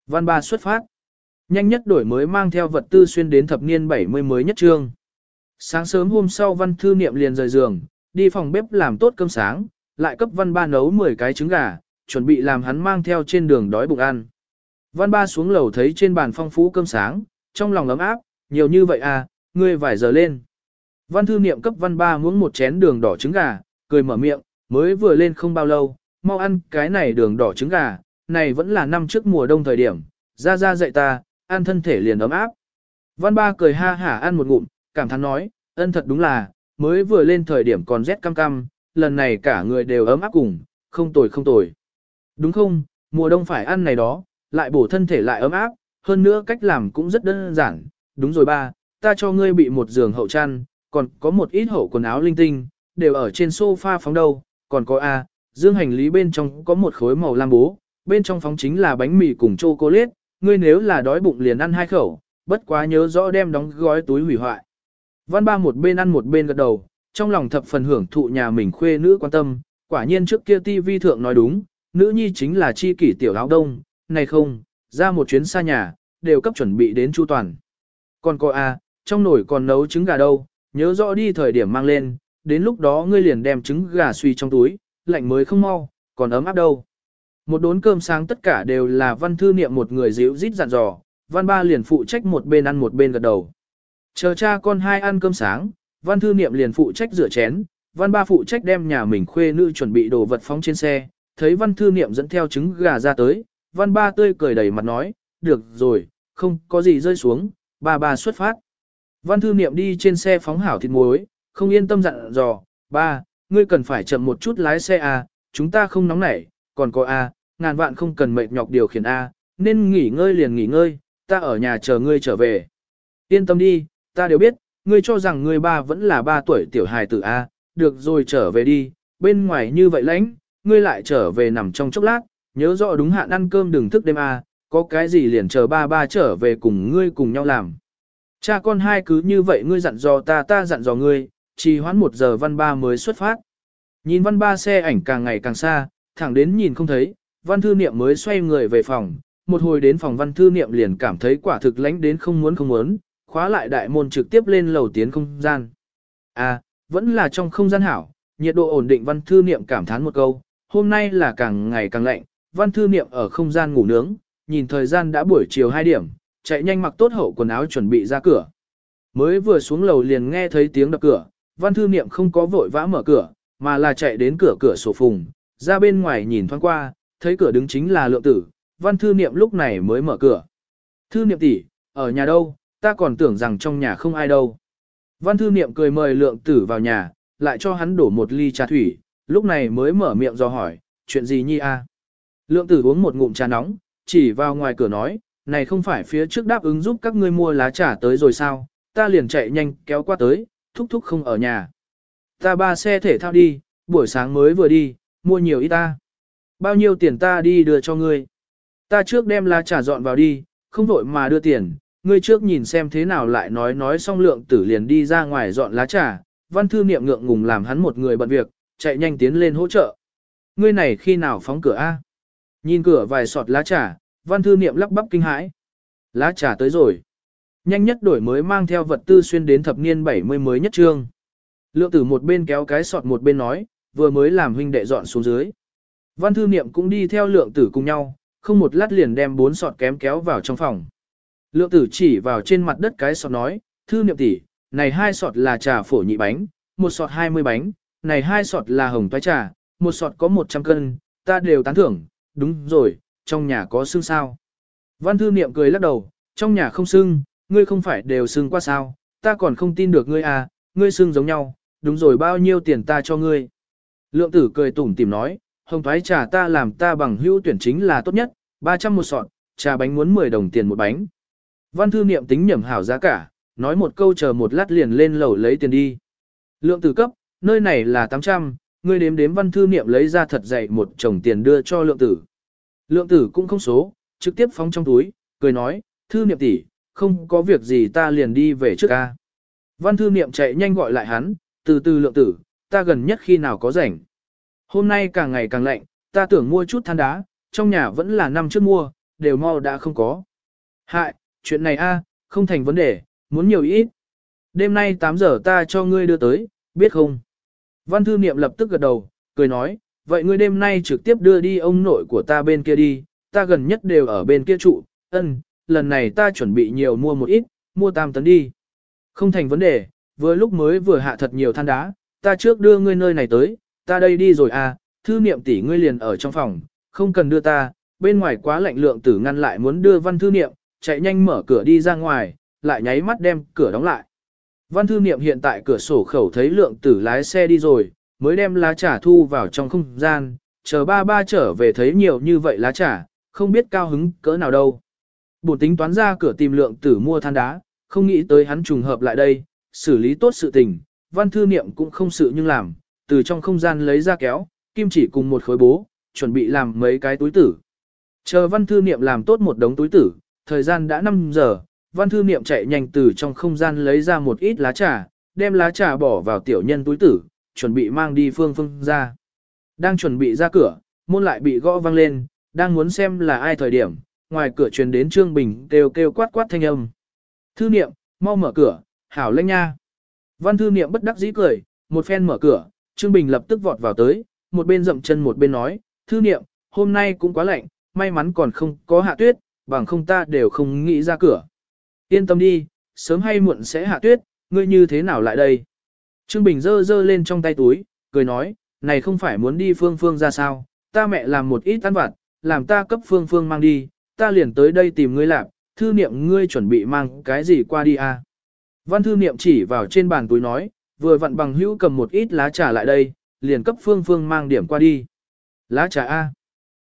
Văn ba xuất phát. Nhanh nhất đổi mới mang theo vật tư xuyên đến thập niên 70 mới nhất trương. Sáng sớm hôm sau văn thư niệm liền rời giường, đi phòng bếp làm tốt cơm sáng, lại cấp văn ba nấu 10 cái trứng gà, chuẩn bị làm hắn mang theo trên đường đói bụng ăn. Văn ba xuống lầu thấy trên bàn phong phú cơm sáng, trong lòng ấm áp, nhiều như vậy à, ngươi vài giờ lên. Văn thư niệm cấp văn ba muỗng một chén đường đỏ trứng gà, cười mở miệng, mới vừa lên không bao lâu, mau ăn cái này đường đỏ trứng gà, này vẫn là năm trước mùa đông thời điểm, ra ra dạy ta, ăn thân thể liền ấm áp. Văn ba cười ha hả ăn một ngụm, cảm thán nói, ân thật đúng là, mới vừa lên thời điểm còn rét cam cam, lần này cả người đều ấm áp cùng, không tồi không tồi. Đúng không, mùa đông phải ăn này đó, lại bổ thân thể lại ấm áp, hơn nữa cách làm cũng rất đơn giản. Đúng rồi ba, ta cho ngươi bị một giường hậu chăn, còn có một ít hậu quần áo linh tinh, đều ở trên sofa phóng đâu, còn có a, dương hành lý bên trong có một khối màu lam bố, bên trong phóng chính là bánh mì cùng chocolate, ngươi nếu là đói bụng liền ăn hai khẩu, bất quá nhớ rõ đem đóng gói túi hủy hoại. Văn ba một bên ăn một bên gật đầu, trong lòng thập phần hưởng thụ nhà mình khuê nữ quan tâm, quả nhiên trước kia TV thượng nói đúng, nữ nhi chính là chi kỷ tiểu áo đông, này không, ra một chuyến xa nhà, đều cấp chuẩn bị đến chu toàn. Còn cô à, trong nồi còn nấu trứng gà đâu, nhớ rõ đi thời điểm mang lên, đến lúc đó ngươi liền đem trứng gà suy trong túi, lạnh mới không mau, còn ấm áp đâu. Một đốn cơm sáng tất cả đều là văn thư niệm một người dịu rít dặn dò, văn ba liền phụ trách một bên ăn một bên gật đầu. Chờ cha con hai ăn cơm sáng, văn thư niệm liền phụ trách rửa chén, văn ba phụ trách đem nhà mình khuê nữ chuẩn bị đồ vật phóng trên xe, thấy văn thư niệm dẫn theo trứng gà ra tới, văn ba tươi cười đầy mặt nói, được rồi, không có gì rơi xuống, ba ba xuất phát. Văn thư niệm đi trên xe phóng hảo thịt muối, không yên tâm dặn dò, ba, ngươi cần phải chậm một chút lái xe à, chúng ta không nóng nảy, còn có a, ngàn vạn không cần mệt nhọc điều khiển a, nên nghỉ ngơi liền nghỉ ngơi, ta ở nhà chờ ngươi trở về. Yên tâm đi, ta đều biết, ngươi cho rằng ngươi ba vẫn là ba tuổi tiểu hài tử a, được rồi trở về đi, bên ngoài như vậy lãnh, ngươi lại trở về nằm trong chốc lát, nhớ rõ đúng hạn ăn cơm đừng thức đêm a, có cái gì liền chờ ba ba trở về cùng ngươi cùng nhau làm. Cha con hai cứ như vậy ngươi dặn dò ta ta dặn dò ngươi, trì hoãn một giờ văn ba mới xuất phát. Nhìn văn ba xe ảnh càng ngày càng xa, thẳng đến nhìn không thấy, văn thư niệm mới xoay người về phòng, một hồi đến phòng văn thư niệm liền cảm thấy quả thực lánh đến không muốn không muốn, khóa lại đại môn trực tiếp lên lầu tiến không gian. À, vẫn là trong không gian hảo, nhiệt độ ổn định văn thư niệm cảm thán một câu, hôm nay là càng ngày càng lạnh, văn thư niệm ở không gian ngủ nướng, nhìn thời gian đã buổi chiều 2 điểm, chạy nhanh mặc tốt hậu quần áo chuẩn bị ra cửa. Mới vừa xuống lầu liền nghe thấy tiếng đập cửa, văn thư niệm không có vội vã mở cửa, mà là chạy đến cửa cửa sổ phùng, ra bên ngoài nhìn thoáng qua, thấy cửa đứng chính là lượng tử, văn thư niệm lúc này mới mở cửa. Thư niệm tỷ, ở nhà đâu, ta còn tưởng rằng trong nhà không ai đâu. Văn thư niệm cười mời lượng tử vào nhà, lại cho hắn đổ một ly trà thủy, lúc này mới mở miệng do hỏi, chuyện gì nhi a? Lượng tử uống một ngụm trà nóng, chỉ vào ngoài cửa nói, này không phải phía trước đáp ứng giúp các ngươi mua lá trà tới rồi sao, ta liền chạy nhanh kéo qua tới, thúc thúc không ở nhà. Ta ba xe thể thao đi, buổi sáng mới vừa đi, mua nhiều ít ta. Bao nhiêu tiền ta đi đưa cho ngươi. Ta trước đem lá trà dọn vào đi, không vội mà đưa tiền, ngươi trước nhìn xem thế nào lại nói nói xong lượng tử liền đi ra ngoài dọn lá trà, văn thư niệm ngượng ngùng làm hắn một người bận việc, chạy nhanh tiến lên hỗ trợ. Ngươi này khi nào phóng cửa a? Nhìn cửa vài sọt lá trà, văn thư niệm lắp bắp kinh hãi. Lá trà tới rồi. Nhanh nhất đổi mới mang theo vật tư xuyên đến thập niên 70 mới nhất trương. Lượng tử một bên kéo cái sọt một bên nói, vừa mới làm huynh đệ dọn xuống dưới. Văn thư niệm cũng đi theo lượng tử cùng nhau, không một lát liền đem bốn sọt kém kéo vào trong phòng. Lượng tử chỉ vào trên mặt đất cái sọt nói, thư niệm tỷ, này hai sọt là trà phổ nhị bánh, một sọt 20 bánh, này hai sọt là hồng toái trà, một sọt có 100 cân, ta đều tán thưởng, đúng rồi, trong nhà có xương sao. Văn thư niệm cười lắc đầu, trong nhà không xương, ngươi không phải đều xương qua sao, ta còn không tin được ngươi à, ngươi xương giống nhau, đúng rồi bao nhiêu tiền ta cho ngươi. Lượng tử cười tủm tìm nói, hồng thoái trà ta làm ta bằng hữu tuyển chính là tốt nhất, 300 một sọt, trà bánh muốn 10 đồng tiền một bánh. Văn thư niệm tính nhẩm hảo giá cả, nói một câu chờ một lát liền lên lầu lấy tiền đi. Lượng tử cấp, nơi này là 800, ngươi đếm đếm văn thư niệm lấy ra thật dày một chồng tiền đưa cho lượng tử. Lượng tử cũng không số, trực tiếp phóng trong túi, cười nói, thư niệm tỷ, không có việc gì ta liền đi về trước ca. Văn thư niệm chạy nhanh gọi lại hắn, từ từ lượng tử, ta gần nhất khi nào có rảnh. Hôm nay càng ngày càng lạnh, ta tưởng mua chút than đá, trong nhà vẫn là năm trước mua, đều mau đã không có. Hại, chuyện này a, không thành vấn đề, muốn nhiều ít. Đêm nay 8 giờ ta cho ngươi đưa tới, biết không? Văn thư niệm lập tức gật đầu, cười nói, vậy ngươi đêm nay trực tiếp đưa đi ông nội của ta bên kia đi, ta gần nhất đều ở bên kia trụ, ân, lần này ta chuẩn bị nhiều mua một ít, mua tam tấn đi. Không thành vấn đề, vừa lúc mới vừa hạ thật nhiều than đá, ta trước đưa ngươi nơi này tới, ta đây đi rồi à, thư niệm tỷ ngươi liền ở trong phòng, không cần đưa ta, bên ngoài quá lạnh lượng tử ngăn lại muốn đưa văn thư niệm, chạy nhanh mở cửa đi ra ngoài, lại nháy mắt đem cửa đóng lại. Văn thư niệm hiện tại cửa sổ khẩu thấy lượng tử lái xe đi rồi, mới đem lá trà thu vào trong không gian, chờ ba ba trở về thấy nhiều như vậy lá trà, không biết cao hứng cỡ nào đâu. Bổn tính toán ra cửa tìm lượng tử mua than đá, không nghĩ tới hắn trùng hợp lại đây, xử lý tốt sự tình, văn thư niệm cũng không sự nhưng làm, từ trong không gian lấy ra kéo, kim chỉ cùng một khối bố, chuẩn bị làm mấy cái túi tử. Chờ văn thư niệm làm tốt một đống túi tử, thời gian đã 5 giờ, văn thư niệm chạy nhanh từ trong không gian lấy ra một ít lá trà, đem lá trà bỏ vào tiểu nhân túi tử, chuẩn bị mang đi phương phương ra. Đang chuẩn bị ra cửa, môn lại bị gõ vang lên, đang muốn xem là ai thời điểm, ngoài cửa truyền đến Trương Bình kêu kêu quát quát thanh âm. Thư niệm, mau mở cửa, hảo lên nha. Văn thư niệm bất đắc dĩ cười, một phen mở cửa, Trương Bình lập tức vọt vào tới, một bên dậm chân một bên nói, thư niệm, hôm nay cũng quá lạnh, may mắn còn không có hạ tuyết, bằng không ta đều không nghĩ ra cửa. Yên tâm đi, sớm hay muộn sẽ hạ tuyết, ngươi như thế nào lại đây? Trương Bình dơ dơ lên trong tay túi, cười nói, này không phải muốn đi phương phương ra sao, ta mẹ làm một ít ăn vặt, làm ta cấp phương phương mang đi, ta liền tới đây tìm ngươi làm, thư niệm ngươi chuẩn bị mang cái gì qua đi à? Văn thư niệm chỉ vào trên bàn túi nói, vừa vặn bằng hữu cầm một ít lá trà lại đây, liền cấp phương phương mang điểm qua đi. Lá trà A.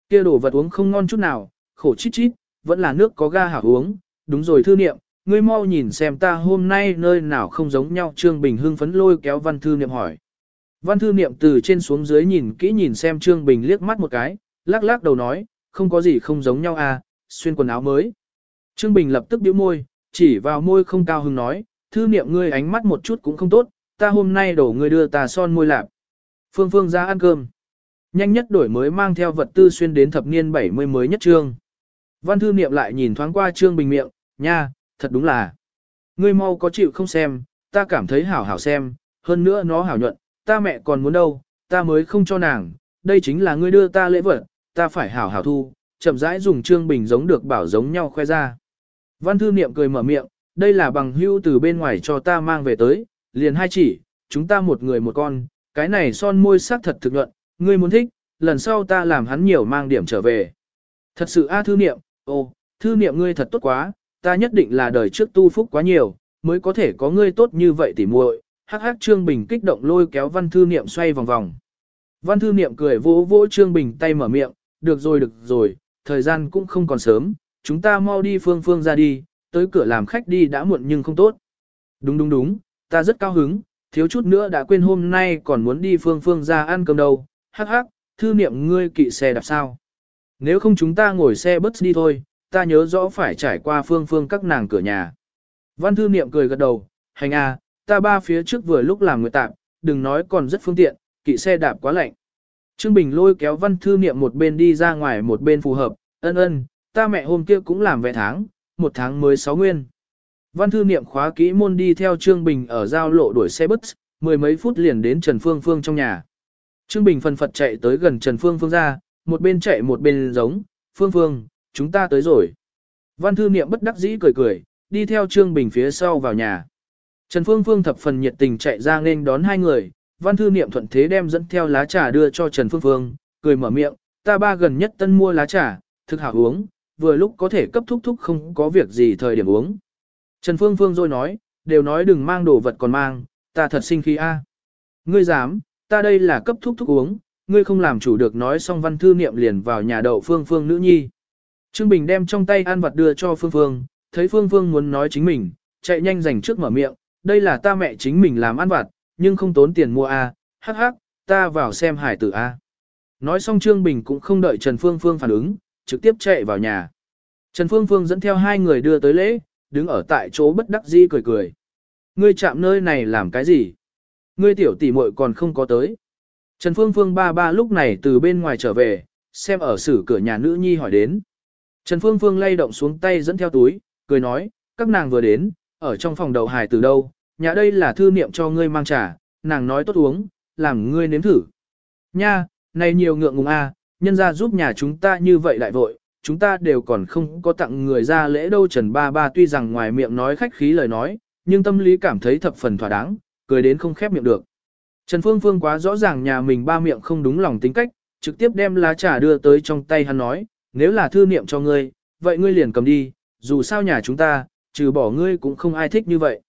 kia đồ vật uống không ngon chút nào, khổ chít chít, vẫn là nước có ga hảo uống, đúng rồi thư niệm, ngươi mau nhìn xem ta hôm nay nơi nào không giống nhau Trương Bình hưng phấn lôi kéo văn thư niệm hỏi. Văn thư niệm từ trên xuống dưới nhìn kỹ nhìn xem Trương Bình liếc mắt một cái, lắc lắc đầu nói, không có gì không giống nhau à, xuyên quần áo mới. Trương Bình lập tức bĩu môi, chỉ vào môi không cao hứng nói, thư niệm ngươi ánh mắt một chút cũng không tốt, ta hôm nay đổ ngươi đưa ta son môi lạp. Phương Phương ra ăn cơm. Nhanh nhất đổi mới mang theo vật tư xuyên đến thập niên 70 mới nhất trương. Văn thư niệm lại nhìn thoáng qua trương bình miệng, nha, thật đúng là. Ngươi mau có chịu không xem, ta cảm thấy hảo hảo xem, hơn nữa nó hảo nhuận, ta mẹ còn muốn đâu, ta mới không cho nàng, đây chính là ngươi đưa ta lễ vật, ta phải hảo hảo thu, chậm rãi dùng trương bình giống được bảo giống nhau khoe ra. Văn thư niệm cười mở miệng, đây là bằng hưu từ bên ngoài cho ta mang về tới, liền hai chỉ, chúng ta một người một con, cái này son môi sắc thật thực nhuận, ngươi muốn thích, lần sau ta làm hắn nhiều mang điểm trở về. Thật sự a thư niệm, ô, thư niệm ngươi thật tốt quá, ta nhất định là đời trước tu phúc quá nhiều, mới có thể có ngươi tốt như vậy tỉ muội. Hắc hắc Trương Bình kích động lôi kéo Văn Thư Niệm xoay vòng vòng. Văn Thư Niệm cười vỗ vỗ Trương Bình tay mở miệng, được rồi được rồi, thời gian cũng không còn sớm, chúng ta mau đi phương phương ra đi, tới cửa làm khách đi đã muộn nhưng không tốt. Đúng đúng đúng, ta rất cao hứng, thiếu chút nữa đã quên hôm nay còn muốn đi phương phương ra ăn cơm đâu, hắc hắc, thư niệm ngươi kỵ xe đạp sao. Nếu không chúng ta ngồi xe bus đi thôi, ta nhớ rõ phải trải qua phương phương các nàng cửa nhà. Văn thư niệm cười gật đầu, hành a, ta ba phía trước vừa lúc làm người tạm, đừng nói còn rất phương tiện, kỵ xe đạp quá lạnh. Trương Bình lôi kéo văn thư niệm một bên đi ra ngoài một bên phù hợp, ân ân, ta mẹ hôm kia cũng làm vẽ tháng, một tháng mới sáu nguyên. Văn thư niệm khóa kỹ môn đi theo Trương Bình ở giao lộ đuổi xe bus, mười mấy phút liền đến Trần Phương Phương trong nhà. Trương Bình phần phật chạy tới gần Trần Phương Phương ra, một bên chạy một bên giống, Phương Phương, chúng ta tới rồi. Văn thư niệm bất đắc dĩ cười cười, đi theo Trương Bình phía sau vào nhà. Trần Phương Phương thập phần nhiệt tình chạy ra nên đón hai người, văn thư niệm thuận thế đem dẫn theo lá trà đưa cho Trần Phương Phương, cười mở miệng, ta ba gần nhất tân mua lá trà, thực hảo uống, vừa lúc có thể cấp thúc thúc không có việc gì thời điểm uống. Trần Phương Phương rồi nói, đều nói đừng mang đồ vật còn mang, ta thật sinh khí a. Ngươi dám, ta đây là cấp thuốc thúc uống, ngươi không làm chủ được nói xong văn thư niệm liền vào nhà đậu Phương Phương nữ nhi. Trương Bình đem trong tay ăn vật đưa cho Phương Phương, thấy Phương Phương muốn nói chính mình, chạy nhanh giành trước mở miệng, đây là ta mẹ chính mình làm ăn vặt, nhưng không tốn tiền mua a, hắc hắc, ta vào xem hải tử a. Nói xong Trương Bình cũng không đợi Trần Phương Phương phản ứng, trực tiếp chạy vào nhà. Trần Phương Phương dẫn theo hai người đưa tới lễ, đứng ở tại chỗ bất đắc dĩ cười cười. ngươi chạm nơi này làm cái gì? Ngươi tiểu tỷ muội còn không có tới. Trần Phương Phương ba ba lúc này từ bên ngoài trở về, xem ở xử cửa nhà nữ nhi hỏi đến. Trần Phương Phương lay động xuống tay dẫn theo túi, cười nói, các nàng vừa đến, ở trong phòng đầu hài từ đâu, nhà đây là thư niệm cho ngươi mang trà, nàng nói tốt uống, làm ngươi nếm thử. Nha, này nhiều ngượng ngùng a, nhân ra giúp nhà chúng ta như vậy lại vội, chúng ta đều còn không có tặng người ra lễ đâu Trần Ba Ba tuy rằng ngoài miệng nói khách khí lời nói, nhưng tâm lý cảm thấy thập phần thỏa đáng, cười đến không khép miệng được. Trần Phương Phương quá rõ ràng nhà mình ba miệng không đúng lòng tính cách, trực tiếp đem lá trà đưa tới trong tay hắn nói, nếu là thư niệm cho ngươi, vậy ngươi liền cầm đi, dù sao nhà chúng ta, trừ bỏ ngươi cũng không ai thích như vậy.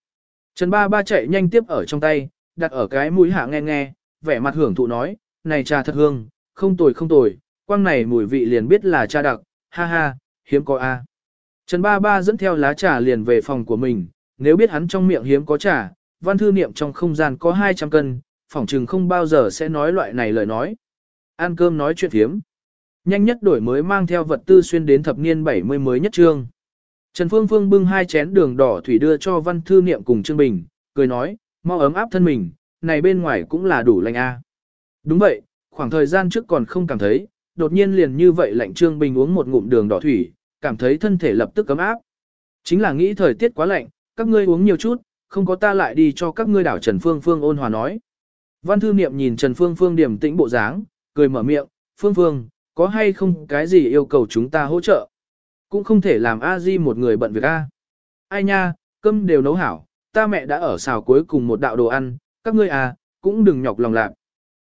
Trần Ba Ba chạy nhanh tiếp ở trong tay, đặt ở cái mũi hạ nghe nghe, vẻ mặt hưởng thụ nói, này trà thật hương, không tồi không tồi, quang này mùi vị liền biết là trà đặc, ha ha, hiếm có a. Trần Ba Ba dẫn theo lá trà liền về phòng của mình, nếu biết hắn trong miệng hiếm có trà, văn thư niệm trong không gian có 200 cân, phỏng chừng không bao giờ sẽ nói loại này lời nói. Ăn cơm nói chuyện hiếm. Nhanh nhất đổi mới mang theo vật tư xuyên đến thập niên 70 mới nhất trương. Trần Phương Phương bưng hai chén đường đỏ thủy đưa cho văn thư niệm cùng Trương Bình, cười nói, mau ấm áp thân mình, này bên ngoài cũng là đủ lạnh a. Đúng vậy, khoảng thời gian trước còn không cảm thấy, đột nhiên liền như vậy lạnh Trương Bình uống một ngụm đường đỏ thủy, cảm thấy thân thể lập tức ấm áp. Chính là nghĩ thời tiết quá lạnh, các ngươi uống nhiều chút, không có ta lại đi cho các ngươi đảo Trần Phương Phương ôn hòa nói. Văn thư niệm nhìn Trần Phương Phương điểm tĩnh bộ dáng, cười mở miệng, Phương Phương, có hay không cái gì yêu cầu chúng ta hỗ trợ? Cũng không thể làm a di một người bận việc a. Ai nha, cơm đều nấu hảo, ta mẹ đã ở xào cuối cùng một đạo đồ ăn, các ngươi à, cũng đừng nhọc lòng lạc.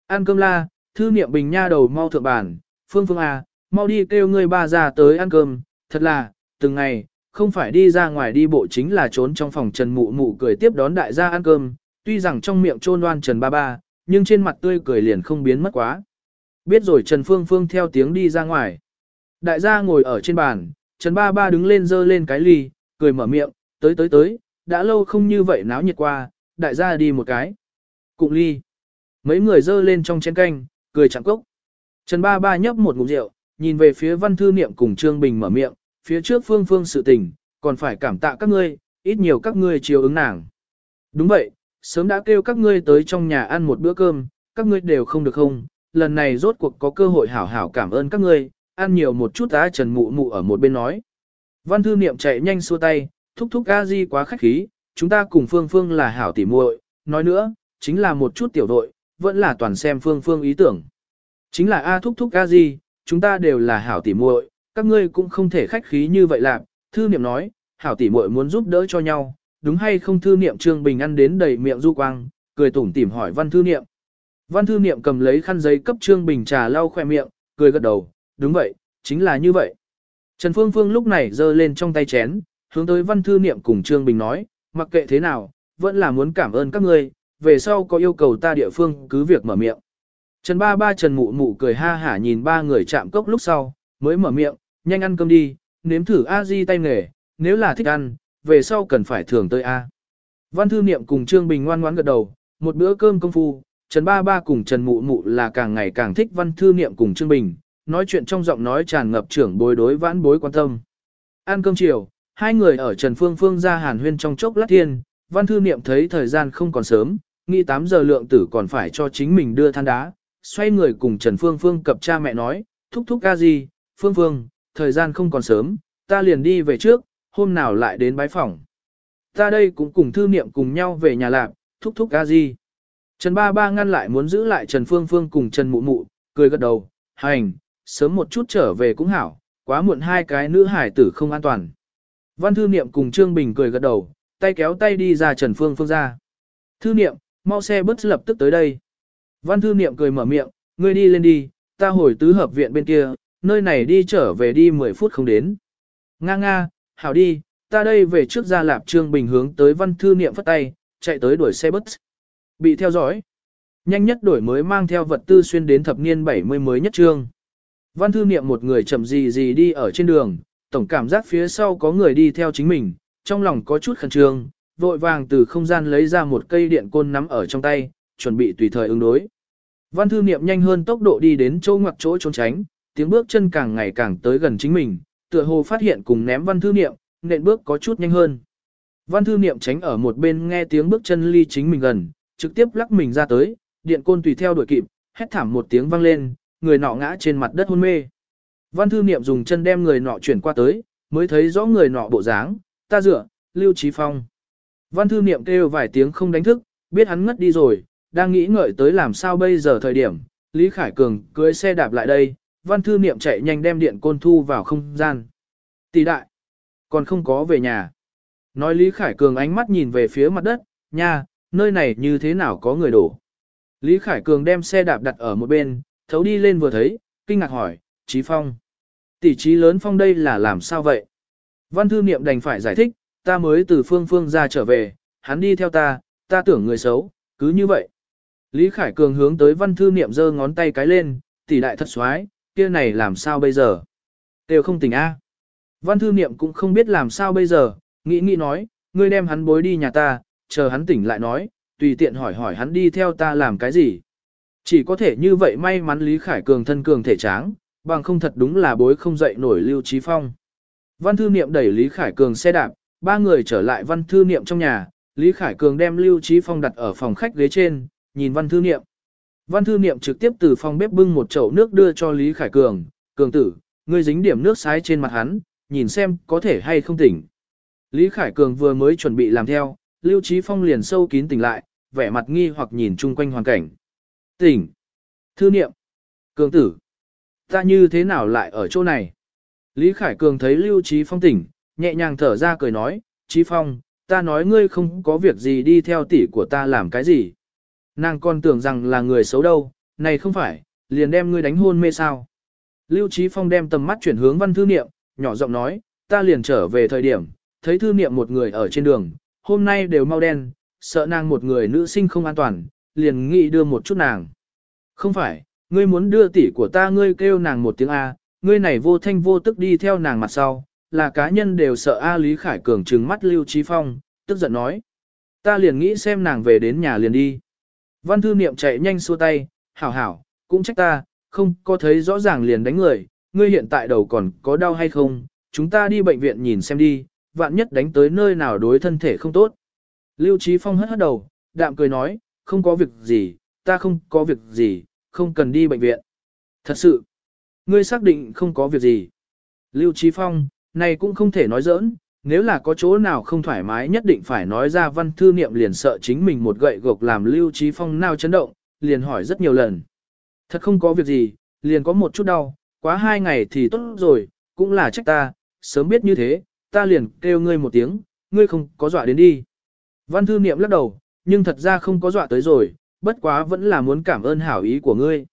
Ăn cơm la, thư niệm bình nha đầu mau thượng bàn, Phương Phương à, mau đi kêu ngươi ba ra tới ăn cơm, thật là, từng ngày, không phải đi ra ngoài đi bộ chính là trốn trong phòng Trần Mụ Mụ cười tiếp đón đại gia ăn cơm, tuy rằng trong miệng trôn đoan Trần Ba Ba, nhưng trên mặt tươi cười liền không biến mất quá. Biết rồi Trần Phương Phương theo tiếng đi ra ngoài. Đại gia ngồi ở trên bàn, Trần Ba Ba đứng lên dơ lên cái ly, cười mở miệng, tới tới tới, đã lâu không như vậy náo nhiệt qua, đại gia đi một cái. Cụng ly. Mấy người dơ lên trong chén canh, cười chẳng cốc. Trần Ba Ba nhấp một ngụm rượu, nhìn về phía văn thư niệm cùng Trương Bình mở miệng, phía trước phương phương sự tình, còn phải cảm tạ các ngươi, ít nhiều các ngươi chiều ứng nàng. Đúng vậy, sớm đã kêu các ngươi tới trong nhà ăn một bữa cơm, các ngươi đều không được không, lần này rốt cuộc có cơ hội hảo hảo cảm ơn các ngươi, ăn nhiều một chút á trần mụ mụ ở một bên nói. Văn thư niệm chạy nhanh xua tay, thúc thúc a di quá khách khí, chúng ta cùng phương phương là hảo tỉ muội, nói nữa, chính là một chút tiểu đội, vẫn là toàn xem phương phương ý tưởng. Chính là a thúc thúc a di, chúng ta đều là hảo tỉ muội, các ngươi cũng không thể khách khí như vậy làm Thư niệm nói, hảo tỉ muội muốn giúp đỡ cho nhau, đúng hay không thư niệm trương bình ăn đến đầy miệng du quang, cười tủm tỉm hỏi văn thư niệm. Văn thư niệm cầm lấy khăn giấy cấp trương bình trà lau khoe miệng, cười gật đầu, đúng vậy, chính là như vậy. Trần Phương Phương lúc này giơ lên trong tay chén, hướng tới văn thư niệm cùng trương bình nói, mặc kệ thế nào, vẫn là muốn cảm ơn các ngươi, về sau có yêu cầu ta địa phương cứ việc mở miệng. Trần ba ba Trần mụ mụ cười ha hả nhìn ba người chạm cốc lúc sau, mới mở miệng, nhanh ăn cơm đi, nếm thử a di tay nghề, nếu là thích ăn, về sau cần phải thưởng tới a. Văn thư niệm cùng Trương Bình ngoan ngoãn gật đầu, một bữa cơm công phu, Trần ba ba cùng Trần mụ mụ là càng ngày càng thích văn thư niệm cùng Trương Bình, nói chuyện trong giọng nói tràn ngập trưởng bối đối vãn bối quan tâm. Ăn cơm chiều, hai người ở Trần Phương Phương ra hàn huyên trong chốc lát thiên, văn thư niệm thấy thời gian không còn sớm, nghĩ 8 giờ lượng tử còn phải cho chính mình đưa than đá, xoay người cùng Trần Phương Phương cập cha mẹ nói, thúc thúc ca gì, Phương Phương, thời gian không còn sớm, ta liền đi về trước, hôm nào lại đến bái phòng. Ta đây cũng cùng thư niệm cùng nhau về nhà lạc, thúc thúc ca gì. Trần Ba Ba ngăn lại muốn giữ lại Trần Phương Phương cùng Trần Mụ Mụ, cười gật đầu, hành, sớm một chút trở về cũng hảo, quá muộn hai cái nữ hải tử không an toàn. Văn Thư Niệm cùng Trương Bình cười gật đầu, tay kéo tay đi ra Trần Phương Phương ra. Thư Niệm, mau xe bus lập tức tới đây. Văn Thư Niệm cười mở miệng, ngươi đi lên đi, ta hồi tứ hợp viện bên kia, nơi này đi trở về đi 10 phút không đến. Nga nga, hảo đi, ta đây về trước ra lạp Trương Bình hướng tới Văn Thư Niệm phất tay, chạy tới đuổi xe bus. Bị theo dõi. Nhanh nhất đổi mới mang theo vật tư xuyên đến thập niên 70 mới nhất trương. Văn thư niệm một người chậm gì gì đi ở trên đường, tổng cảm giác phía sau có người đi theo chính mình, trong lòng có chút khẩn trương, vội vàng từ không gian lấy ra một cây điện côn nắm ở trong tay, chuẩn bị tùy thời ứng đối. Văn thư niệm nhanh hơn tốc độ đi đến chỗ ngoặc chỗ trốn tránh, tiếng bước chân càng ngày càng tới gần chính mình, tựa hồ phát hiện cùng ném văn thư niệm, nện bước có chút nhanh hơn. Văn thư niệm tránh ở một bên nghe tiếng bước chân ly chính mình gần, trực tiếp lắc mình ra tới, điện côn tùy theo đuổi kịp, hét thảm một tiếng vang lên, người nọ ngã trên mặt đất hôn mê. Văn thư niệm dùng chân đem người nọ chuyển qua tới, mới thấy rõ người nọ bộ dáng, ta dựa, Lưu Trí Phong. Văn thư niệm kêu vài tiếng không đánh thức, biết hắn ngất đi rồi, đang nghĩ ngợi tới làm sao bây giờ thời điểm, Lý Khải Cường cưới xe đạp lại đây, văn thư niệm chạy nhanh đem điện côn thu vào không gian. Tỷ đại, còn không có về nhà. Nói Lý Khải Cường ánh mắt nhìn về phía mặt đất, nha, nơi này như thế nào có người đổ. Lý Khải Cường đem xe đạp đặt ở một bên, thấu đi lên vừa thấy, kinh ngạc hỏi, Chí Phong. Tỷ trí lớn Phong đây là làm sao vậy? Văn thư niệm đành phải giải thích, ta mới từ phương phương ra trở về, hắn đi theo ta, ta tưởng người xấu, cứ như vậy. Lý Khải Cường hướng tới văn thư niệm giơ ngón tay cái lên, tỷ đại thật xoái, kia này làm sao bây giờ? Đều không tỉnh A. Văn thư niệm cũng không biết làm sao bây giờ, nghĩ nghĩ nói, ngươi đem hắn bối đi nhà ta, chờ hắn tỉnh lại nói, tùy tiện hỏi hỏi hắn đi theo ta làm cái gì. Chỉ có thể như vậy may mắn Lý Khải Cường thân cường thể tráng, bằng không thật đúng là bối không dậy nổi Lưu Trí Phong. Văn thư niệm đẩy Lý Khải Cường xe đạp, ba người trở lại văn thư niệm trong nhà, Lý Khải Cường đem Lưu Trí Phong đặt ở phòng khách ghế trên, nhìn văn thư niệm. Văn thư niệm trực tiếp từ phòng bếp bưng một chậu nước đưa cho Lý Khải Cường, Cường tử, ngươi dính điểm nước sái trên mặt hắn, nhìn xem có thể hay không tỉnh. Lý Khải Cường vừa mới chuẩn bị làm theo, Lưu Trí Phong liền sâu kín tỉnh lại, vẻ mặt nghi hoặc nhìn chung quanh hoàn cảnh. Tỉnh! Thư niệm! Cường tử! Ta như thế nào lại ở chỗ này? Lý Khải Cường thấy Lưu Trí Phong tỉnh, nhẹ nhàng thở ra cười nói, Trí Phong, ta nói ngươi không có việc gì đi theo tỷ của ta làm cái gì. Nàng còn tưởng rằng là người xấu đâu, này không phải, liền đem ngươi đánh hôn mê sao. Lưu Trí Phong đem tầm mắt chuyển hướng văn thư niệm, nhỏ giọng nói, ta liền trở về thời điểm, thấy thư niệm một người ở trên đường, hôm nay đều mau đen, sợ nàng một người nữ sinh không an toàn, liền nghĩ đưa một chút nàng. Không phải, ngươi muốn đưa tỷ của ta ngươi kêu nàng một tiếng A, ngươi này vô thanh vô tức đi theo nàng mặt sau, là cá nhân đều sợ A Lý Khải Cường trừng mắt Lưu Trí Phong, tức giận nói. Ta liền nghĩ xem nàng về đến nhà liền đi. Văn thư niệm chạy nhanh xua tay, hảo hảo, cũng trách ta, không có thấy rõ ràng liền đánh người, ngươi hiện tại đầu còn có đau hay không, chúng ta đi bệnh viện nhìn xem đi, vạn nhất đánh tới nơi nào đối thân thể không tốt. Lưu Trí Phong hất hất đầu, đạm cười nói, không có việc gì, ta không có việc gì, không cần đi bệnh viện. Thật sự, ngươi xác định không có việc gì. Lưu Trí Phong, này cũng không thể nói giỡn, nếu là có chỗ nào không thoải mái nhất định phải nói ra văn thư niệm liền sợ chính mình một gậy gộc làm Lưu Trí Phong nào chấn động, liền hỏi rất nhiều lần. Thật không có việc gì, liền có một chút đau, quá hai ngày thì tốt rồi, cũng là trách ta, sớm biết như thế, ta liền kêu ngươi một tiếng, ngươi không có dọa đến đi. Văn thư niệm lắc đầu, nhưng thật ra không có dọa tới rồi, bất quá vẫn là muốn cảm ơn hảo ý của ngươi.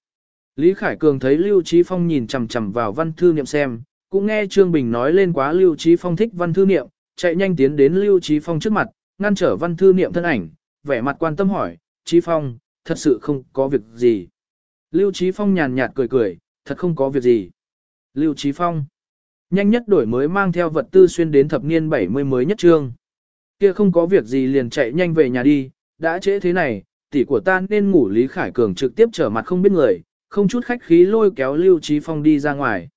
Lý Khải Cường thấy Lưu Trí Phong nhìn chằm chằm vào văn thư niệm xem, cũng nghe Trương Bình nói lên quá Lưu Trí Phong thích văn thư niệm, chạy nhanh tiến đến Lưu Trí Phong trước mặt, ngăn trở văn thư niệm thân ảnh, vẻ mặt quan tâm hỏi, Trí Phong, thật sự không có việc gì. Lưu Trí Phong nhàn nhạt cười cười, thật không có việc gì. Lưu Trí Phong, nhanh nhất đổi mới mang theo vật tư xuyên đến thập niên 70 mới nhất trương. Kia không có việc gì liền chạy nhanh về nhà đi, đã trễ thế này, tỷ của ta nên ngủ Lý Khải Cường trực tiếp trở mặt không biết người, không chút khách khí lôi kéo Lưu Trí Phong đi ra ngoài.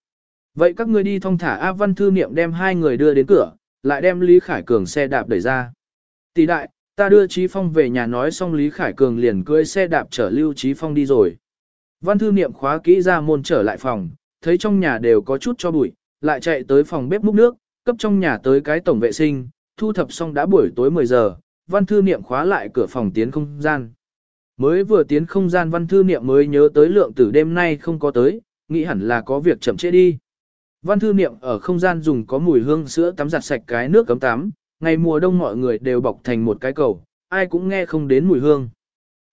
Vậy các ngươi đi thong thả A Văn Thư Niệm đem hai người đưa đến cửa, lại đem Lý Khải Cường xe đạp đẩy ra. Tỷ đại, ta đưa Trí Phong về nhà nói xong Lý Khải Cường liền cưỡi xe đạp chở Lưu Trí Phong đi rồi. Văn Thư Niệm khóa kỹ ra môn trở lại phòng, thấy trong nhà đều có chút cho bụi, lại chạy tới phòng bếp múc nước, cấp trong nhà tới cái tổng vệ sinh, thu thập xong đã buổi tối 10 giờ, Văn Thư Niệm khóa lại cửa phòng tiến không gian. Mới vừa tiến không gian Văn Thư Niệm mới nhớ tới lượng tử đêm nay không có tới, nghĩ hẳn là có việc chậm trễ đi. Văn thư niệm ở không gian dùng có mùi hương sữa tắm giặt sạch cái nước cấm tắm, ngày mùa đông mọi người đều bọc thành một cái cầu, ai cũng nghe không đến mùi hương.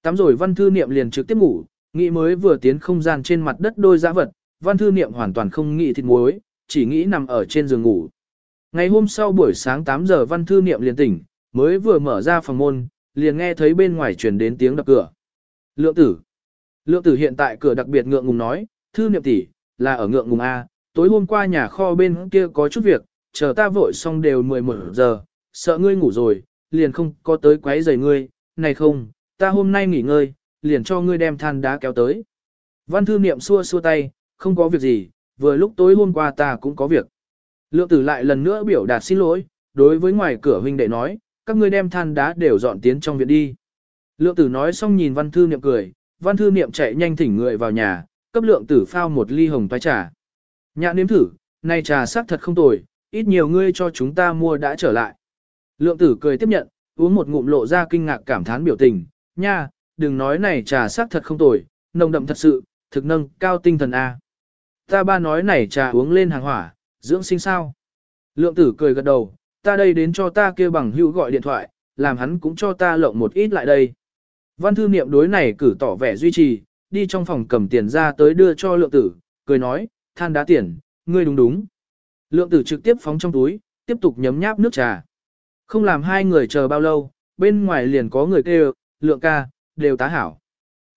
Tắm rồi văn thư niệm liền trực tiếp ngủ, nghĩ mới vừa tiến không gian trên mặt đất đôi giã vật, văn thư niệm hoàn toàn không nghĩ thịt muối, chỉ nghĩ nằm ở trên giường ngủ. Ngày hôm sau buổi sáng 8 giờ văn thư niệm liền tỉnh, mới vừa mở ra phòng môn, liền nghe thấy bên ngoài truyền đến tiếng đập cửa. Lượng tử. Lượng tử hiện tại cửa đặc biệt ngượng ngùng nói, thư niệm tỷ, là ở ngượng ngùng A, tối hôm qua nhà kho bên kia có chút việc, chờ ta vội xong đều 11 giờ, sợ ngươi ngủ rồi, liền không có tới quấy rầy ngươi, này không, ta hôm nay nghỉ ngơi, liền cho ngươi đem than đá kéo tới. Văn thư niệm xua xua tay, không có việc gì, vừa lúc tối hôm qua ta cũng có việc. Lượng tử lại lần nữa biểu đạt xin lỗi, đối với ngoài cửa huynh đệ nói, các ngươi đem than đá đều dọn tiến trong viện đi. Lượng tử nói xong nhìn văn thư niệm cười, văn thư niệm chạy nhanh thỉnh người vào nhà, cấp lượng tử phao một ly hồng toái trà. Nhã nếm thử, này trà sắc thật không tồi, ít nhiều ngươi cho chúng ta mua đã trở lại. Lượng tử cười tiếp nhận, uống một ngụm lộ ra kinh ngạc cảm thán biểu tình, nha, đừng nói này trà sắc thật không tồi, nồng đậm thật sự, thực nâng, cao tinh thần A. Ta ba nói này trà uống lên hàng hỏa, dưỡng sinh sao. Lượng tử cười gật đầu, ta đây đến cho ta kia bằng hữu gọi điện thoại, làm hắn cũng cho ta lộng một ít lại đây. Văn thư niệm đối này cử tỏ vẻ duy trì, đi trong phòng cầm tiền ra tới đưa cho lượng tử, cười nói, than đá tiền, ngươi đúng đúng. Lượng tử trực tiếp phóng trong túi, tiếp tục nhấm nháp nước trà. Không làm hai người chờ bao lâu, bên ngoài liền có người kêu, lượng ca, đều tá hảo.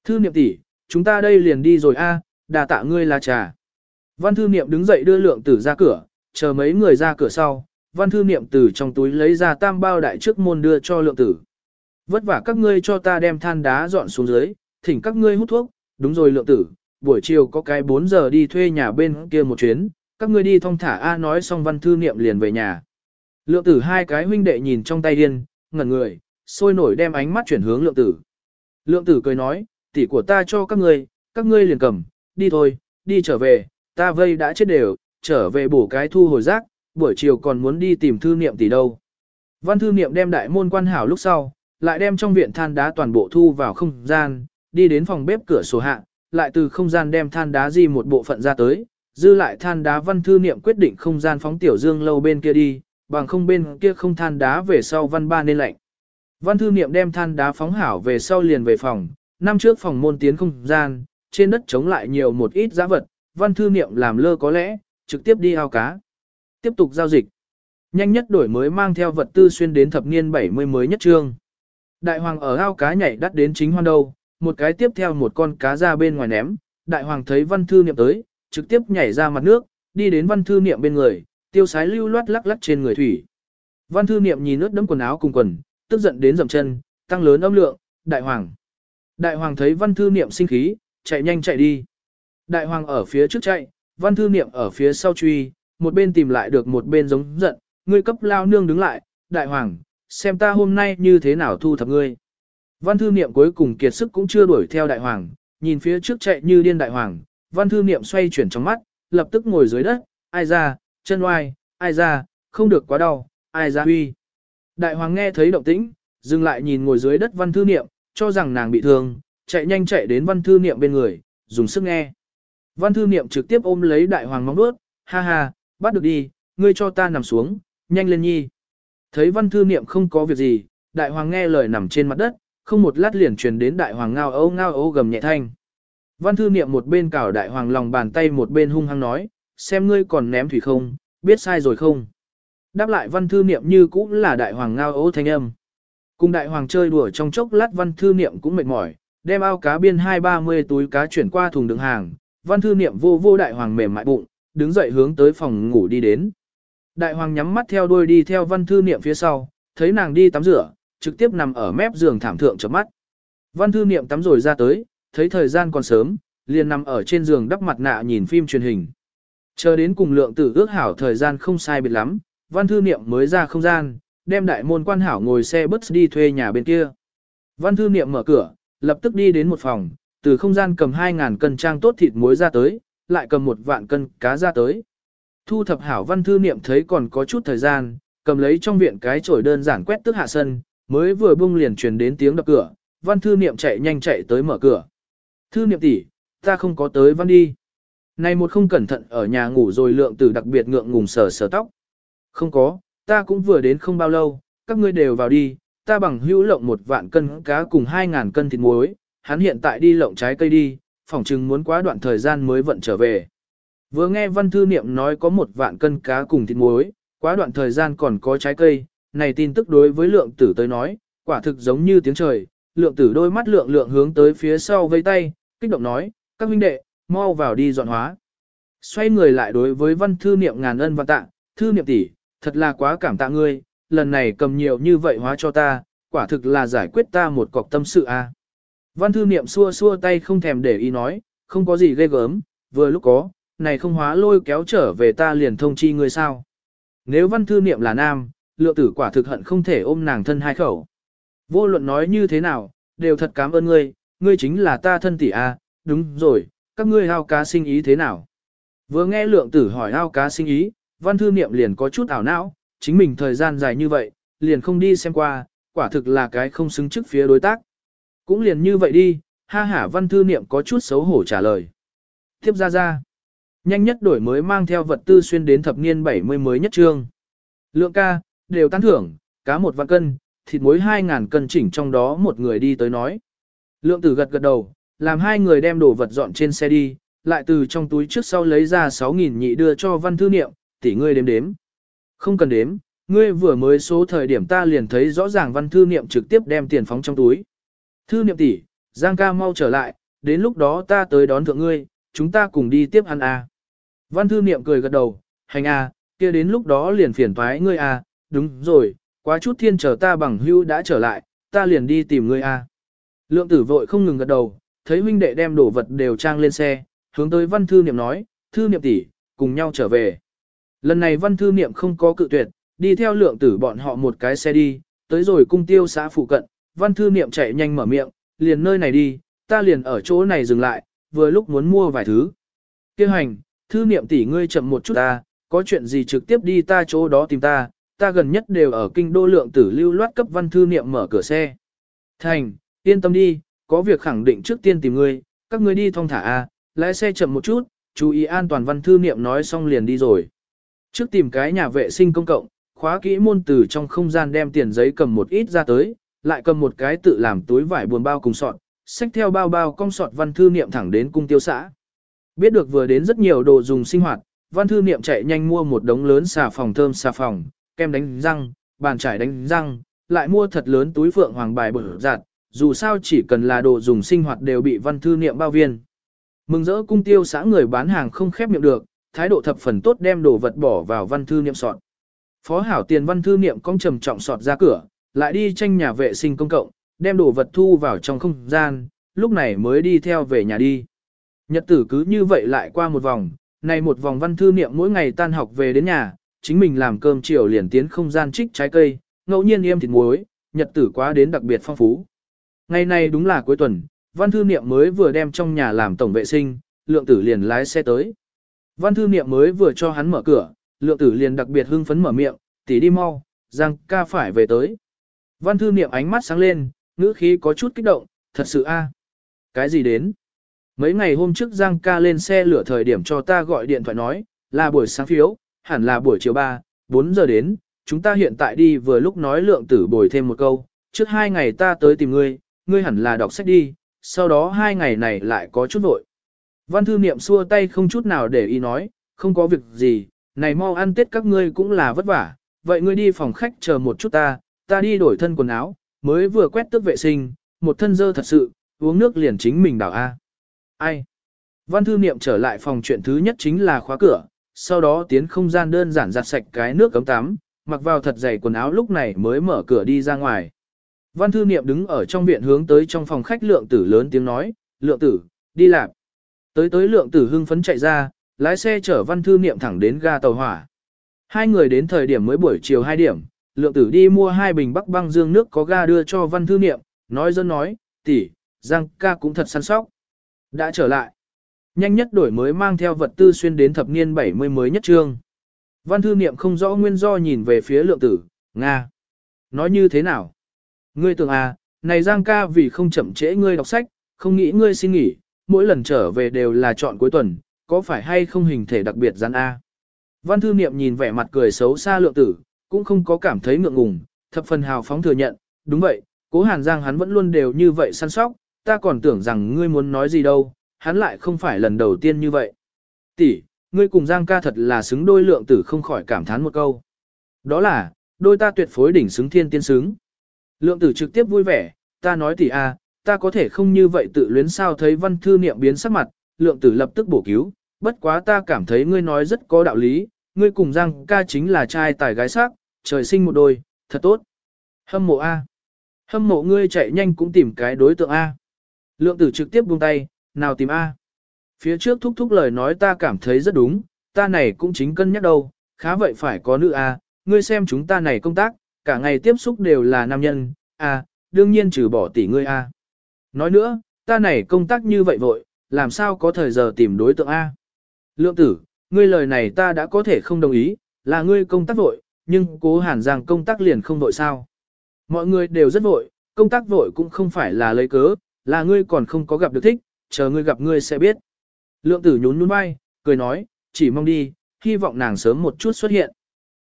Thư niệm tỷ, chúng ta đây liền đi rồi a, đà tạ ngươi là trà. Văn thư niệm đứng dậy đưa lượng tử ra cửa, chờ mấy người ra cửa sau, văn thư niệm từ trong túi lấy ra tam bao đại trước môn đưa cho lượng tử. Vất vả các ngươi cho ta đem than đá dọn xuống dưới, thỉnh các ngươi hút thuốc, đúng rồi lượng tử, buổi chiều có cái 4 giờ đi thuê nhà bên kia một chuyến, các ngươi đi thong thả A nói xong văn thư niệm liền về nhà. Lượng tử hai cái huynh đệ nhìn trong tay điên, ngẩn người, sôi nổi đem ánh mắt chuyển hướng lượng tử. Lượng tử cười nói, tỷ của ta cho các ngươi, các ngươi liền cầm, đi thôi, đi trở về, ta vây đã chết đều, trở về bổ cái thu hồi rác, buổi chiều còn muốn đi tìm thư niệm tỷ đâu. Văn thư niệm đem đại môn quan hảo lúc sau, lại đem trong viện than đá toàn bộ thu vào không gian, đi đến phòng bếp cửa sổ hạ, lại từ không gian đem than đá di một bộ phận ra tới, dư lại than đá văn thư niệm quyết định không gian phóng tiểu dương lâu bên kia đi, bằng không bên kia không than đá về sau văn ba nên lạnh. Văn thư niệm đem than đá phóng hảo về sau liền về phòng, năm trước phòng môn tiến không gian, trên đất chống lại nhiều một ít giá vật, văn thư niệm làm lơ có lẽ, trực tiếp đi ao cá. Tiếp tục giao dịch. Nhanh nhất đổi mới mang theo vật tư xuyên đến thập niên 70 mới nhất trương. Đại hoàng ở ao cá nhảy đắt đến chính hoan đầu, một cái tiếp theo một con cá ra bên ngoài ném, đại hoàng thấy văn thư niệm tới, trực tiếp nhảy ra mặt nước, đi đến văn thư niệm bên người, tiêu sái lưu loát lắc lắc trên người thủy. Văn thư niệm nhìn ướt đẫm quần áo cùng quần, tức giận đến dậm chân, tăng lớn âm lượng, đại hoàng. Đại hoàng thấy văn thư niệm sinh khí, chạy nhanh chạy đi. Đại hoàng ở phía trước chạy, văn thư niệm ở phía sau truy, một bên tìm lại được một bên giống giận, ngươi cấp lao nương đứng lại, đại hoàng, xem ta hôm nay như thế nào thu thập ngươi. Văn thư niệm cuối cùng kiệt sức cũng chưa đuổi theo đại hoàng, nhìn phía trước chạy như điên đại hoàng, văn thư niệm xoay chuyển trong mắt, lập tức ngồi dưới đất, ai ra, chân oai, ai ra, không được quá đau, ai ra huy. Đại hoàng nghe thấy động tĩnh, dừng lại nhìn ngồi dưới đất văn thư niệm, cho rằng nàng bị thương, chạy nhanh chạy đến văn thư niệm bên người, dùng sức nghe. Văn thư niệm trực tiếp ôm lấy đại hoàng móng đuốt, ha ha, bắt được đi, ngươi cho ta nằm xuống, nhanh lên nhi. Thấy văn thư niệm không có việc gì, đại hoàng nghe lời nằm trên mặt đất, không một lát liền truyền đến đại hoàng ngao ấu ngao ấu gầm nhẹ thanh. Văn thư niệm một bên cào đại hoàng lòng bàn tay một bên hung hăng nói, xem ngươi còn ném thủy không, biết sai rồi không. Đáp lại văn thư niệm như cũ là đại hoàng ngao ấu thanh âm. Cùng đại hoàng chơi đùa trong chốc lát văn thư niệm cũng mệt mỏi, đem ao cá biên hai ba mươi túi cá chuyển qua thùng đựng hàng, văn thư niệm vô vô đại hoàng mềm mại bụng, đứng dậy hướng tới phòng ngủ đi đến. Đại hoàng nhắm mắt theo đuôi đi theo văn thư niệm phía sau, thấy nàng đi tắm rửa, trực tiếp nằm ở mép giường thảm thượng chớp mắt. Văn thư niệm tắm rồi ra tới, thấy thời gian còn sớm, liền nằm ở trên giường đắp mặt nạ nhìn phim truyền hình. Chờ đến cùng lượng tử ước hảo thời gian không sai biệt lắm, văn thư niệm mới ra không gian, đem đại môn quan hảo ngồi xe bus đi thuê nhà bên kia. Văn thư niệm mở cửa, lập tức đi đến một phòng, từ không gian cầm 2.000 cân trang tốt thịt muối ra tới, lại cầm một vạn cân cá ra tới. Thu thập hảo văn thư niệm thấy còn có chút thời gian, cầm lấy trong viện cái chổi đơn giản quét tức hạ sân, mới vừa bung liền truyền đến tiếng đập cửa, văn thư niệm chạy nhanh chạy tới mở cửa. Thư niệm tỷ, ta không có tới văn đi. Này một không cẩn thận ở nhà ngủ rồi lượng tử đặc biệt ngượng ngùng sờ sờ tóc. Không có, ta cũng vừa đến không bao lâu, các ngươi đều vào đi, ta bằng hữu lộng một vạn cân cá cùng hai ngàn cân thịt muối, hắn hiện tại đi lộng trái cây đi, phỏng chừng muốn quá đoạn thời gian mới vận trở về. Vừa nghe văn thư niệm nói có một vạn cân cá cùng thịt muối, quá đoạn thời gian còn có trái cây, này tin tức đối với lượng tử tới nói, quả thực giống như tiếng trời, lượng tử đôi mắt lượng lượng hướng tới phía sau vây tay, kích động nói, các huynh đệ, mau vào đi dọn hóa. Xoay người lại đối với văn thư niệm ngàn ân và tạ, thư niệm tỷ, thật là quá cảm tạ ngươi, lần này cầm nhiều như vậy hóa cho ta, quả thực là giải quyết ta một cọc tâm sự a. Văn thư niệm xua xua tay không thèm để ý nói, không có gì ghê gớm, vừa lúc có, này không hóa lôi kéo trở về ta liền thông chi ngươi sao. Nếu văn thư niệm là nam, lượng tử quả thực hận không thể ôm nàng thân hai khẩu. Vô luận nói như thế nào, đều thật cảm ơn ngươi, ngươi chính là ta thân tỷ a, đúng rồi, các ngươi ao cá sinh ý thế nào? Vừa nghe lượng tử hỏi ao cá sinh ý, văn thư niệm liền có chút ảo não, chính mình thời gian dài như vậy, liền không đi xem qua, quả thực là cái không xứng trước phía đối tác. Cũng liền như vậy đi, ha hả văn thư niệm có chút xấu hổ trả lời. Tiếp ra ra. Nhanh nhất đổi mới mang theo vật tư xuyên đến thập niên 70 mới nhất trương. Lượng ca, đều tán thưởng, cá một vạn cân, thịt muối 2.000 cân chỉnh trong đó một người đi tới nói. Lượng tử gật gật đầu, làm hai người đem đồ vật dọn trên xe đi, lại từ trong túi trước sau lấy ra 6.000 nhị đưa cho văn thư niệm, tỷ ngươi đếm đếm. Không cần đếm, ngươi vừa mới số thời điểm ta liền thấy rõ ràng văn thư niệm trực tiếp đem tiền phóng trong túi. Thư niệm tỷ, Giang ca mau trở lại, đến lúc đó ta tới đón thượng ngươi, chúng ta cùng đi tiếp ăn à. Văn thư niệm cười gật đầu, hành à, kia đến lúc đó liền phiền thoái ngươi à, đúng rồi, quá chút thiên chờ ta bằng hưu đã trở lại, ta liền đi tìm ngươi à. Lượng tử vội không ngừng gật đầu, thấy huynh đệ đem đồ vật đều trang lên xe, hướng tới văn thư niệm nói, thư niệm tỷ, cùng nhau trở về. Lần này văn thư niệm không có cự tuyệt, đi theo lượng tử bọn họ một cái xe đi, tới rồi cung tiêu xã phụ cận, văn thư niệm chạy nhanh mở miệng, liền nơi này đi, ta liền ở chỗ này dừng lại, vừa lúc muốn mua vài thứ. Kêu hành, thư niệm tỷ ngươi chậm một chút ta, có chuyện gì trực tiếp đi ta chỗ đó tìm ta, ta gần nhất đều ở kinh đô lượng tử lưu loát cấp văn thư niệm mở cửa xe. Thành, yên tâm đi, có việc khẳng định trước tiên tìm ngươi, các ngươi đi thong thả a, lái xe chậm một chút, chú ý an toàn văn thư niệm nói xong liền đi rồi. Trước tìm cái nhà vệ sinh công cộng, khóa kỹ môn từ trong không gian đem tiền giấy cầm một ít ra tới, lại cầm một cái tự làm túi vải buồn bao cùng sọt, xách theo bao bao cong sọt văn thư niệm thẳng đến cung tiêu xã. Biết được vừa đến rất nhiều đồ dùng sinh hoạt, văn thư niệm chạy nhanh mua một đống lớn xà phòng thơm xà phòng, kem đánh răng, bàn chải đánh răng, lại mua thật lớn túi phượng hoàng bài bở giặt, dù sao chỉ cần là đồ dùng sinh hoạt đều bị văn thư niệm bao viên. Mừng rỡ cung tiêu xã người bán hàng không khép miệng được, thái độ thập phần tốt đem đồ vật bỏ vào văn thư niệm sọt. Phó hảo tiền văn thư niệm cong trầm trọng sọt ra cửa, lại đi tranh nhà vệ sinh công cộng, đem đồ vật thu vào trong không gian, lúc này mới đi theo về nhà đi. Nhật tử cứ như vậy lại qua một vòng, này một vòng văn thư niệm mỗi ngày tan học về đến nhà, chính mình làm cơm chiều liền tiến không gian trích trái cây, ngẫu nhiên yêm thịt muối, nhật tử quá đến đặc biệt phong phú. Ngày này đúng là cuối tuần, văn thư niệm mới vừa đem trong nhà làm tổng vệ sinh, lượng tử liền lái xe tới. Văn thư niệm mới vừa cho hắn mở cửa, lượng tử liền đặc biệt hưng phấn mở miệng, tỷ đi mau, Giang ca phải về tới. Văn thư niệm ánh mắt sáng lên, ngữ khí có chút kích động, thật sự a. Cái gì đến? Mấy ngày hôm trước Giang ca lên xe lửa thời điểm cho ta gọi điện thoại nói, là buổi sáng phiếu, hẳn là buổi chiều 3, 4 giờ đến, chúng ta hiện tại đi vừa lúc nói lượng tử bồi thêm một câu, trước hai ngày ta tới tìm ngươi, ngươi hẳn là đọc sách đi, sau đó hai ngày này lại có chút vội. Văn thư niệm xua tay không chút nào để ý nói, không có việc gì, này mau ăn tết các ngươi cũng là vất vả, vậy ngươi đi phòng khách chờ một chút ta, ta đi đổi thân quần áo, mới vừa quét tước vệ sinh, một thân dơ thật sự, uống nước liền chính mình đảo A. Ai? Văn thư niệm trở lại phòng chuyện thứ nhất chính là khóa cửa, sau đó tiến không gian đơn giản giặt sạch cái nước cấm tắm, mặc vào thật dày quần áo lúc này mới mở cửa đi ra ngoài. Văn thư niệm đứng ở trong viện hướng tới trong phòng khách lượng tử lớn tiếng nói, lượng tử, đi làm. Tới tới lượng tử hưng phấn chạy ra, lái xe chở văn thư niệm thẳng đến ga tàu hỏa. Hai người đến thời điểm mới buổi chiều 2 điểm, lượng tử đi mua hai bình bắc băng dương nước có ga đưa cho văn thư niệm, nói dân nói, tỷ, Giang ca cũng thật săn sóc. Đã trở lại. Nhanh nhất đổi mới mang theo vật tư xuyên đến thập niên 70 mới nhất trương. Văn thư niệm không rõ nguyên do nhìn về phía lượng tử, Nga. Nói như thế nào? Ngươi tưởng à, này Giang ca vì không chậm trễ ngươi đọc sách, không nghĩ ngươi xin nghỉ, mỗi lần trở về đều là chọn cuối tuần, có phải hay không hình thể đặc biệt gian A. Văn thư niệm nhìn vẻ mặt cười xấu xa lượng tử, cũng không có cảm thấy ngượng ngùng, thập phần hào phóng thừa nhận, đúng vậy, cố hàn giang hắn vẫn luôn đều như vậy săn sóc, ta còn tưởng rằng ngươi muốn nói gì đâu, hắn lại không phải lần đầu tiên như vậy. Tỷ, ngươi cùng giang ca thật là xứng đôi lượng tử không khỏi cảm thán một câu. Đó là, đôi ta tuyệt phối đỉnh xứng thiên tiên xứng. Lượng tử trực tiếp vui vẻ, ta nói tỷ a, ta có thể không như vậy tự luyến sao thấy văn thư niệm biến sắc mặt, lượng tử lập tức bổ cứu, bất quá ta cảm thấy ngươi nói rất có đạo lý, ngươi cùng Giang ca chính là trai tài gái sắc, trời sinh một đôi, thật tốt. Hâm mộ A. Hâm mộ ngươi chạy nhanh cũng tìm cái đối tượng A. Lượng tử trực tiếp buông tay, nào tìm A. Phía trước thúc thúc lời nói ta cảm thấy rất đúng, ta này cũng chính cân nhắc đâu, khá vậy phải có nữ A, ngươi xem chúng ta này công tác, cả ngày tiếp xúc đều là nam nhân, a, đương nhiên trừ bỏ tỷ ngươi a. Nói nữa, ta này công tác như vậy vội, làm sao có thời giờ tìm đối tượng A. Lượng tử, ngươi lời này ta đã có thể không đồng ý, là ngươi công tác vội, nhưng cố hàn giang công tác liền không vội sao. Mọi người đều rất vội, công tác vội cũng không phải là lấy cớ, là ngươi còn không có gặp được thích, chờ ngươi gặp ngươi sẽ biết. Lượng tử nhún nhún vai, cười nói, chỉ mong đi, hy vọng nàng sớm một chút xuất hiện.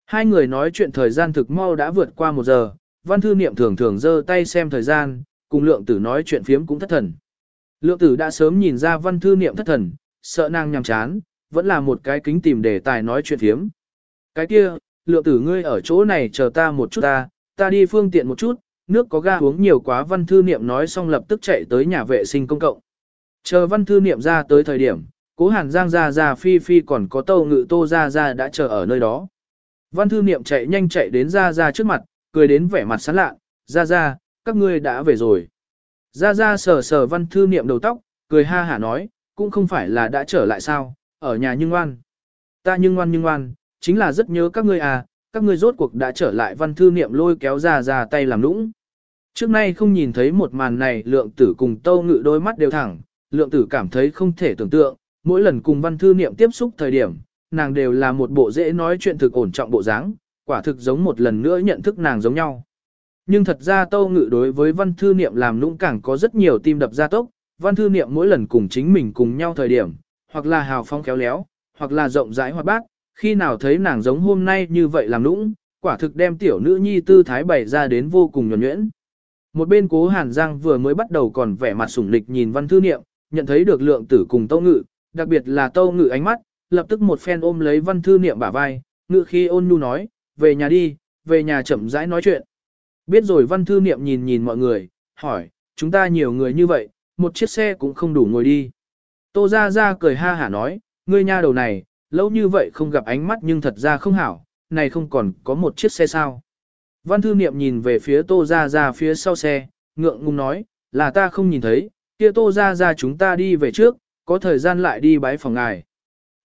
Hai người nói chuyện thời gian thực mau đã vượt qua một giờ, văn thư niệm thường thường giơ tay xem thời gian, cùng lượng tử nói chuyện phiếm cũng thất thần. Lượng tử đã sớm nhìn ra văn thư niệm thất thần, sợ nàng nhằm chán, vẫn là một cái kính tìm đề tài nói chuyện phiếm. Cái kia, lượng tử ngươi ở chỗ này chờ ta một chút ta, ta đi phương tiện một chút, nước có ga uống nhiều quá văn thư niệm nói xong lập tức chạy tới nhà vệ sinh công cộng. Chờ văn thư niệm ra tới thời điểm, cố hàn giang ra ra phi phi còn có tâu ngự tô ra ra đã chờ ở nơi đó. Văn thư niệm chạy nhanh chạy đến ra ra trước mặt, cười đến vẻ mặt sán lạ, ra ra, các ngươi đã về rồi. Ra ra sờ sờ văn thư niệm đầu tóc, cười ha hả nói, cũng không phải là đã trở lại sao, ở nhà nhưng ngoan. Ta nhưng ngoan nhưng ngoan, chính là rất nhớ các ngươi à, các ngươi rốt cuộc đã trở lại văn thư niệm lôi kéo ra ra tay làm lũng. Trước nay không nhìn thấy một màn này lượng tử cùng tâu ngự đôi mắt đều thẳng, lượng tử cảm thấy không thể tưởng tượng, mỗi lần cùng văn thư niệm tiếp xúc thời điểm, nàng đều là một bộ dễ nói chuyện thực ổn trọng bộ dáng, quả thực giống một lần nữa nhận thức nàng giống nhau. Nhưng thật ra tâu ngự đối với văn thư niệm làm lũng càng có rất nhiều tim đập gia tốc, văn thư niệm mỗi lần cùng chính mình cùng nhau thời điểm, hoặc là hào phong khéo léo, hoặc là rộng rãi hoạt bát, khi nào thấy nàng giống hôm nay như vậy làm nũng, quả thực đem tiểu nữ nhi tư thái bày ra đến vô cùng nhuẩn nhuyễn. Một bên cố Hàn Giang vừa mới bắt đầu còn vẻ mặt sủng lịch nhìn văn thư niệm, nhận thấy được lượng tử cùng tâu ngự, đặc biệt là tâu ngự ánh mắt, lập tức một phen ôm lấy văn thư niệm bả vai, ngự khi ôn nhu nói, về nhà đi, về nhà chậm rãi nói chuyện. Biết rồi văn thư niệm nhìn nhìn mọi người, hỏi, chúng ta nhiều người như vậy, một chiếc xe cũng không đủ ngồi đi. Tô Gia Gia cười ha hả nói, ngươi nha đầu này, lâu như vậy không gặp ánh mắt nhưng thật ra không hảo, này không còn có một chiếc xe sao. Văn thư niệm nhìn về phía Tô Gia Gia phía sau xe, ngượng ngùng nói, là ta không nhìn thấy, kia Tô Gia Gia chúng ta đi về trước, có thời gian lại đi bái phòng ngài.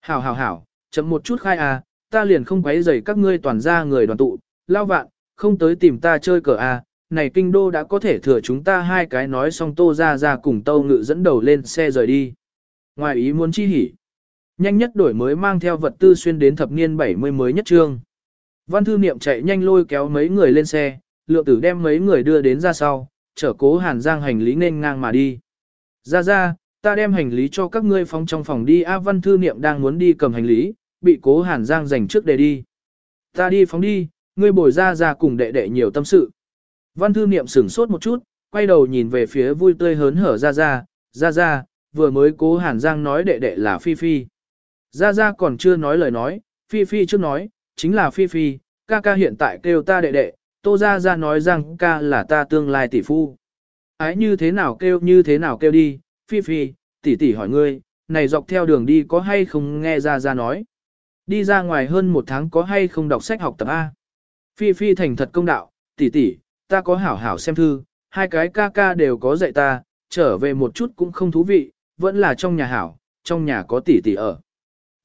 Hảo hảo hảo, chậm một chút khai à, ta liền không quấy rầy các ngươi toàn ra người đoàn tụ, lao vạn, không tới tìm ta chơi cờ à, này kinh đô đã có thể thừa chúng ta hai cái nói xong tô ra ra cùng tâu ngự dẫn đầu lên xe rời đi. Ngoài ý muốn chi hỉ, nhanh nhất đổi mới mang theo vật tư xuyên đến thập niên 70 mới nhất trương. Văn thư niệm chạy nhanh lôi kéo mấy người lên xe, lượng tử đem mấy người đưa đến ra sau, chở cố hàn giang hành lý nên ngang mà đi. Ra ra, ta đem hành lý cho các ngươi phóng trong phòng đi A văn thư niệm đang muốn đi cầm hành lý, bị cố hàn giang giành trước để đi. Ta đi phóng đi, ngươi bồi ra ra cùng đệ đệ nhiều tâm sự. Văn thư niệm sửng sốt một chút, quay đầu nhìn về phía vui tươi hớn hở ra ra, ra ra, vừa mới cố hàn giang nói đệ đệ là Phi Phi. Ra ra còn chưa nói lời nói, Phi Phi trước nói, chính là Phi Phi, ca ca hiện tại kêu ta đệ đệ, tô ra ra nói rằng ca là ta tương lai tỷ phu. Ái như thế nào kêu như thế nào kêu đi, Phi Phi, tỷ tỷ hỏi ngươi, này dọc theo đường đi có hay không nghe ra ra nói. Đi ra ngoài hơn một tháng có hay không đọc sách học tập A. Phi Phi thành thật công đạo, tỷ tỷ, ta có hảo hảo xem thư, hai cái ca ca đều có dạy ta, trở về một chút cũng không thú vị, vẫn là trong nhà hảo, trong nhà có tỷ tỷ ở.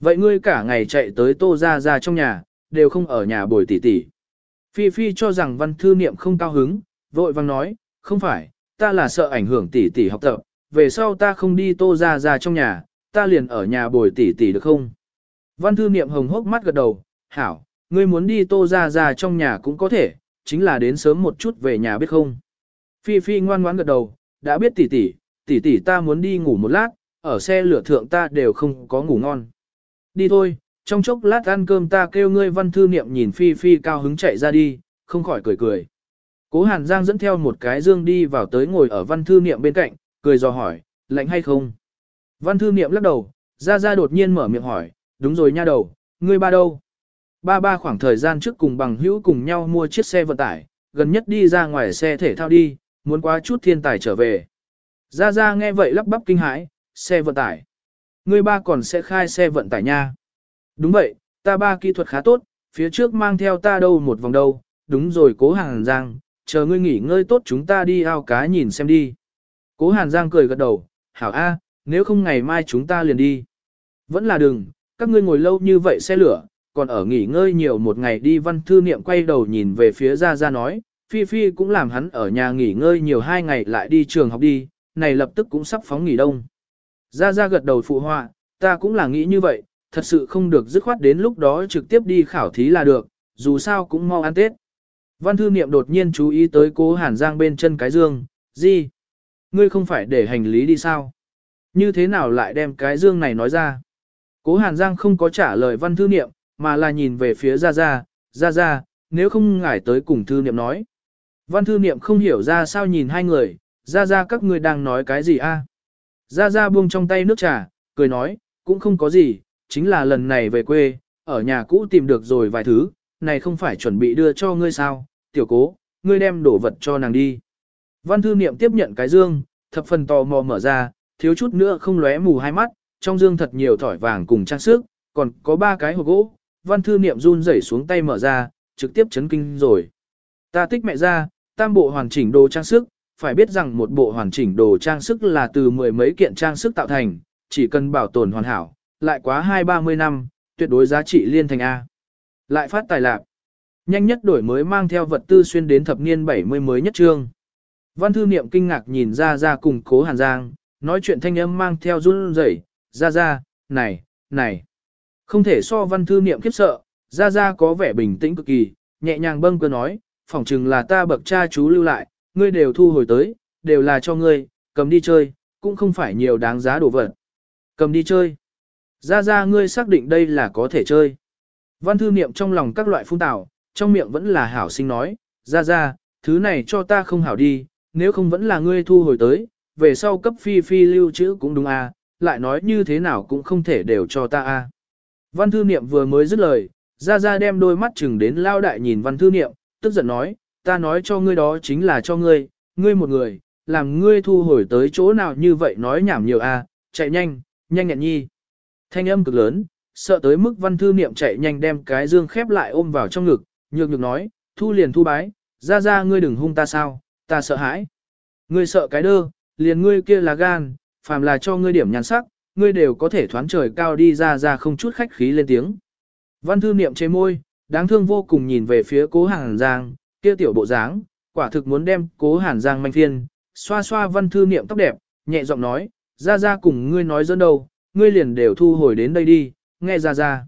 Vậy ngươi cả ngày chạy tới tô ra ra trong nhà, đều không ở nhà bồi tỷ tỷ. Phi Phi cho rằng văn thư niệm không cao hứng, vội vang nói, không phải, ta là sợ ảnh hưởng tỷ tỷ học tập, về sau ta không đi tô ra ra trong nhà, ta liền ở nhà bồi tỷ tỷ được không? Văn thư niệm hồng hốc mắt gật đầu, hảo, ngươi muốn đi tô ra ra trong nhà cũng có thể, chính là đến sớm một chút về nhà biết không? Phi Phi ngoan ngoãn gật đầu, đã biết tỷ tỷ, tỷ tỷ ta muốn đi ngủ một lát, ở xe lửa thượng ta đều không có ngủ ngon. Đi thôi, trong chốc lát ăn cơm ta kêu ngươi văn thư niệm nhìn Phi Phi cao hứng chạy ra đi, không khỏi cười cười. Cố Hàn Giang dẫn theo một cái dương đi vào tới ngồi ở văn thư niệm bên cạnh, cười dò hỏi, lạnh hay không? Văn thư niệm lắc đầu, ra ra đột nhiên mở miệng hỏi, đúng rồi nha đầu, ngươi ba đâu? Ba ba khoảng thời gian trước cùng bằng hữu cùng nhau mua chiếc xe vận tải, gần nhất đi ra ngoài xe thể thao đi, muốn qua chút thiên tài trở về. Ra ra nghe vậy lắp bắp kinh hãi, xe vận tải. Ngươi ba còn sẽ khai xe vận tải nha. Đúng vậy, ta ba kỹ thuật khá tốt, phía trước mang theo ta đâu một vòng đâu, đúng rồi cố hàng giang, chờ ngươi nghỉ ngơi tốt chúng ta đi ao cá nhìn xem đi. Cố Hàn Giang cười gật đầu, hảo A, nếu không ngày mai chúng ta liền đi. Vẫn là đừng, các ngươi ngồi lâu như vậy xe lửa, còn ở nghỉ ngơi nhiều một ngày đi văn thư niệm quay đầu nhìn về phía Gia Gia nói, Phi Phi cũng làm hắn ở nhà nghỉ ngơi nhiều hai ngày lại đi trường học đi, này lập tức cũng sắp phóng nghỉ đông. Gia Gia gật đầu phụ họa, ta cũng là nghĩ như vậy, thật sự không được dứt khoát đến lúc đó trực tiếp đi khảo thí là được, dù sao cũng mau ăn Tết. Văn thư niệm đột nhiên chú ý tới cố Hàn Giang bên chân cái dương, gì? Ngươi không phải để hành lý đi sao? Như thế nào lại đem cái dương này nói ra? Cố Hàn Giang không có trả lời văn thư niệm, mà là nhìn về phía Gia Gia, Gia Gia, nếu không ngải tới cùng thư niệm nói. Văn thư niệm không hiểu ra sao nhìn hai người, Gia Gia các ngươi đang nói cái gì a? Gia Gia buông trong tay nước trà, cười nói, cũng không có gì, chính là lần này về quê, ở nhà cũ tìm được rồi vài thứ, này không phải chuẩn bị đưa cho ngươi sao, tiểu cố, ngươi đem đổ vật cho nàng đi. Văn thư niệm tiếp nhận cái dương, thập phần tò mò mở ra, thiếu chút nữa không lóe mù hai mắt, trong dương thật nhiều thỏi vàng cùng trang sức, còn có ba cái hộp gỗ, văn thư niệm run rẩy xuống tay mở ra, trực tiếp chấn kinh rồi. Ta tích mẹ ra, tam bộ hoàn chỉnh đồ trang sức, phải biết rằng một bộ hoàn chỉnh đồ trang sức là từ mười mấy kiện trang sức tạo thành, chỉ cần bảo tồn hoàn hảo, lại quá hai ba mươi năm, tuyệt đối giá trị liên thành A. Lại phát tài lạc. Nhanh nhất đổi mới mang theo vật tư xuyên đến thập niên 70 mới nhất trương. Văn thư niệm kinh ngạc nhìn ra ra cùng cố hàn giang, nói chuyện thanh âm mang theo run rẩy, ra ra, này, này. Không thể so văn thư niệm khiếp sợ, ra ra có vẻ bình tĩnh cực kỳ, nhẹ nhàng bâng cơ nói, phỏng chừng là ta bậc cha chú lưu lại, ngươi đều thu hồi tới, đều là cho ngươi, cầm đi chơi, cũng không phải nhiều đáng giá đồ vật. Cầm đi chơi. Ra ra ngươi xác định đây là có thể chơi. Văn thư niệm trong lòng các loại phun tạo, trong miệng vẫn là hảo sinh nói, ra ra, thứ này cho ta không hảo đi, nếu không vẫn là ngươi thu hồi tới, về sau cấp phi phi lưu trữ cũng đúng à, lại nói như thế nào cũng không thể đều cho ta à. Văn thư niệm vừa mới dứt lời, ra ra đem đôi mắt chừng đến lao đại nhìn văn thư niệm, tức giận nói, ta nói cho ngươi đó chính là cho ngươi, ngươi một người, làm ngươi thu hồi tới chỗ nào như vậy nói nhảm nhiều à, chạy nhanh, nhanh nhẹn nhi. Thanh âm cực lớn, sợ tới mức văn thư niệm chạy nhanh đem cái dương khép lại ôm vào trong ngực, nhược nhược nói, thu liền thu bái, ra ra ngươi đừng hung ta sao, ta sợ hãi. Ngươi sợ cái đơ, liền ngươi kia là gan, phàm là cho ngươi điểm nhàn sắc, ngươi đều có thể thoáng trời cao đi ra ra không chút khách khí lên tiếng. Văn thư niệm chế môi, đáng thương vô cùng nhìn về phía cố hàng giang, kia tiểu bộ dáng, quả thực muốn đem cố hàn giang manh phiên, xoa xoa văn thư niệm tóc đẹp, nhẹ giọng nói, ra ra cùng ngươi nói dẫn đâu, ngươi liền đều thu hồi đến đây đi, nghe ra ra.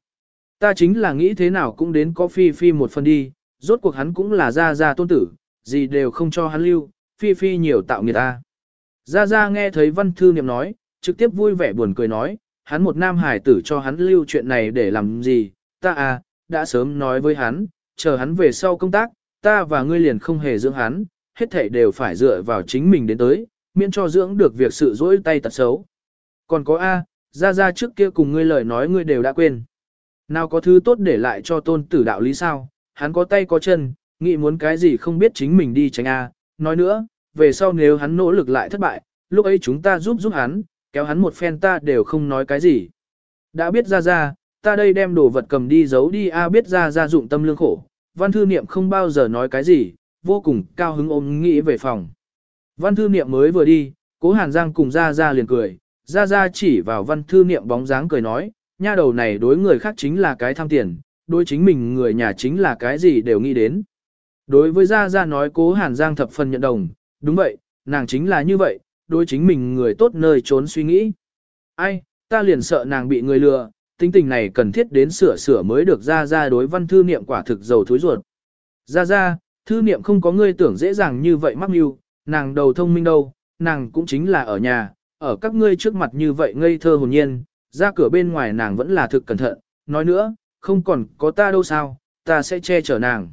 Ta chính là nghĩ thế nào cũng đến có phi phi một phần đi, rốt cuộc hắn cũng là ra ra tôn tử, gì đều không cho hắn lưu, phi phi nhiều tạo người ta. Ra ra nghe thấy văn thư niệm nói, trực tiếp vui vẻ buồn cười nói, hắn một nam hải tử cho hắn lưu chuyện này để làm gì, ta à, đã sớm nói với hắn, chờ hắn về sau công tác, ta và ngươi liền không hề dưỡng hắn, hết thảy đều phải dựa vào chính mình đến tới, miễn cho dưỡng được việc sự dỗi tay tật xấu. Còn có A, ra ra trước kia cùng ngươi lời nói ngươi đều đã quên. Nào có thứ tốt để lại cho tôn tử đạo lý sao, hắn có tay có chân, nghĩ muốn cái gì không biết chính mình đi tránh A, nói nữa, về sau nếu hắn nỗ lực lại thất bại, lúc ấy chúng ta giúp giúp hắn, kéo hắn một phen ta đều không nói cái gì. Đã biết ra ra, ta đây đem đồ vật cầm đi giấu đi A biết ra ra dụng tâm lương khổ, văn thư niệm không bao giờ nói cái gì, vô cùng cao hứng ôm nghĩ về phòng. Văn thư niệm mới vừa đi, cố hàn giang cùng ra ra liền cười, ra ra chỉ vào văn thư niệm bóng dáng cười nói, nha đầu này đối người khác chính là cái tham tiền, đối chính mình người nhà chính là cái gì đều nghĩ đến. Đối với Gia Gia nói cố Hàn Giang thập phần nhận đồng, đúng vậy, nàng chính là như vậy, đối chính mình người tốt nơi trốn suy nghĩ. Ai, ta liền sợ nàng bị người lừa, tính tình này cần thiết đến sửa sửa mới được Ra Ra đối văn thư niệm quả thực dầu thối ruột. Ra Ra, thư niệm không có ngươi tưởng dễ dàng như vậy mắc mưu, nàng đầu thông minh đâu, nàng cũng chính là ở nhà, ở các ngươi trước mặt như vậy ngây thơ hồn nhiên, ra cửa bên ngoài nàng vẫn là thực cẩn thận, nói nữa, không còn có ta đâu sao, ta sẽ che chở nàng.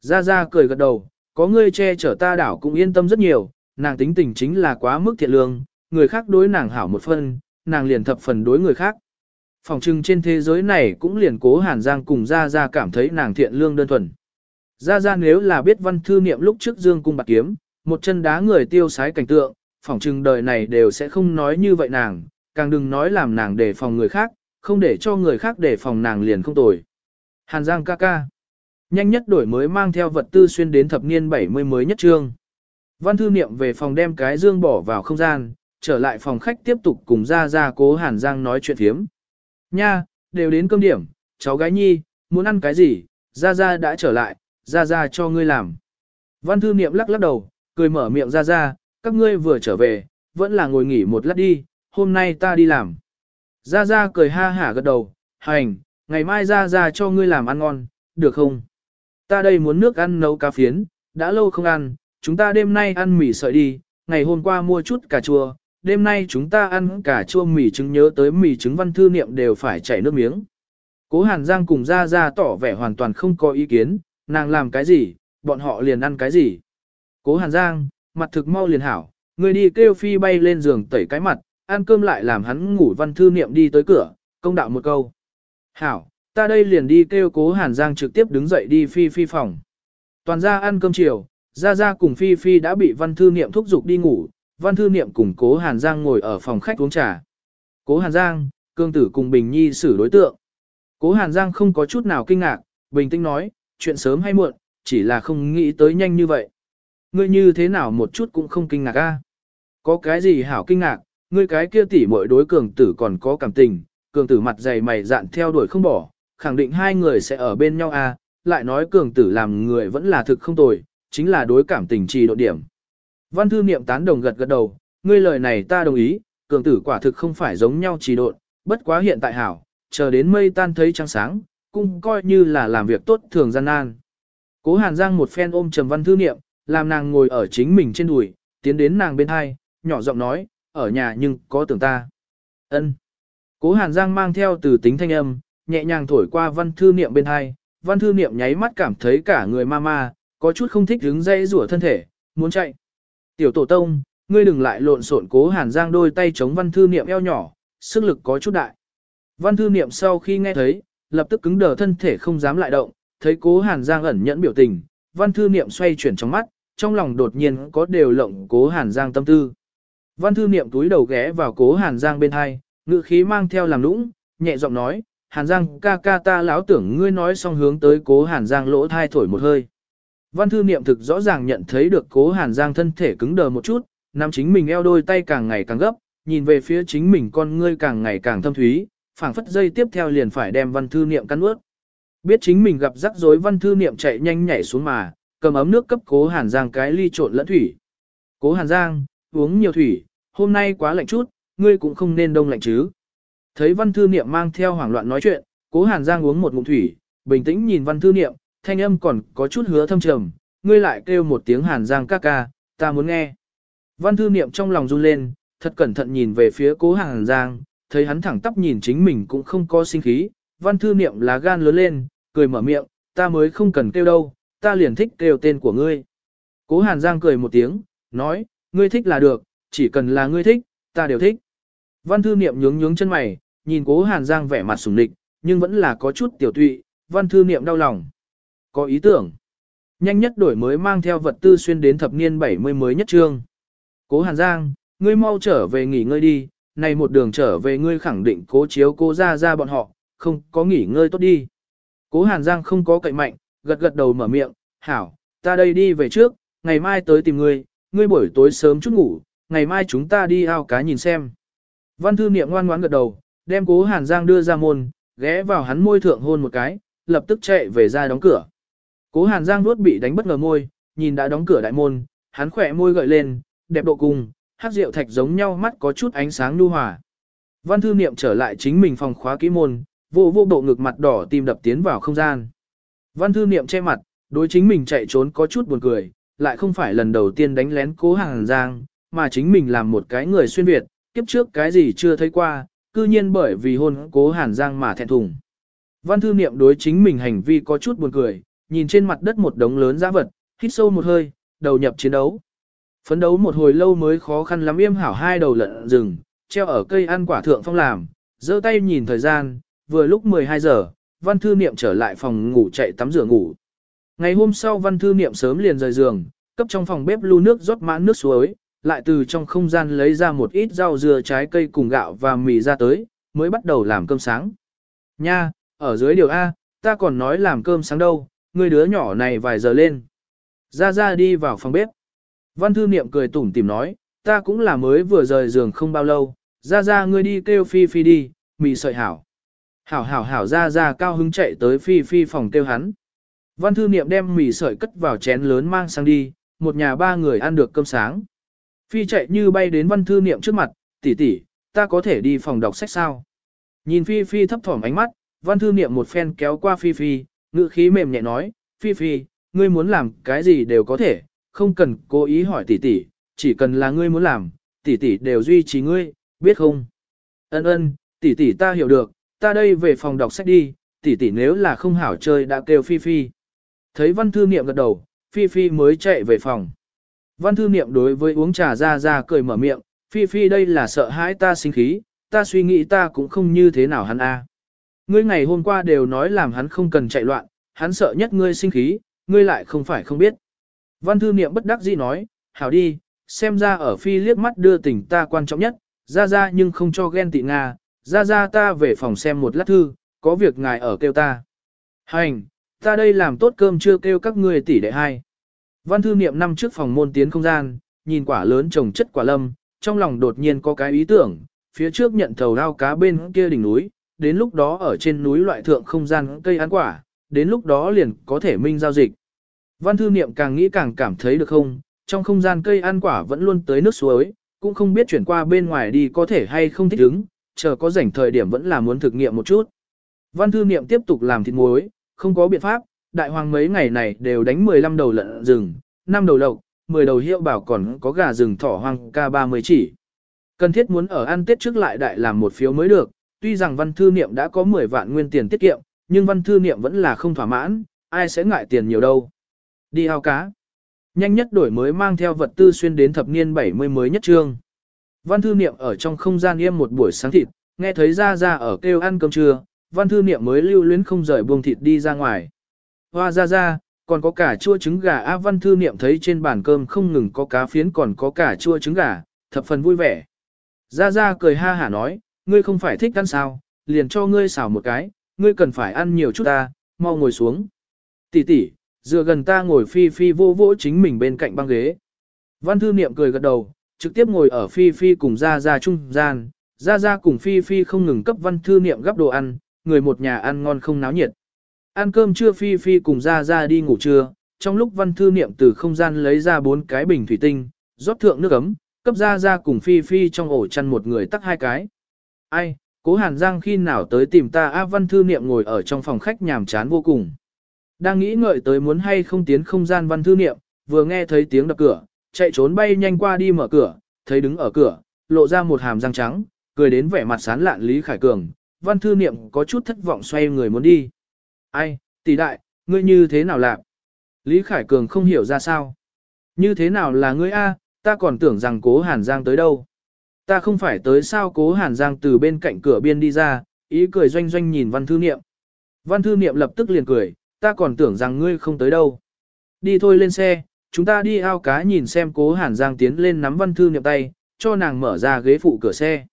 Ra ra cười gật đầu, có ngươi che chở ta đảo cũng yên tâm rất nhiều, nàng tính tình chính là quá mức thiện lương, người khác đối nàng hảo một phần, nàng liền thập phần đối người khác. Phòng trưng trên thế giới này cũng liền cố hàn giang cùng Gia Gia cảm thấy nàng thiện lương đơn thuần. Gia Gia nếu là biết văn thư niệm lúc trước dương cung bạc kiếm, một chân đá người tiêu sái cảnh tượng, phỏng chừng đời này đều sẽ không nói như vậy nàng, càng đừng nói làm nàng để phòng người khác, không để cho người khác để phòng nàng liền không tồi. Hàn Giang ca ca. Nhanh nhất đổi mới mang theo vật tư xuyên đến thập niên 70 mới nhất trương. Văn thư niệm về phòng đem cái dương bỏ vào không gian, trở lại phòng khách tiếp tục cùng Gia Gia cố Hàn Giang nói chuyện thiếm. Nha, đều đến cơm điểm, cháu gái nhi, muốn ăn cái gì, Gia Gia đã trở lại, Gia Gia cho ngươi làm. Văn thư niệm lắc lắc đầu, cười mở miệng Gia Gia, các ngươi vừa trở về, vẫn là ngồi nghỉ một lát đi, hôm nay ta đi làm. Gia Gia cười ha hả gật đầu, hành, ngày mai Gia Gia cho ngươi làm ăn ngon, được không? Ta đây muốn nước ăn nấu cá phiến, đã lâu không ăn, chúng ta đêm nay ăn mì sợi đi, ngày hôm qua mua chút cà chua, đêm nay chúng ta ăn cả chua mì trứng nhớ tới mì trứng văn thư niệm đều phải chảy nước miếng. Cố Hàn Giang cùng Gia Gia tỏ vẻ hoàn toàn không có ý kiến, nàng làm cái gì, bọn họ liền ăn cái gì. Cố Hàn Giang, mặt thực mau liền hảo, người đi kêu phi bay lên giường tẩy cái mặt, ăn cơm lại làm hắn ngủ văn thư niệm đi tới cửa, công đạo một câu. Hảo, ta đây liền đi kêu cố Hàn Giang trực tiếp đứng dậy đi phi phi phòng. Toàn ra ăn cơm chiều, Gia Gia cùng phi phi đã bị văn thư niệm thúc giục đi ngủ, văn thư niệm cùng cố Hàn Giang ngồi ở phòng khách uống trà. Cố Hàn Giang, cương tử cùng Bình Nhi xử đối tượng. Cố Hàn Giang không có chút nào kinh ngạc, bình tĩnh nói, chuyện sớm hay muộn, chỉ là không nghĩ tới nhanh như vậy. Ngươi như thế nào một chút cũng không kinh ngạc a? Có cái gì hảo kinh ngạc, ngươi cái kia tỉ muội đối cường tử còn có cảm tình, cường tử mặt dày mày dạn theo đuổi không bỏ, khẳng định hai người sẽ ở bên nhau a, lại nói cường tử làm người vẫn là thực không tồi, chính là đối cảm tình trì độ điểm. Văn thư niệm tán đồng gật gật đầu, ngươi lời này ta đồng ý, cường tử quả thực không phải giống nhau trì độn, bất quá hiện tại hảo, chờ đến mây tan thấy trăng sáng, cũng coi như là làm việc tốt thường gian nan. Cố Hàn Giang một phen ôm trầm văn thư niệm, làm nàng ngồi ở chính mình trên đùi, tiến đến nàng bên hai, nhỏ giọng nói, ở nhà nhưng có tưởng ta. ân Cố Hàn Giang mang theo từ tính thanh âm, nhẹ nhàng thổi qua văn thư niệm bên hai, văn thư niệm nháy mắt cảm thấy cả người ma ma, có chút không thích đứng dây rủa thân thể, muốn chạy. Tiểu tổ tông, ngươi đừng lại lộn xộn cố Hàn Giang đôi tay chống văn thư niệm eo nhỏ, sức lực có chút đại. Văn thư niệm sau khi nghe thấy, lập tức cứng đờ thân thể không dám lại động, thấy cố Hàn Giang ẩn nhẫn biểu tình, văn thư niệm xoay chuyển trong mắt, trong lòng đột nhiên có đều lộng cố Hàn Giang tâm tư. Văn thư niệm túi đầu ghé vào cố Hàn Giang bên hai, ngự khí mang theo làm lũng, nhẹ giọng nói, Hàn Giang ca ca ta láo tưởng ngươi nói xong hướng tới cố Hàn Giang lỗ thai thổi một hơi. Văn thư niệm thực rõ ràng nhận thấy được cố Hàn Giang thân thể cứng đờ một chút, nắm chính mình eo đôi tay càng ngày càng gấp, nhìn về phía chính mình con ngươi càng ngày càng thâm thúy, phảng phất dây tiếp theo liền phải đem văn thư niệm cắn ướt. Biết chính mình gặp rắc rối văn thư niệm chạy nhanh nhảy xuống mà, cầm ấm nước cấp cố Hàn Giang cái ly trộn lẫn thủy. Cố Hàn Giang, uống nhiều thủy, hôm nay quá lạnh chút, ngươi cũng không nên đông lạnh chứ. Thấy văn thư niệm mang theo hoảng loạn nói chuyện, cố Hàn Giang uống một ngụm thủy, bình tĩnh nhìn văn thư niệm, thanh âm còn có chút hứa thâm trầm, ngươi lại kêu một tiếng Hàn Giang ca ca, ta muốn nghe. Văn thư niệm trong lòng run lên, thật cẩn thận nhìn về phía cố Hàn Giang, thấy hắn thẳng tắp nhìn chính mình cũng không có sinh khí, văn thư niệm lá gan lớn lên, cười mở miệng, ta mới không cần kêu đâu, ta liền thích kêu tên của ngươi. Cố Hàn Giang cười một tiếng, nói, ngươi thích là được, chỉ cần là ngươi thích, ta đều thích. Văn thư niệm nhướng nhướng chân mày, nhìn cố Hàn Giang vẻ mặt sùng địch, nhưng vẫn là có chút tiểu tụy, văn thư niệm đau lòng. Có ý tưởng. Nhanh nhất đổi mới mang theo vật tư xuyên đến thập niên 70 mới nhất trương. Cố Hàn Giang, ngươi mau trở về nghỉ ngơi đi, này một đường trở về ngươi khẳng định cố chiếu cố ra ra bọn họ, không có nghỉ ngơi tốt đi. Cố Hàn Giang không có cậy mạnh, gật gật đầu mở miệng, hảo, ta đây đi về trước, ngày mai tới tìm ngươi, ngươi buổi tối sớm chút ngủ, ngày mai chúng ta đi ao cá nhìn xem. Văn thư niệm ngoan ngoãn gật đầu, đem cố Hàn Giang đưa ra môn, ghé vào hắn môi thượng hôn một cái, lập tức chạy về ra đóng cửa. Cố Hàn Giang nuốt bị đánh bất ngờ môi, nhìn đã đóng cửa đại môn, hắn khỏe môi gợi lên, đẹp độ cùng, hát rượu thạch giống nhau mắt có chút ánh sáng nhu hòa. Văn thư niệm trở lại chính mình phòng khóa kỹ môn, vô vô bộ ngực mặt đỏ tim đập tiến vào không gian. Văn thư niệm che mặt, đối chính mình chạy trốn có chút buồn cười, lại không phải lần đầu tiên đánh lén cố hàng giang, mà chính mình làm một cái người xuyên Việt, kiếp trước cái gì chưa thấy qua, cư nhiên bởi vì hôn cố hàn giang mà thẹn thùng. Văn thư niệm đối chính mình hành vi có chút buồn cười, nhìn trên mặt đất một đống lớn giã vật, hít sâu một hơi, đầu nhập chiến đấu. Phấn đấu một hồi lâu mới khó khăn lắm yêm hảo hai đầu lợn rừng, treo ở cây ăn quả thượng phong làm, giơ tay nhìn thời gian, vừa lúc 12 giờ, văn thư niệm trở lại phòng ngủ chạy tắm rửa ngủ. Ngày hôm sau văn thư niệm sớm liền rời giường, cấp trong phòng bếp lưu nước rót mãn nước suối, lại từ trong không gian lấy ra một ít rau dưa trái cây cùng gạo và mì ra tới, mới bắt đầu làm cơm sáng. Nha, ở dưới điều A, ta còn nói làm cơm sáng đâu, người đứa nhỏ này vài giờ lên. Ra ra đi vào phòng bếp. Văn thư niệm cười tủm tìm nói, ta cũng là mới vừa rời giường không bao lâu, ra ra ngươi đi kêu phi phi đi, mì sợi hảo. Hảo hảo hảo ra ra cao hứng chạy tới phi phi phòng kêu hắn. Văn thư niệm đem mì sợi cất vào chén lớn mang sang đi, một nhà ba người ăn được cơm sáng. Phi chạy như bay đến văn thư niệm trước mặt, tỷ tỷ, ta có thể đi phòng đọc sách sao? Nhìn Phi Phi thấp thỏm ánh mắt, văn thư niệm một phen kéo qua Phi Phi, ngữ khí mềm nhẹ nói, Phi Phi, ngươi muốn làm cái gì đều có thể, không cần cố ý hỏi tỷ tỷ, chỉ cần là ngươi muốn làm, tỷ tỷ đều duy trì ngươi, biết không? Ân ân, tỷ tỷ ta hiểu được, ta đây về phòng đọc sách đi, tỷ tỷ nếu là không hảo chơi đã kêu Phi Phi. Thấy văn thư niệm gật đầu, Phi Phi mới chạy về phòng. Văn thư niệm đối với uống trà ra ra cười mở miệng, Phi Phi đây là sợ hãi ta sinh khí, ta suy nghĩ ta cũng không như thế nào hắn a. Ngươi ngày hôm qua đều nói làm hắn không cần chạy loạn, hắn sợ nhất ngươi sinh khí, ngươi lại không phải không biết. Văn thư niệm bất đắc dĩ nói, hảo đi, xem ra ở Phi liếc mắt đưa tình ta quan trọng nhất, ra ra nhưng không cho ghen tị Nga, ra ra ta về phòng xem một lát thư, có việc ngài ở kêu ta. Hành, ta đây làm tốt cơm chưa kêu các ngươi tỷ đệ hai. Văn thư niệm năm trước phòng môn tiến không gian, nhìn quả lớn trồng chất quả lâm, trong lòng đột nhiên có cái ý tưởng, phía trước nhận thầu đao cá bên kia đỉnh núi, đến lúc đó ở trên núi loại thượng không gian cây ăn quả, đến lúc đó liền có thể minh giao dịch. Văn thư niệm càng nghĩ càng cảm thấy được không, trong không gian cây ăn quả vẫn luôn tới nước suối, cũng không biết chuyển qua bên ngoài đi có thể hay không thích ứng, chờ có rảnh thời điểm vẫn là muốn thực nghiệm một chút. Văn thư niệm tiếp tục làm thịt muối, không có biện pháp, đại hoàng mấy ngày này đều đánh 15 đầu lợn rừng, 5 đầu lộc, 10 đầu hiệu bảo còn có gà rừng thỏ hoang K30 chỉ. Cần thiết muốn ở ăn tết trước lại đại làm một phiếu mới được, tuy rằng văn thư niệm đã có 10 vạn nguyên tiền tiết kiệm, nhưng văn thư niệm vẫn là không thỏa mãn, ai sẽ ngại tiền nhiều đâu. Đi ao cá. Nhanh nhất đổi mới mang theo vật tư xuyên đến thập niên 70 mới nhất trương. Văn thư niệm ở trong không gian yêm một buổi sáng thịt, nghe thấy ra ra ở kêu ăn cơm trưa, văn thư niệm mới lưu luyến không rời buông thịt đi ra ngoài. Hoa ra ra, còn có cả chua trứng gà à? văn thư niệm thấy trên bàn cơm không ngừng có cá phiến còn có cả chua trứng gà, thập phần vui vẻ. Ra ra cười ha hả nói, ngươi không phải thích ăn sao, liền cho ngươi xào một cái, ngươi cần phải ăn nhiều chút ta, mau ngồi xuống. Tỷ tỷ, dựa gần ta ngồi phi phi vô vỗ chính mình bên cạnh băng ghế. Văn thư niệm cười gật đầu, trực tiếp ngồi ở phi phi cùng ra ra trung gian, ra ra cùng phi phi không ngừng cấp văn thư niệm gấp đồ ăn, người một nhà ăn ngon không náo nhiệt. Ăn cơm trưa phi phi cùng ra ra đi ngủ trưa, trong lúc văn thư niệm từ không gian lấy ra bốn cái bình thủy tinh, rót thượng nước ấm, cấp ra ra cùng phi phi trong ổ chăn một người tắt hai cái. Ai, cố hàn giang khi nào tới tìm ta A văn thư niệm ngồi ở trong phòng khách nhàm chán vô cùng. Đang nghĩ ngợi tới muốn hay không tiến không gian văn thư niệm, vừa nghe thấy tiếng đập cửa, chạy trốn bay nhanh qua đi mở cửa, thấy đứng ở cửa, lộ ra một hàm răng trắng, cười đến vẻ mặt sán lạn Lý Khải Cường, văn thư niệm có chút thất vọng xoay người muốn đi. Ai, tỷ đại, ngươi như thế nào lạc? Lý Khải Cường không hiểu ra sao. Như thế nào là ngươi A, ta còn tưởng rằng cố Hàn Giang tới đâu. Ta không phải tới sao cố Hàn Giang từ bên cạnh cửa biên đi ra, ý cười doanh doanh nhìn văn thư niệm. Văn thư niệm lập tức liền cười, ta còn tưởng rằng ngươi không tới đâu. Đi thôi lên xe, chúng ta đi ao cá nhìn xem cố Hàn Giang tiến lên nắm văn thư niệm tay, cho nàng mở ra ghế phụ cửa xe.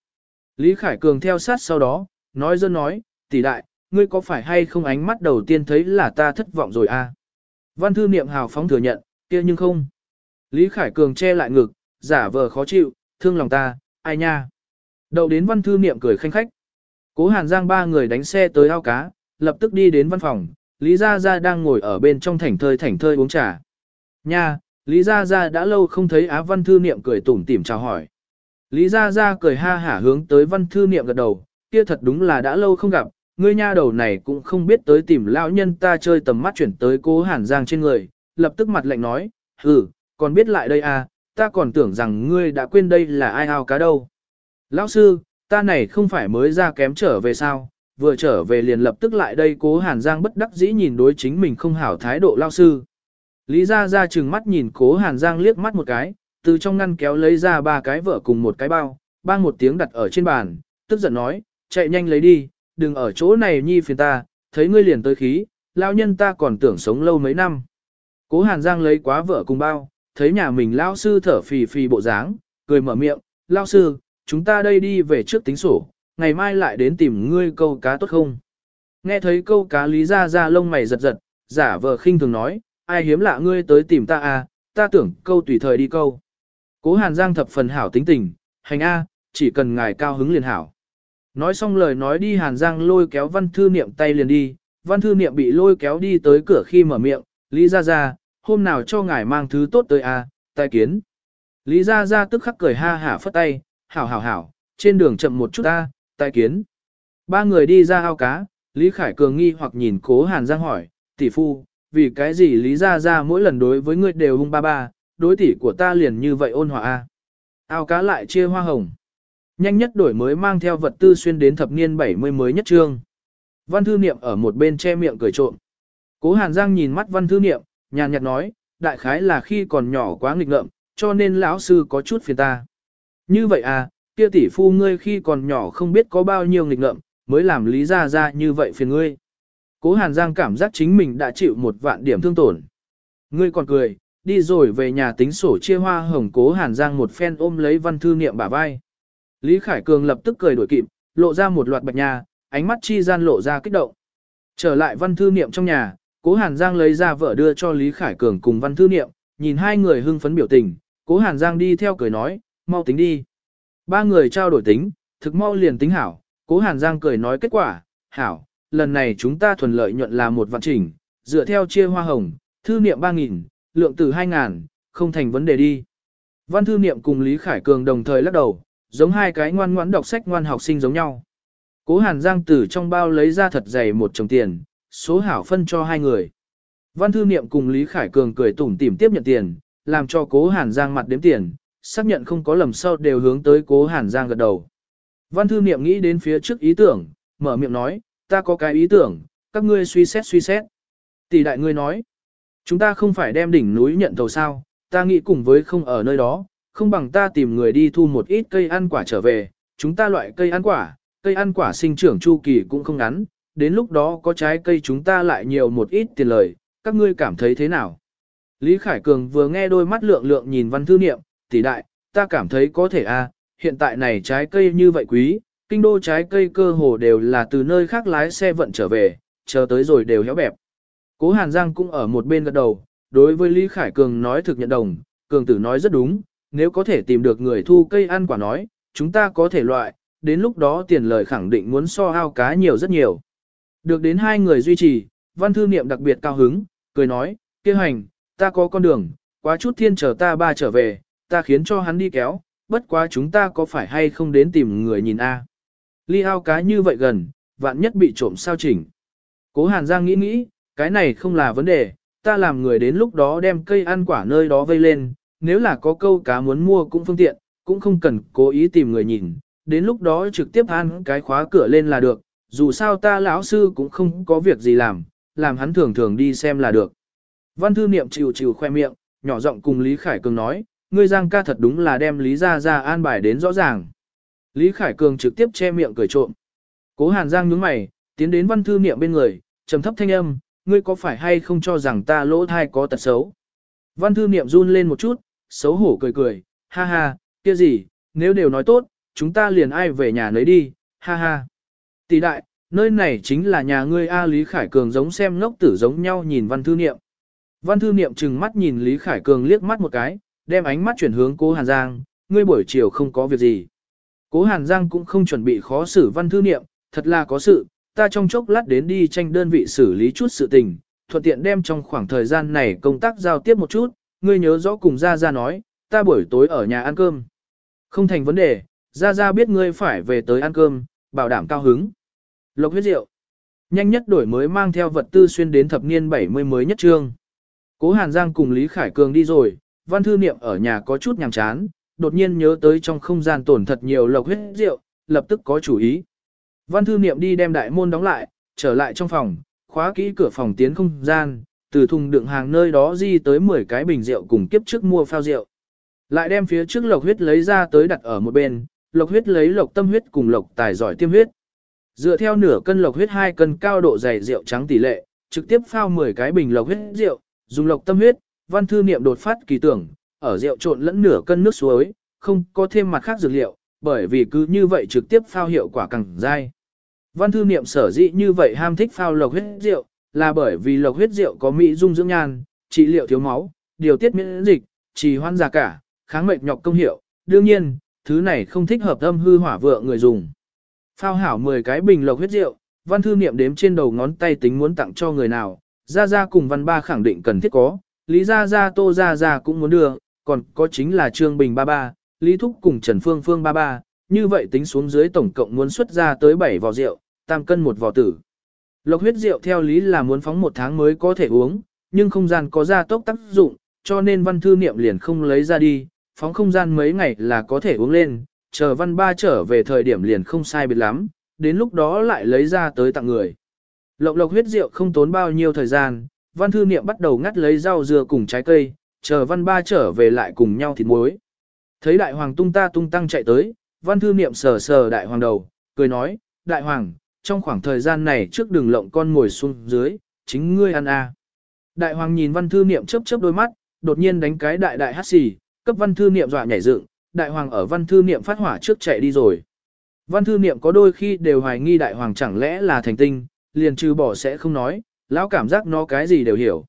Lý Khải Cường theo sát sau đó, nói dân nói, tỷ đại, ngươi có phải hay không ánh mắt đầu tiên thấy là ta thất vọng rồi a? À? Văn thư niệm hào phóng thừa nhận, kia nhưng không. Lý Khải Cường che lại ngực, giả vờ khó chịu, thương lòng ta, ai nha. Đậu đến văn thư niệm cười khanh khách. Cố Hàn Giang ba người đánh xe tới ao cá, lập tức đi đến văn phòng, Lý Gia Gia đang ngồi ở bên trong thảnh thơi thảnh thơi uống trà. Nha, Lý Gia Gia đã lâu không thấy Á Văn Thư Niệm cười tủm tỉm chào hỏi. Lý Gia Gia cười ha hả hướng tới Văn Thư Niệm gật đầu, kia thật đúng là đã lâu không gặp, ngươi nha đầu này cũng không biết tới tìm lão nhân ta chơi tầm mắt chuyển tới cố Hàn Giang trên người, lập tức mặt lạnh nói, hừ, còn biết lại đây à, ta còn tưởng rằng ngươi đã quên đây là ai ao cá đâu. Lão sư, ta này không phải mới ra kém trở về sao, vừa trở về liền lập tức lại đây cố Hàn Giang bất đắc dĩ nhìn đối chính mình không hảo thái độ lao sư. Lý ra ra chừng mắt nhìn cố Hàn Giang liếc mắt một cái, từ trong ngăn kéo lấy ra ba cái vợ cùng một cái bao, bang một tiếng đặt ở trên bàn, tức giận nói, chạy nhanh lấy đi, đừng ở chỗ này nhi phiền ta, thấy ngươi liền tới khí, lao nhân ta còn tưởng sống lâu mấy năm. Cố Hàn Giang lấy quá vợ cùng bao, thấy nhà mình lao sư thở phì phì bộ dáng, cười mở miệng, lao sư, chúng ta đây đi về trước tính sổ, ngày mai lại đến tìm ngươi câu cá tốt không? Nghe thấy câu cá lý ra ra lông mày giật giật, giả vờ khinh thường nói, ai hiếm lạ ngươi tới tìm ta à, ta tưởng câu tùy thời đi câu. Cố Hàn Giang thập phần hảo tính tình, hành A, chỉ cần ngài cao hứng liền hảo. Nói xong lời nói đi Hàn Giang lôi kéo văn thư niệm tay liền đi, văn thư niệm bị lôi kéo đi tới cửa khi mở miệng, Lý Gia Gia, hôm nào cho ngài mang thứ tốt tới a, à, tai kiến. Lý Gia Gia tức khắc cười ha hả phất tay, hảo hảo hảo, trên đường chậm một chút ta, tai kiến. Ba người đi ra ao cá, Lý Khải Cường nghi hoặc nhìn cố Hàn Giang hỏi, tỷ phu, vì cái gì Lý Gia Gia mỗi lần đối với ngươi đều hung ba ba, đối tỷ của ta liền như vậy ôn hòa a. Ao cá lại chia hoa hồng. Nhanh nhất đổi mới mang theo vật tư xuyên đến thập niên 70 mới nhất trương. Văn thư niệm ở một bên che miệng cười trộm. Cố Hàn Giang nhìn mắt văn thư niệm, nhàn nhạt nói, đại khái là khi còn nhỏ quá nghịch ngợm, cho nên lão sư có chút phiền ta. Như vậy à, kia tỷ phu ngươi khi còn nhỏ không biết có bao nhiêu nghịch ngợm, mới làm lý ra ra như vậy phiền ngươi. Cố Hàn Giang cảm giác chính mình đã chịu một vạn điểm thương tổn. Ngươi còn cười, đi rồi về nhà tính sổ chia hoa hồng cố Hàn Giang một phen ôm lấy văn thư niệm bả vai. Lý Khải Cường lập tức cười đuổi kịp, lộ ra một loạt bạch nhà, ánh mắt chi gian lộ ra kích động. Trở lại văn thư niệm trong nhà, cố Hàn Giang lấy ra vợ đưa cho Lý Khải Cường cùng văn thư niệm, nhìn hai người hưng phấn biểu tình, cố Hàn Giang đi theo cười nói, mau tính đi. Ba người trao đổi tính, thực mau liền tính hảo, cố Hàn Giang cười nói kết quả, hảo, lần này chúng ta thuần lợi nhuận là một vạn chỉnh, dựa theo chia hoa hồng, thư niệm 3.000, lượng từ 2.000, không thành vấn đề đi. Văn thư niệm cùng Lý Khải Cường đồng thời lắc đầu, giống hai cái ngoan ngoãn đọc sách ngoan học sinh giống nhau. Cố Hàn Giang từ trong bao lấy ra thật dày một chồng tiền, số hảo phân cho hai người. Văn thư niệm cùng Lý Khải Cường cười tủm tỉm tiếp nhận tiền, làm cho Cố Hàn Giang mặt đếm tiền, xác nhận không có lầm sau đều hướng tới Cố Hàn Giang gật đầu. Văn thư niệm nghĩ đến phía trước ý tưởng, mở miệng nói, ta có cái ý tưởng, các ngươi suy xét suy xét. Tỷ đại ngươi nói, chúng ta không phải đem đỉnh núi nhận thầu sao, ta nghĩ cùng với không ở nơi đó, không bằng ta tìm người đi thu một ít cây ăn quả trở về, chúng ta loại cây ăn quả, cây ăn quả sinh trưởng chu kỳ cũng không ngắn, đến lúc đó có trái cây chúng ta lại nhiều một ít tiền lời, các ngươi cảm thấy thế nào? Lý Khải Cường vừa nghe đôi mắt lượng lượng nhìn văn thư niệm, tỷ đại, ta cảm thấy có thể a, à, hiện tại này trái cây như vậy quý, kinh đô trái cây cơ hồ đều là từ nơi khác lái xe vận trở về, chờ tới rồi đều héo bẹp. Cố Hàn Giang cũng ở một bên gật đầu, đối với Lý Khải Cường nói thực nhận đồng, Cường tử nói rất đúng, nếu có thể tìm được người thu cây ăn quả nói, chúng ta có thể loại, đến lúc đó tiền lời khẳng định muốn so ao cá nhiều rất nhiều. Được đến hai người duy trì, văn thư niệm đặc biệt cao hứng, cười nói, kia hành, ta có con đường, quá chút thiên chờ ta ba trở về, ta khiến cho hắn đi kéo, bất quá chúng ta có phải hay không đến tìm người nhìn a? Ly ao cá như vậy gần, vạn nhất bị trộm sao chỉnh. Cố Hàn Giang nghĩ nghĩ, cái này không là vấn đề, ta làm người đến lúc đó đem cây ăn quả nơi đó vây lên, nếu là có câu cá muốn mua cũng phương tiện, cũng không cần cố ý tìm người nhìn, đến lúc đó trực tiếp ăn cái khóa cửa lên là được, dù sao ta lão sư cũng không có việc gì làm, làm hắn thường thường đi xem là được. Văn thư niệm chịu chịu khoe miệng, nhỏ giọng cùng Lý Khải Cường nói, ngươi Giang ca thật đúng là đem Lý ra ra an bài đến rõ ràng. Lý Khải Cường trực tiếp che miệng cười trộm. Cố Hàn Giang nhướng mày, tiến đến văn thư niệm bên người, trầm thấp thanh âm, ngươi có phải hay không cho rằng ta lỗ thai có tật xấu. Văn thư niệm run lên một chút, xấu hổ cười cười, ha ha, kia gì, nếu đều nói tốt, chúng ta liền ai về nhà nấy đi, ha ha. Tỷ đại, nơi này chính là nhà ngươi A Lý Khải Cường giống xem ngốc tử giống nhau nhìn văn thư niệm. Văn thư niệm trừng mắt nhìn Lý Khải Cường liếc mắt một cái, đem ánh mắt chuyển hướng cố Hàn Giang, ngươi buổi chiều không có việc gì. Cố Hàn Giang cũng không chuẩn bị khó xử văn thư niệm, thật là có sự, ta trong chốc lát đến đi tranh đơn vị xử lý chút sự tình, thuận tiện đem trong khoảng thời gian này công tác giao tiếp một chút, ngươi nhớ rõ cùng Gia Gia nói, ta buổi tối ở nhà ăn cơm. Không thành vấn đề, Gia Gia biết ngươi phải về tới ăn cơm, bảo đảm cao hứng. Lộc huyết rượu. Nhanh nhất đổi mới mang theo vật tư xuyên đến thập niên 70 mới nhất trương. Cố Hàn Giang cùng Lý Khải Cường đi rồi, văn thư niệm ở nhà có chút nhàm chán, đột nhiên nhớ tới trong không gian tổn thật nhiều lộc huyết rượu, lập tức có chủ ý. Văn thư niệm đi đem đại môn đóng lại, trở lại trong phòng, khóa kỹ cửa phòng tiến không gian, từ thùng đựng hàng nơi đó di tới 10 cái bình rượu cùng kiếp trước mua phao rượu. Lại đem phía trước lộc huyết lấy ra tới đặt ở một bên, lộc huyết lấy lộc tâm huyết cùng lộc tài giỏi tiêm huyết. Dựa theo nửa cân lộc huyết 2 cân cao độ dày rượu trắng tỷ lệ, trực tiếp phao 10 cái bình lộc huyết rượu, dùng lộc tâm huyết, văn thư niệm đột phát kỳ tưởng, ở rượu trộn lẫn nửa cân nước suối, không có thêm mặt khác dược liệu, bởi vì cứ như vậy trực tiếp phao hiệu quả càng dai. Văn thư niệm sở dĩ như vậy ham thích phao lộc huyết rượu, là bởi vì lộc huyết rượu có mỹ dung dưỡng nhan, trị liệu thiếu máu, điều tiết miễn dịch, trì hoãn già cả, kháng mệt nhọc công hiệu. Đương nhiên, thứ này không thích hợp âm hư hỏa vượng người dùng. Phao hảo 10 cái bình lộc huyết rượu, văn thư niệm đếm trên đầu ngón tay tính muốn tặng cho người nào, Gia Gia cùng văn ba khẳng định cần thiết có, Lý Gia Gia Tô Gia Gia cũng muốn đưa, còn có chính là Trương Bình ba ba, Lý Thúc cùng Trần Phương Phương ba ba, như vậy tính xuống dưới tổng cộng muốn xuất ra tới 7 vò rượu, tam cân một vò tử. Lộc huyết rượu theo lý là muốn phóng một tháng mới có thể uống, nhưng không gian có gia tốc tác dụng, cho nên văn thư niệm liền không lấy ra đi, phóng không gian mấy ngày là có thể uống lên, chờ văn ba trở về thời điểm liền không sai biệt lắm, đến lúc đó lại lấy ra tới tặng người. Lộc lộc huyết rượu không tốn bao nhiêu thời gian, văn thư niệm bắt đầu ngắt lấy rau dưa cùng trái cây, chờ văn ba trở về lại cùng nhau thịt muối. Thấy đại hoàng tung ta tung tăng chạy tới, văn thư niệm sờ sờ đại hoàng đầu, cười nói, đại hoàng, trong khoảng thời gian này trước đường lộng con ngồi xuống dưới, chính ngươi ăn à. Đại hoàng nhìn văn thư niệm chớp chớp đôi mắt, đột nhiên đánh cái đại đại hát xì, cấp văn thư niệm dọa nhảy dựng, đại hoàng ở văn thư niệm phát hỏa trước chạy đi rồi. Văn thư niệm có đôi khi đều hoài nghi đại hoàng chẳng lẽ là thành tinh, liền trừ bỏ sẽ không nói, lão cảm giác nó cái gì đều hiểu.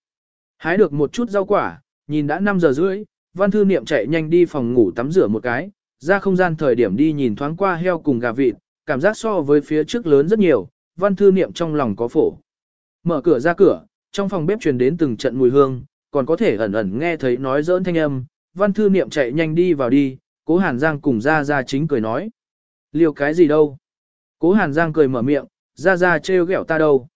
Hái được một chút rau quả, nhìn đã 5 giờ rưỡi, văn thư niệm chạy nhanh đi phòng ngủ tắm rửa một cái, ra không gian thời điểm đi nhìn thoáng qua heo cùng gà vịt, cảm giác so với phía trước lớn rất nhiều, văn thư niệm trong lòng có phổ. Mở cửa ra cửa, trong phòng bếp truyền đến từng trận mùi hương, còn có thể ẩn ẩn nghe thấy nói dỡn thanh âm, văn thư niệm chạy nhanh đi vào đi, cố hàn giang cùng Gia Gia chính cười nói. Liều cái gì đâu? Cố hàn giang cười mở miệng, Gia Gia trêu ghẹo ta đâu?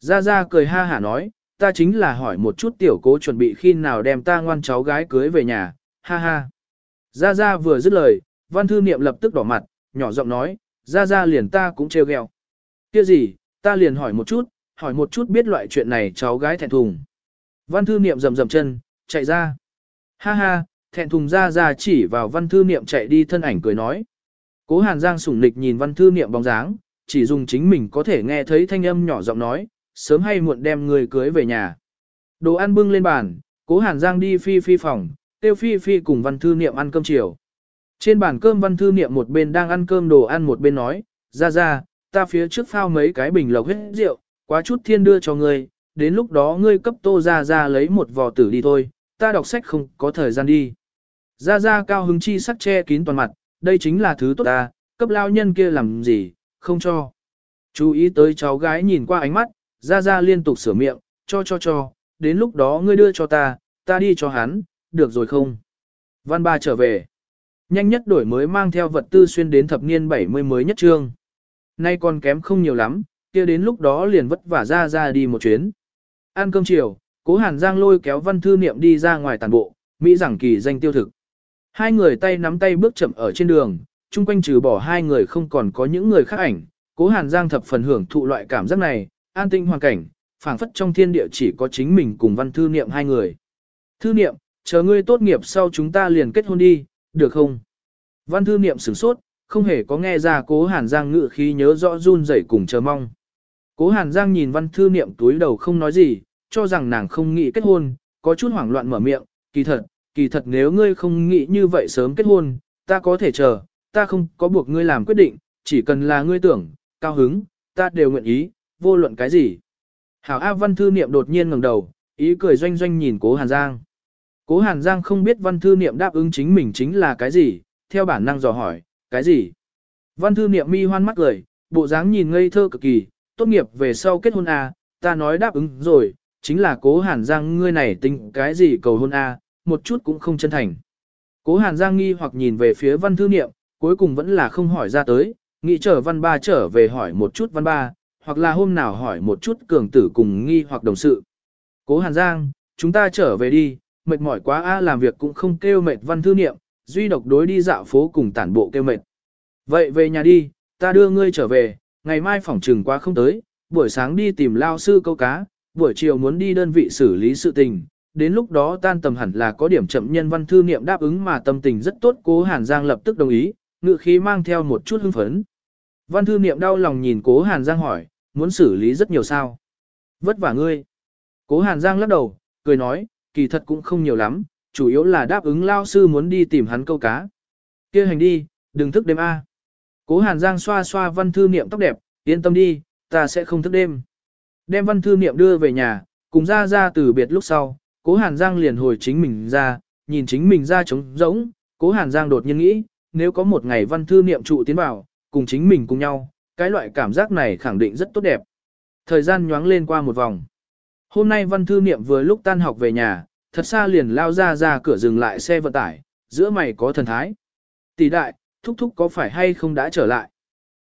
Gia Gia cười ha hả nói, ta chính là hỏi một chút tiểu cố chuẩn bị khi nào đem ta ngoan cháu gái cưới về nhà, ha ha. Gia Gia vừa dứt lời, văn thư niệm lập tức đỏ mặt, nhỏ giọng nói, Gia Gia liền ta cũng trêu ghẹo. Kia gì, ta liền hỏi một chút, hỏi một chút biết loại chuyện này cháu gái thẹn thùng. Văn thư niệm rầm rầm chân, chạy ra. Ha ha, thẹn thùng ra ra chỉ vào văn thư niệm chạy đi thân ảnh cười nói. Cố hàn giang sủng nịch nhìn văn thư niệm bóng dáng, chỉ dùng chính mình có thể nghe thấy thanh âm nhỏ giọng nói, sớm hay muộn đem người cưới về nhà. Đồ ăn bưng lên bàn, cố hàn giang đi phi phi phòng, tiêu phi phi cùng văn thư niệm ăn cơm chiều. Trên bàn cơm văn thư niệm một bên đang ăn cơm đồ ăn một bên nói, ra ra, ta phía trước phao mấy cái bình lộc hết rượu, quá chút thiên đưa cho ngươi, đến lúc đó ngươi cấp tô ra ra lấy một vò tử đi thôi, ta đọc sách không có thời gian đi. Ra ra cao hứng chi sắc che kín toàn mặt, đây chính là thứ tốt ta, cấp lao nhân kia làm gì, không cho. Chú ý tới cháu gái nhìn qua ánh mắt, ra ra liên tục sửa miệng, cho cho cho, đến lúc đó ngươi đưa cho ta, ta đi cho hắn, được rồi không? Văn ba trở về. Nhanh nhất đổi mới mang theo vật tư xuyên đến thập niên 70 mới nhất trương. Nay còn kém không nhiều lắm, kia đến lúc đó liền vất vả ra ra đi một chuyến. Ăn cơm chiều, cố hàn giang lôi kéo văn thư niệm đi ra ngoài tàn bộ, Mỹ giảng kỳ danh tiêu thực. Hai người tay nắm tay bước chậm ở trên đường, chung quanh trừ bỏ hai người không còn có những người khác ảnh. Cố hàn giang thập phần hưởng thụ loại cảm giác này, an tinh hoàn cảnh, phảng phất trong thiên địa chỉ có chính mình cùng văn thư niệm hai người. Thư niệm, chờ ngươi tốt nghiệp sau chúng ta liền kết hôn đi, được không? Văn thư niệm sửng sốt, không hề có nghe ra cố hàn giang ngự khí nhớ rõ run rẩy cùng chờ mong. Cố hàn giang nhìn văn thư niệm túi đầu không nói gì, cho rằng nàng không nghĩ kết hôn, có chút hoảng loạn mở miệng, kỳ thật, kỳ thật nếu ngươi không nghĩ như vậy sớm kết hôn, ta có thể chờ, ta không có buộc ngươi làm quyết định, chỉ cần là ngươi tưởng, cao hứng, ta đều nguyện ý, vô luận cái gì. Hảo A văn thư niệm đột nhiên ngẩng đầu, ý cười doanh doanh nhìn cố hàn giang. Cố hàn giang không biết văn thư niệm đáp ứng chính mình chính là cái gì, theo bản năng dò hỏi, cái gì? Văn thư niệm mi hoan mắt cười, bộ dáng nhìn ngây thơ cực kỳ, tốt nghiệp về sau kết hôn A, ta nói đáp ứng rồi, chính là cố hàn giang ngươi này tính cái gì cầu hôn A, một chút cũng không chân thành. Cố hàn giang nghi hoặc nhìn về phía văn thư niệm, cuối cùng vẫn là không hỏi ra tới, nghĩ chờ văn ba trở về hỏi một chút văn ba, hoặc là hôm nào hỏi một chút cường tử cùng nghi hoặc đồng sự. Cố hàn giang, chúng ta trở về đi, mệt mỏi quá a làm việc cũng không kêu mệt văn thư niệm, duy độc đối đi dạo phố cùng tản bộ kêu mệt. Vậy về nhà đi, ta đưa ngươi trở về, ngày mai phỏng trừng quá không tới, buổi sáng đi tìm lao sư câu cá, buổi chiều muốn đi đơn vị xử lý sự tình, đến lúc đó tan tầm hẳn là có điểm chậm nhân văn thư niệm đáp ứng mà tâm tình rất tốt cố Hàn Giang lập tức đồng ý, ngự khí mang theo một chút hưng phấn. Văn thư niệm đau lòng nhìn cố Hàn Giang hỏi, muốn xử lý rất nhiều sao. Vất vả ngươi. Cố Hàn Giang lắc đầu, cười nói, kỳ thật cũng không nhiều lắm, chủ yếu là đáp ứng lao sư muốn đi tìm hắn câu cá. kia hành đi, đừng thức đêm A. Cố Hàn Giang xoa xoa văn thư niệm tóc đẹp, yên tâm đi, ta sẽ không thức đêm. Đem văn thư niệm đưa về nhà, cùng ra ra từ biệt lúc sau, cố Hàn Giang liền hồi chính mình ra, nhìn chính mình ra trống rỗng, cố Hàn Giang đột nhiên nghĩ, nếu có một ngày văn thư niệm trụ tiến vào, cùng chính mình cùng nhau, Cái loại cảm giác này khẳng định rất tốt đẹp. Thời gian nhoáng lên qua một vòng. Hôm nay văn thư niệm vừa lúc tan học về nhà, thật xa liền lao ra ra cửa dừng lại xe vận tải, giữa mày có thần thái. Tỷ đại, thúc thúc có phải hay không đã trở lại?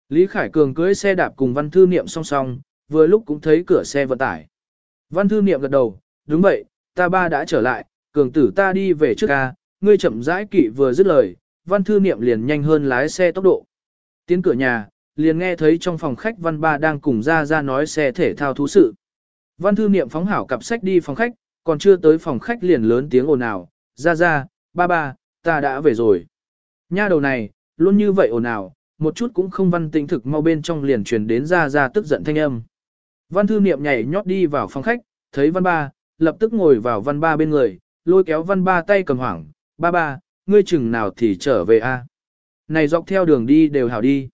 Lý Khải Cường cưới xe đạp cùng văn thư niệm song song, vừa lúc cũng thấy cửa xe vận tải. Văn thư niệm gật đầu, đúng vậy, ta ba đã trở lại, cường tử ta đi về trước ca, ngươi chậm rãi kỵ vừa dứt lời, văn thư niệm liền nhanh hơn lái xe tốc độ. Tiến cửa nhà, liền nghe thấy trong phòng khách văn ba đang cùng ra ra nói xe thể thao thú sự. Văn thư niệm phóng hảo cặp sách đi phòng khách, còn chưa tới phòng khách liền lớn tiếng ồn ào, ra ra, ba ba, ta đã về rồi. Nha đầu này, luôn như vậy ồn ào, một chút cũng không văn tĩnh thực mau bên trong liền truyền đến ra ra tức giận thanh âm. Văn thư niệm nhảy nhót đi vào phòng khách, thấy văn ba, lập tức ngồi vào văn ba bên người, lôi kéo văn ba tay cầm hoảng, ba ba, ngươi chừng nào thì trở về a? Này dọc theo đường đi đều hảo đi.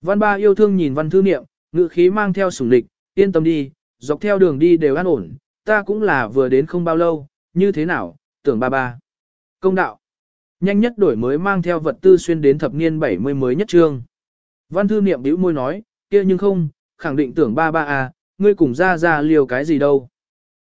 Văn ba yêu thương nhìn văn thư niệm, ngự khí mang theo sủng địch, yên tâm đi, dọc theo đường đi đều an ổn, ta cũng là vừa đến không bao lâu, như thế nào, tưởng ba ba. Công đạo. Nhanh nhất đổi mới mang theo vật tư xuyên đến thập niên 70 mới nhất trương. Văn thư niệm bĩu môi nói, kia nhưng không, khẳng định tưởng ba ba à, ngươi cùng ra ra liều cái gì đâu.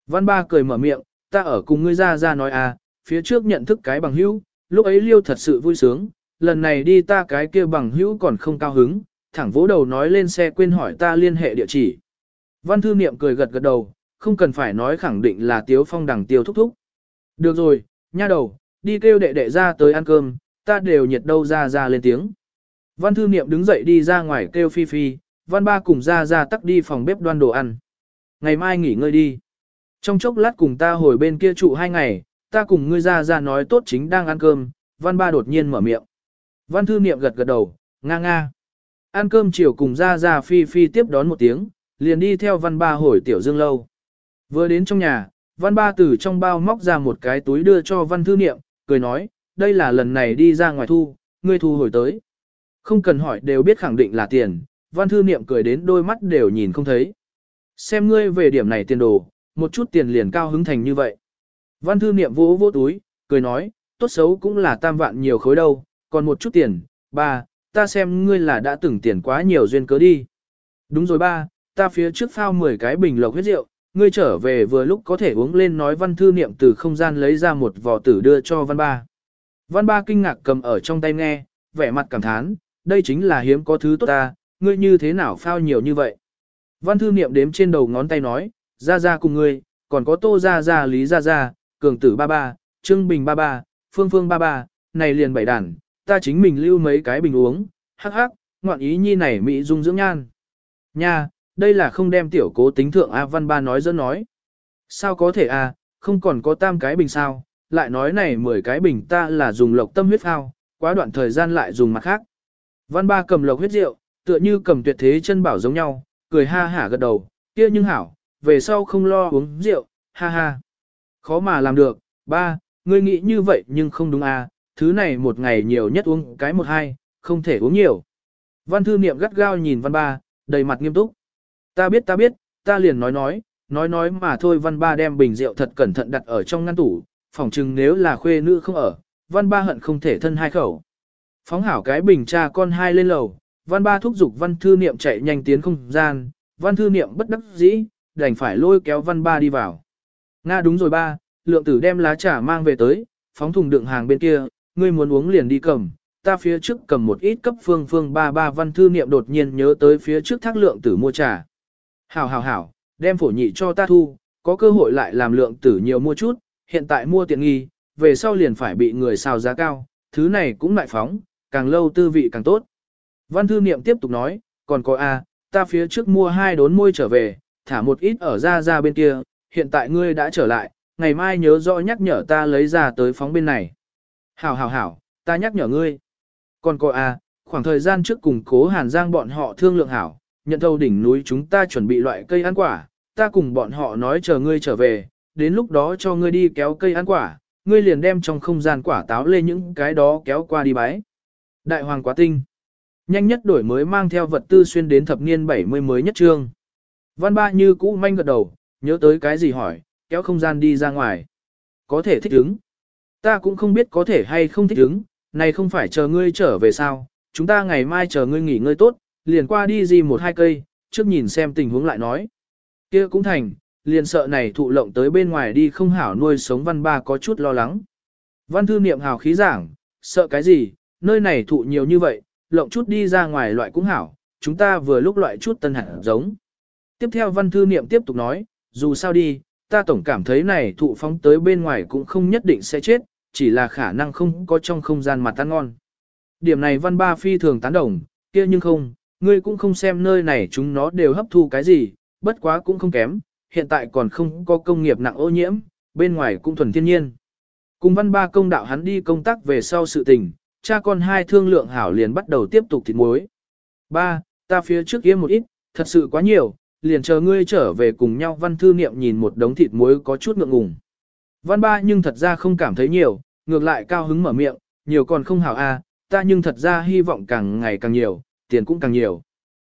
Văn ba cười mở miệng, ta ở cùng ngươi ra ra nói à, phía trước nhận thức cái bằng hữu, lúc ấy liêu thật sự vui sướng, lần này đi ta cái kia bằng hữu còn không cao hứng, thẳng vỗ đầu nói lên xe quên hỏi ta liên hệ địa chỉ. Văn thư niệm cười gật gật đầu, không cần phải nói khẳng định là tiếu phong đằng tiêu thúc thúc. Được rồi, nha đầu, đi kêu đệ đệ ra tới ăn cơm, ta đều nhiệt đâu ra ra lên tiếng. Văn thư niệm đứng dậy đi ra ngoài kêu phi phi, văn ba cùng ra ra tắc đi phòng bếp đoan đồ ăn. Ngày mai nghỉ ngơi đi. Trong chốc lát cùng ta hồi bên kia trụ hai ngày, ta cùng ngươi ra ra nói tốt chính đang ăn cơm, văn ba đột nhiên mở miệng. Văn thư niệm gật gật đầu, nga nga. Ăn cơm chiều cùng ra ra phi phi tiếp đón một tiếng, liền đi theo văn ba hồi tiểu dương lâu. Vừa đến trong nhà, văn ba từ trong bao móc ra một cái túi đưa cho văn thư niệm, cười nói, đây là lần này đi ra ngoài thu, ngươi thu hồi tới. Không cần hỏi đều biết khẳng định là tiền, văn thư niệm cười đến đôi mắt đều nhìn không thấy. Xem ngươi về điểm này tiền đồ, một chút tiền liền cao hứng thành như vậy. Văn thư niệm vỗ vỗ túi, cười nói, tốt xấu cũng là tam vạn nhiều khối đâu, còn một chút tiền, ba, ta xem ngươi là đã từng tiền quá nhiều duyên cớ đi. Đúng rồi ba, ta phía trước phao 10 cái bình lộc huyết rượu, ngươi trở về vừa lúc có thể uống lên nói văn thư niệm từ không gian lấy ra một vò tử đưa cho văn ba. Văn ba kinh ngạc cầm ở trong tay nghe, vẻ mặt cảm thán, đây chính là hiếm có thứ tốt ta, ngươi như thế nào phao nhiều như vậy. Văn thư niệm đếm trên đầu ngón tay nói, ra ra cùng ngươi, còn có tô ra ra lý ra ra, cường tử ba ba, trương bình ba ba, phương phương ba ba, này liền bảy đàn, ta chính mình lưu mấy cái bình uống, hắc hắc, ngoạn ý nhi này mỹ dung dưỡng nhan. Nha, đây là không đem tiểu cố tính thượng A Văn Ba nói dẫn nói. Sao có thể A, không còn có tam cái bình sao, lại nói này 10 cái bình ta là dùng lộc tâm huyết phao, quá đoạn thời gian lại dùng mặt khác. Văn Ba cầm lộc huyết rượu, tựa như cầm tuyệt thế chân bảo giống nhau, cười ha hả gật đầu, kia nhưng hảo, về sau không lo uống rượu, ha ha. Khó mà làm được, ba, ngươi nghĩ như vậy nhưng không đúng à, thứ này một ngày nhiều nhất uống cái một hai, không thể uống nhiều. Văn thư niệm gắt gao nhìn văn ba, đầy mặt nghiêm túc. Ta biết ta biết, ta liền nói nói, nói nói mà thôi văn ba đem bình rượu thật cẩn thận đặt ở trong ngăn tủ, phỏng chừng nếu là khuê nữ không ở, văn ba hận không thể thân hai khẩu. Phóng hảo cái bình cha con hai lên lầu, văn ba thúc giục văn thư niệm chạy nhanh tiến không gian, văn thư niệm bất đắc dĩ, đành phải lôi kéo văn ba đi vào. Nga đúng rồi ba, lượng tử đem lá trà mang về tới, phóng thùng đựng hàng bên kia, ngươi muốn uống liền đi cầm, ta phía trước cầm một ít cấp phương phương ba ba văn thư niệm đột nhiên nhớ tới phía trước thác lượng tử mua trà. Hảo hảo hảo, đem phổ nhị cho ta thu, có cơ hội lại làm lượng tử nhiều mua chút, hiện tại mua tiện nghi, về sau liền phải bị người xào giá cao, thứ này cũng lại phóng, càng lâu tư vị càng tốt. Văn thư niệm tiếp tục nói, còn có A, ta phía trước mua hai đốn môi trở về, thả một ít ở ra ra bên kia, hiện tại ngươi đã trở lại, ngày mai nhớ rõ nhắc nhở ta lấy ra tới phóng bên này. Hảo hảo hảo, ta nhắc nhở ngươi. Còn có A, khoảng thời gian trước cùng cố hàn giang bọn họ thương lượng hảo, nhận thâu đỉnh núi chúng ta chuẩn bị loại cây ăn quả, ta cùng bọn họ nói chờ ngươi trở về, đến lúc đó cho ngươi đi kéo cây ăn quả, ngươi liền đem trong không gian quả táo lên những cái đó kéo qua đi bái. Đại hoàng quá tinh. Nhanh nhất đổi mới mang theo vật tư xuyên đến thập niên 70 mới nhất trương. Văn ba như cũ manh gật đầu, nhớ tới cái gì hỏi, kéo không gian đi ra ngoài. Có thể thích ứng. Ta cũng không biết có thể hay không thích ứng, này không phải chờ ngươi trở về sao, chúng ta ngày mai chờ ngươi nghỉ ngơi tốt, liền qua đi gì một hai cây, trước nhìn xem tình huống lại nói. kia cũng thành, liền sợ này thụ lộng tới bên ngoài đi không hảo nuôi sống văn ba có chút lo lắng. Văn thư niệm hào khí giảng, sợ cái gì, nơi này thụ nhiều như vậy, lộng chút đi ra ngoài loại cũng hảo, chúng ta vừa lúc loại chút tân hạt giống. Tiếp theo văn thư niệm tiếp tục nói, dù sao đi, ta tổng cảm thấy này thụ phóng tới bên ngoài cũng không nhất định sẽ chết, chỉ là khả năng không có trong không gian mà tan ngon. Điểm này văn ba phi thường tán đồng, kia nhưng không, ngươi cũng không xem nơi này chúng nó đều hấp thu cái gì, bất quá cũng không kém, hiện tại còn không có công nghiệp nặng ô nhiễm, bên ngoài cũng thuần thiên nhiên. Cùng văn ba công đạo hắn đi công tác về sau sự tình, cha con hai thương lượng hảo liền bắt đầu tiếp tục thịt muối. Ba, ta phía trước kia một ít, thật sự quá nhiều, liền chờ ngươi trở về cùng nhau văn thư niệm nhìn một đống thịt muối có chút ngượng ngùng. Văn ba nhưng thật ra không cảm thấy nhiều, ngược lại cao hứng mở miệng, nhiều còn không hảo a, ta nhưng thật ra hy vọng càng ngày càng nhiều, tiền cũng càng nhiều.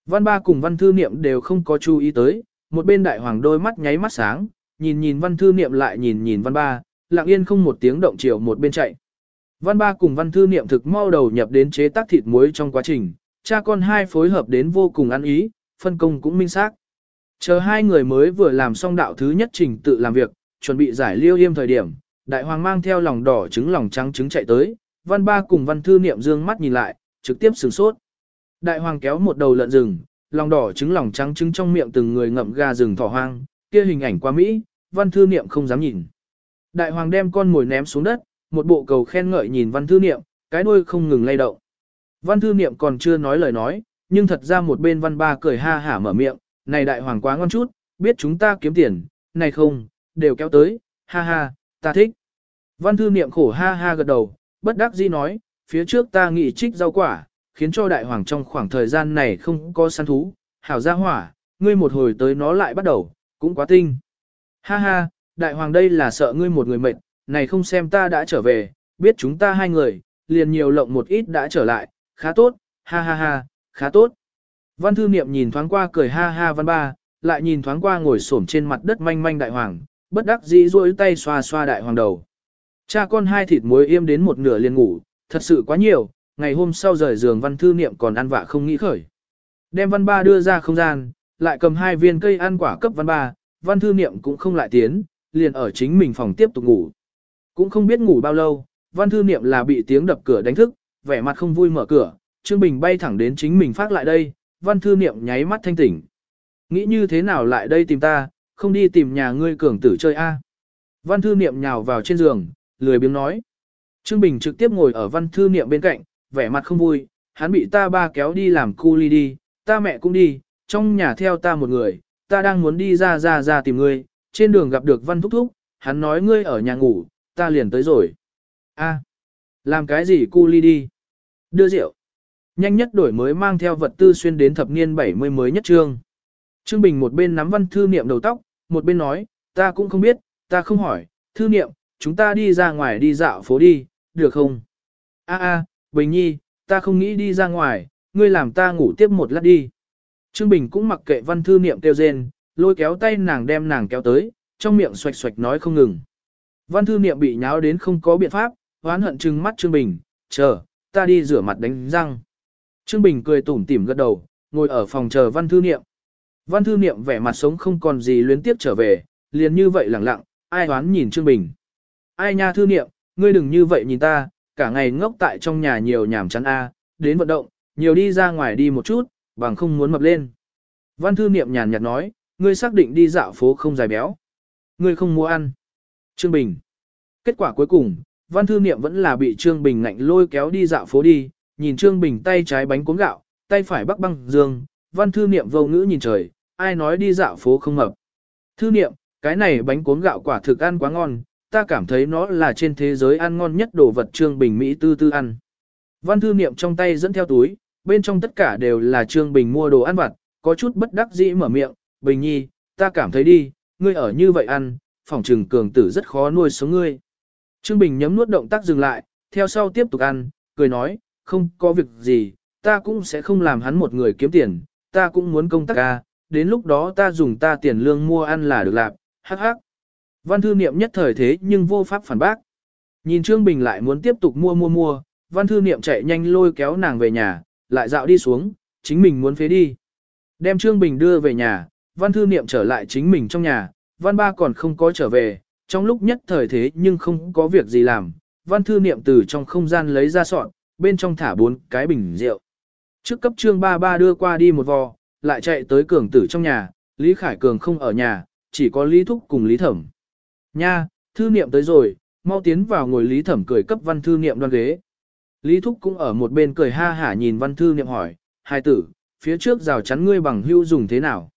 Văn ba cùng văn thư niệm đều không có chú ý tới, một bên đại hoàng đôi mắt nháy mắt sáng, nhìn nhìn văn thư niệm lại nhìn nhìn văn ba, lặng yên không một tiếng động chiều một bên chạy. Văn ba cùng văn thư niệm thực mau đầu nhập đến chế tác thịt muối trong quá trình, cha con hai phối hợp đến vô cùng ăn ý, phân công cũng minh xác. Chờ hai người mới vừa làm xong đạo thứ nhất trình tự làm việc, chuẩn bị giải liêu yêm thời điểm, đại hoàng mang theo lòng đỏ trứng lòng trắng trứng chạy tới, văn ba cùng văn thư niệm dương mắt nhìn lại, trực tiếp sửng sốt. Đại hoàng kéo một đầu lợn rừng, lòng đỏ trứng lòng trắng trứng trong miệng từng người ngậm gà rừng thỏ hoang, kia hình ảnh quá mỹ, văn thư niệm không dám nhìn. Đại hoàng đem con mồi ném xuống đất, một bộ cầu khen ngợi nhìn văn thư niệm, cái đuôi không ngừng lay động. Văn thư niệm còn chưa nói lời nói, nhưng thật ra một bên văn ba cười ha hả mở miệng, này đại hoàng quá ngon chút, biết chúng ta kiếm tiền, này không, đều kéo tới, ha ha, ta thích. Văn thư niệm khổ ha ha gật đầu, bất đắc dĩ nói, phía trước ta nghĩ trích rau quả, khiến cho đại hoàng trong khoảng thời gian này không có săn thú, hảo ra hỏa, ngươi một hồi tới nó lại bắt đầu, cũng quá tinh. Ha ha, đại hoàng đây là sợ ngươi một người mệt, này không xem ta đã trở về, biết chúng ta hai người, liền nhiều lộng một ít đã trở lại, khá tốt, ha ha ha, khá tốt. Văn thư niệm nhìn thoáng qua cười ha ha văn ba, lại nhìn thoáng qua ngồi xổm trên mặt đất manh manh đại hoàng, bất đắc dĩ duỗi tay xoa xoa đại hoàng đầu. Cha con hai thịt muối im đến một nửa liền ngủ, thật sự quá nhiều, ngày hôm sau rời giường văn thư niệm còn ăn vạ không nghĩ khởi. Đem văn ba đưa ra không gian, lại cầm hai viên cây ăn quả cấp văn ba, văn thư niệm cũng không lại tiến, liền ở chính mình phòng tiếp tục ngủ. Cũng không biết ngủ bao lâu, văn thư niệm là bị tiếng đập cửa đánh thức, vẻ mặt không vui mở cửa, Trương Bình bay thẳng đến chính mình phát lại đây, văn thư niệm nháy mắt thanh tỉnh. Nghĩ như thế nào lại đây tìm ta, không đi tìm nhà ngươi cường tử chơi a? Văn thư niệm nhào vào trên giường, lười biếng nói. Trương Bình trực tiếp ngồi ở văn thư niệm bên cạnh, vẻ mặt không vui, hắn bị ta ba kéo đi làm cu ly đi, ta mẹ cũng đi, trong nhà theo ta một người, ta đang muốn đi ra ra ra tìm ngươi, trên đường gặp được văn thúc thúc, hắn nói ngươi ở nhà ngủ, ta liền tới rồi. A, làm cái gì cu ly đi? Đưa rượu. Nhanh nhất đổi mới mang theo vật tư xuyên đến thập niên 70 mới nhất trương. Trương Bình một bên nắm văn thư niệm đầu tóc, một bên nói, ta cũng không biết, ta không hỏi, thư niệm, chúng ta đi ra ngoài đi dạo phố đi, được không? A a, Bình Nhi, ta không nghĩ đi ra ngoài, ngươi làm ta ngủ tiếp một lát đi. Trương Bình cũng mặc kệ văn thư niệm kêu rên, lôi kéo tay nàng đem nàng kéo tới, trong miệng xoạch xoạch nói không ngừng. Văn thư niệm bị nháo đến không có biện pháp, hoán hận trừng mắt Trương Bình, chờ, ta đi rửa mặt đánh răng. Trương Bình cười tủm tỉm gật đầu, ngồi ở phòng chờ văn thư niệm. Văn thư niệm vẻ mặt sống không còn gì luyến tiếp trở về, liền như vậy lẳng lặng, ai hoán nhìn Trương Bình. Ai nha thư niệm, ngươi đừng như vậy nhìn ta, cả ngày ngốc tại trong nhà nhiều nhảm chán a, đến vận động, nhiều đi ra ngoài đi một chút, bằng không muốn mập lên. Văn thư niệm nhàn nhạt nói, ngươi xác định đi dạo phố không dài béo. Ngươi không mua ăn. Trương Bình. Kết quả cuối cùng, văn thư niệm vẫn là bị Trương Bình ngạnh lôi kéo đi dạo phố đi, nhìn Trương Bình tay trái bánh cuốn gạo, tay phải bắc băng dương, văn thư niệm vô ngữ nhìn trời, ai nói đi dạo phố không mập. Thư niệm, cái này bánh cuốn gạo quả thực ăn quá ngon, ta cảm thấy nó là trên thế giới ăn ngon nhất đồ vật Trương Bình Mỹ tư tư ăn. Văn thư niệm trong tay dẫn theo túi, bên trong tất cả đều là Trương Bình mua đồ ăn vặt, có chút bất đắc dĩ mở miệng, Bình Nhi, ta cảm thấy đi, ngươi ở như vậy ăn, phòng trừng cường tử rất khó nuôi sống ngươi. Trương Bình nhấm nuốt động tác dừng lại, theo sau tiếp tục ăn, cười nói, không có việc gì, ta cũng sẽ không làm hắn một người kiếm tiền, ta cũng muốn công tác ca, đến lúc đó ta dùng ta tiền lương mua ăn là được lạc, hắc hắc. Văn thư niệm nhất thời thế nhưng vô pháp phản bác. Nhìn Trương Bình lại muốn tiếp tục mua mua mua, văn thư niệm chạy nhanh lôi kéo nàng về nhà, lại dạo đi xuống, chính mình muốn phế đi. Đem Trương Bình đưa về nhà, văn thư niệm trở lại chính mình trong nhà, văn ba còn không có trở về, trong lúc nhất thời thế nhưng không có việc gì làm, văn thư niệm từ trong không gian lấy ra sọn, bên trong thả bốn cái bình rượu. Trước cấp trương ba ba đưa qua đi một vò, lại chạy tới cường tử trong nhà, Lý Khải Cường không ở nhà, chỉ có Lý Thúc cùng Lý Thẩm. Nha, thư niệm tới rồi, mau tiến vào ngồi Lý Thẩm cười cấp văn thư niệm đoan ghế. Lý Thúc cũng ở một bên cười ha hả nhìn văn thư niệm hỏi, hai tử, phía trước rào chắn ngươi bằng hưu dùng thế nào?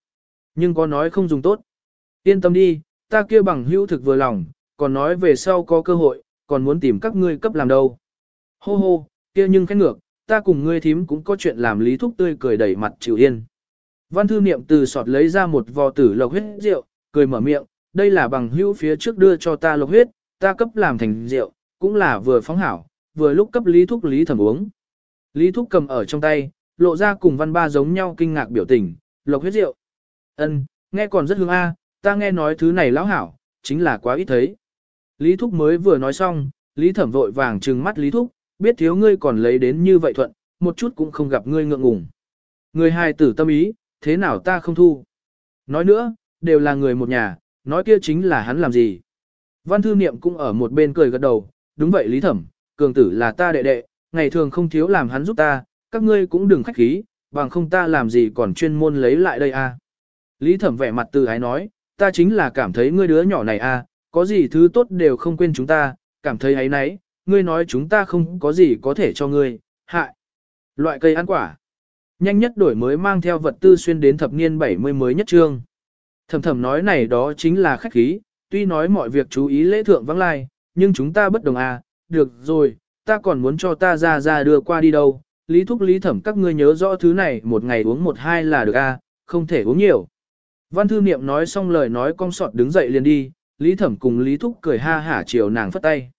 Nhưng có nói không dùng tốt. Yên tâm đi, ta kia bằng hưu thực vừa lòng, còn nói về sau có cơ hội, còn muốn tìm các ngươi cấp làm đâu. Hô hô, kia nhưng khét ngược, ta cùng ngươi thím cũng có chuyện làm lý thúc tươi cười đẩy mặt chịu yên. Văn thư niệm từ sọt lấy ra một vò tử lộc huyết rượu, cười mở miệng, đây là bằng hữu phía trước đưa cho ta lộc huyết, ta cấp làm thành rượu, cũng là vừa phóng hảo, vừa lúc cấp lý thúc lý thẩm uống. Lý thúc cầm ở trong tay, lộ ra cùng văn ba giống nhau kinh ngạc biểu tình, lộc huyết rượu. ân nghe còn rất hương a, ta nghe nói thứ này lão hảo, chính là quá ít thấy. Lý thúc mới vừa nói xong, lý thẩm vội vàng trừng mắt lý thúc, biết thiếu ngươi còn lấy đến như vậy thuận, một chút cũng không gặp ngươi ngượng ngùng. Người hài tử tâm ý, thế nào ta không thu. Nói nữa, đều là người một nhà, nói kia chính là hắn làm gì. Văn thư niệm cũng ở một bên cười gật đầu, đúng vậy lý thẩm, cường tử là ta đệ đệ, ngày thường không thiếu làm hắn giúp ta, các ngươi cũng đừng khách khí, bằng không ta làm gì còn chuyên môn lấy lại đây a. À. Lý thẩm vẻ mặt từ ái nói, ta chính là cảm thấy ngươi đứa nhỏ này a, à, có gì thứ tốt đều không quên chúng ta, cảm thấy ấy nấy, ngươi nói chúng ta không có gì có thể cho ngươi, hại. Loại cây ăn quả. Nhanh nhất đổi mới mang theo vật tư xuyên đến thập niên 70 mới nhất trương. Thầm thầm nói này đó chính là khách khí, tuy nói mọi việc chú ý lễ thượng vắng lai, nhưng chúng ta bất đồng à, được rồi, ta còn muốn cho ta ra ra đưa qua đi đâu, lý thúc lý thẩm các ngươi nhớ rõ thứ này một ngày uống một hai là được à, không thể uống nhiều. Văn thư niệm nói xong lời nói cong sọt đứng dậy liền đi, lý thẩm cùng lý thúc cười ha hả chiều nàng phất tay.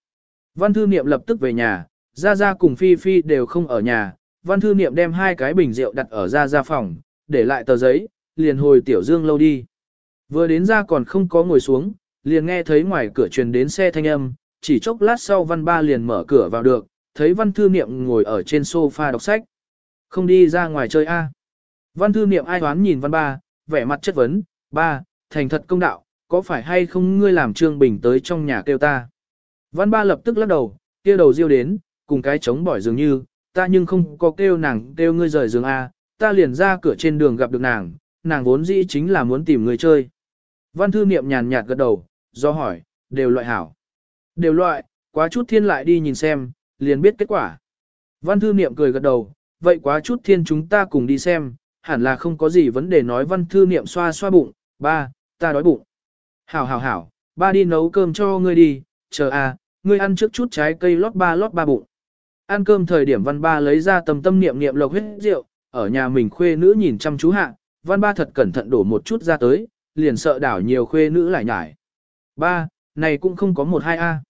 Văn thư niệm lập tức về nhà, Gia Gia cùng Phi Phi đều không ở nhà, văn thư niệm đem hai cái bình rượu đặt ở Gia Gia phòng, để lại tờ giấy, liền hồi tiểu dương lâu đi. Vừa đến ra còn không có ngồi xuống, liền nghe thấy ngoài cửa truyền đến xe thanh âm, chỉ chốc lát sau văn ba liền mở cửa vào được, thấy văn thư niệm ngồi ở trên sofa đọc sách. Không đi ra ngoài chơi a Văn thư niệm ai toán nhìn văn ba, vẻ mặt chất vấn, ba, thành thật công đạo, có phải hay không ngươi làm trương bình tới trong nhà kêu ta. Văn ba lập tức lắc đầu, kia đầu riêu đến, cùng cái chống bỏi dường như, ta nhưng không có kêu nàng kêu ngươi rời giường A, ta liền ra cửa trên đường gặp được nàng, nàng vốn dĩ chính là muốn tìm người chơi. Văn thư niệm nhàn nhạt gật đầu, do hỏi, đều loại hảo. Đều loại, quá chút thiên lại đi nhìn xem, liền biết kết quả. Văn thư niệm cười gật đầu, vậy quá chút thiên chúng ta cùng đi xem, hẳn là không có gì vấn đề nói văn thư niệm xoa xoa bụng, ba, ta đói bụng. Hảo hảo hảo, ba đi nấu cơm cho ngươi đi, chờ a, ngươi ăn trước chút trái cây lót ba lót ba bụng. Ăn cơm thời điểm văn ba lấy ra tầm tâm niệm niệm lộc huyết rượu, ở nhà mình khuê nữ nhìn chăm chú hạ, văn ba thật cẩn thận đổ một chút ra tới, liền sợ đảo nhiều khuê nữ lại nhải. Ba, này cũng không có một hai a.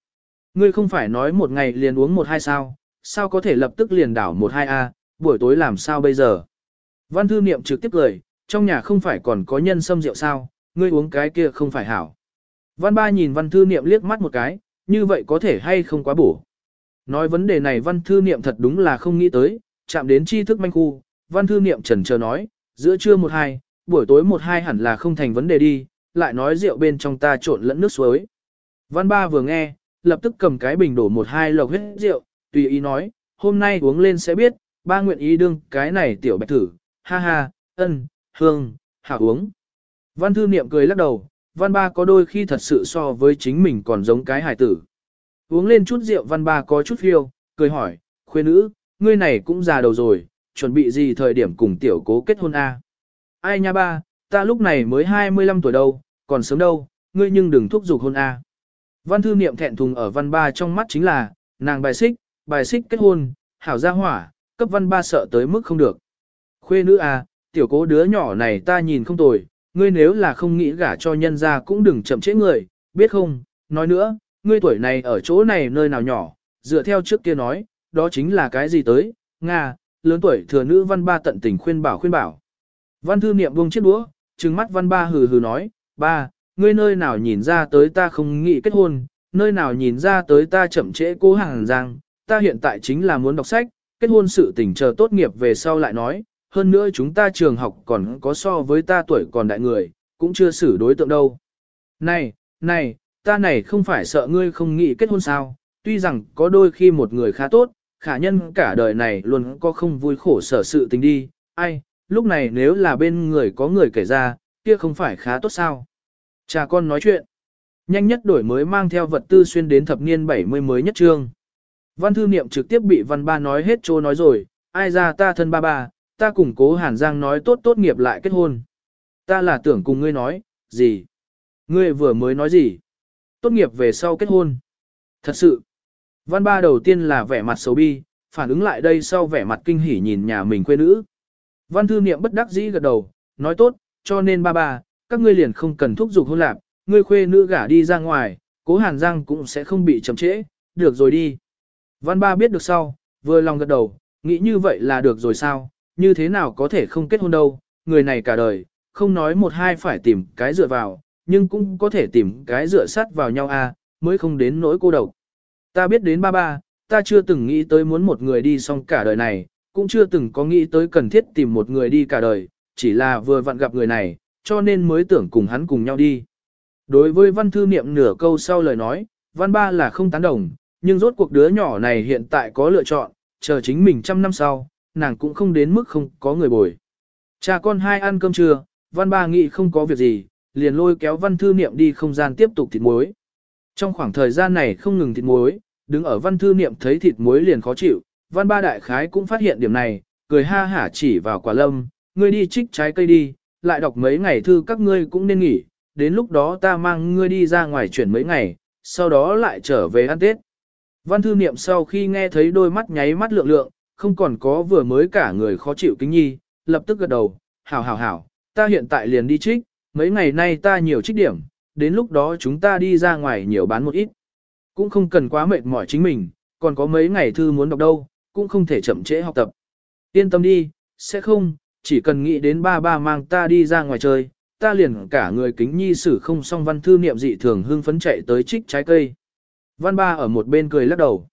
Ngươi không phải nói một ngày liền uống một hai sao, sao có thể lập tức liền đảo một hai a, buổi tối làm sao bây giờ? Văn thư niệm trực tiếp cười, trong nhà không phải còn có nhân sâm rượu sao, ngươi uống cái kia không phải hảo. Văn ba nhìn văn thư niệm liếc mắt một cái, như vậy có thể hay không quá bổ. Nói vấn đề này văn thư niệm thật đúng là không nghĩ tới, chạm đến tri thức manh khu, văn thư niệm trần chờ nói, giữa trưa một hai, buổi tối một hai hẳn là không thành vấn đề đi, lại nói rượu bên trong ta trộn lẫn nước suối. Văn ba vừa nghe, lập tức cầm cái bình đổ một hai lộc hết rượu, tùy ý nói, hôm nay uống lên sẽ biết, ba nguyện ý đương cái này tiểu bạch thử, ha ha, ân, hương, hảo uống. Văn thư niệm cười lắc đầu, văn ba có đôi khi thật sự so với chính mình còn giống cái Hải tử. Uống lên chút rượu văn ba có chút phiêu, cười hỏi, khuê nữ, ngươi này cũng già đầu rồi, chuẩn bị gì thời điểm cùng tiểu cố kết hôn a? Ai nha ba, ta lúc này mới 25 tuổi đâu, còn sớm đâu, ngươi nhưng đừng thúc giục hôn a. Văn thư niệm thẹn thùng ở văn ba trong mắt chính là, nàng bài xích, bài xích kết hôn, hảo gia hỏa, cấp văn ba sợ tới mức không được. Khuê nữ à, tiểu cố đứa nhỏ này ta nhìn không tồi, ngươi nếu là không nghĩ gả cho nhân ra cũng đừng chậm trễ người, biết không, nói nữa, ngươi tuổi này ở chỗ này nơi nào nhỏ, dựa theo trước kia nói, đó chính là cái gì tới, Nga, lớn tuổi thừa nữ văn ba tận tình khuyên bảo khuyên bảo. Văn thư niệm buông chiếc đũa, trừng mắt văn ba hừ hừ nói, ba, ngươi nơi nào nhìn ra tới ta không nghĩ kết hôn, nơi nào nhìn ra tới ta chậm trễ cố hàng giang, ta hiện tại chính là muốn đọc sách, kết hôn sự tình chờ tốt nghiệp về sau lại nói, hơn nữa chúng ta trường học còn có so với ta tuổi còn đại người, cũng chưa xử đối tượng đâu. Này, này, ta này không phải sợ ngươi không nghĩ kết hôn sao, tuy rằng có đôi khi một người khá tốt, khả nhân cả đời này luôn có không vui khổ sở sự tình đi, ai, lúc này nếu là bên người có người kể ra, kia không phải khá tốt sao. Cha con nói chuyện, nhanh nhất đổi mới mang theo vật tư xuyên đến thập niên 70 mới nhất trương. Văn thư niệm trực tiếp bị văn ba nói hết trô nói rồi, ai ra ta thân ba ba, ta cùng cố Hàn Giang nói tốt tốt nghiệp lại kết hôn. Ta là tưởng cùng ngươi nói, gì? Ngươi vừa mới nói gì? Tốt nghiệp về sau kết hôn. Thật sự. Văn ba đầu tiên là vẻ mặt xấu bi, phản ứng lại đây sau vẻ mặt kinh hỉ nhìn nhà mình quê nữ. Văn thư niệm bất đắc dĩ gật đầu, nói tốt, cho nên ba ba, các ngươi liền không cần thúc giục hôn lạc, ngươi khuê nữ gả đi ra ngoài, cố hàn giang cũng sẽ không bị chậm trễ, được rồi đi. Văn ba biết được sau, vừa lòng gật đầu, nghĩ như vậy là được rồi sao, như thế nào có thể không kết hôn đâu, người này cả đời, không nói một hai phải tìm cái dựa vào, nhưng cũng có thể tìm cái dựa sát vào nhau a, à, mới không đến nỗi cô độc. Ta biết đến ba ba, ta chưa từng nghĩ tới muốn một người đi xong cả đời này, cũng chưa từng có nghĩ tới cần thiết tìm một người đi cả đời, chỉ là vừa vặn gặp người này, cho nên mới tưởng cùng hắn cùng nhau đi. Đối với văn thư niệm nửa câu sau lời nói, văn ba là không tán đồng, nhưng rốt cuộc đứa nhỏ này hiện tại có lựa chọn, chờ chính mình trăm năm sau, nàng cũng không đến mức không có người bồi. Cha con hai ăn cơm trưa, văn ba nghĩ không có việc gì, liền lôi kéo văn thư niệm đi không gian tiếp tục thịt muối. Trong khoảng thời gian này không ngừng thịt muối, đứng ở văn thư niệm thấy thịt muối liền khó chịu, văn ba đại khái cũng phát hiện điểm này, cười ha hả chỉ vào quả lâm, ngươi đi trích trái cây đi, lại đọc mấy ngày thư các ngươi cũng nên nghỉ, đến lúc đó ta mang ngươi đi ra ngoài chuyển mấy ngày, sau đó lại trở về ăn Tết. Văn thư niệm sau khi nghe thấy đôi mắt nháy mắt lượng lượng, không còn có vừa mới cả người khó chịu kính nhi, lập tức gật đầu, hảo hảo hảo, ta hiện tại liền đi trích, mấy ngày nay ta nhiều trích điểm, đến lúc đó chúng ta đi ra ngoài nhiều bán một ít. Cũng không cần quá mệt mỏi chính mình, còn có mấy ngày thư muốn đọc đâu, cũng không thể chậm trễ học tập. Yên tâm đi, sẽ không, chỉ cần nghĩ đến ba ba mang ta đi ra ngoài chơi, ta liền cả người kính nhi sử không xong văn thư niệm dị thường hưng phấn chạy tới trích trái cây. Văn ba ở một bên cười lắc đầu.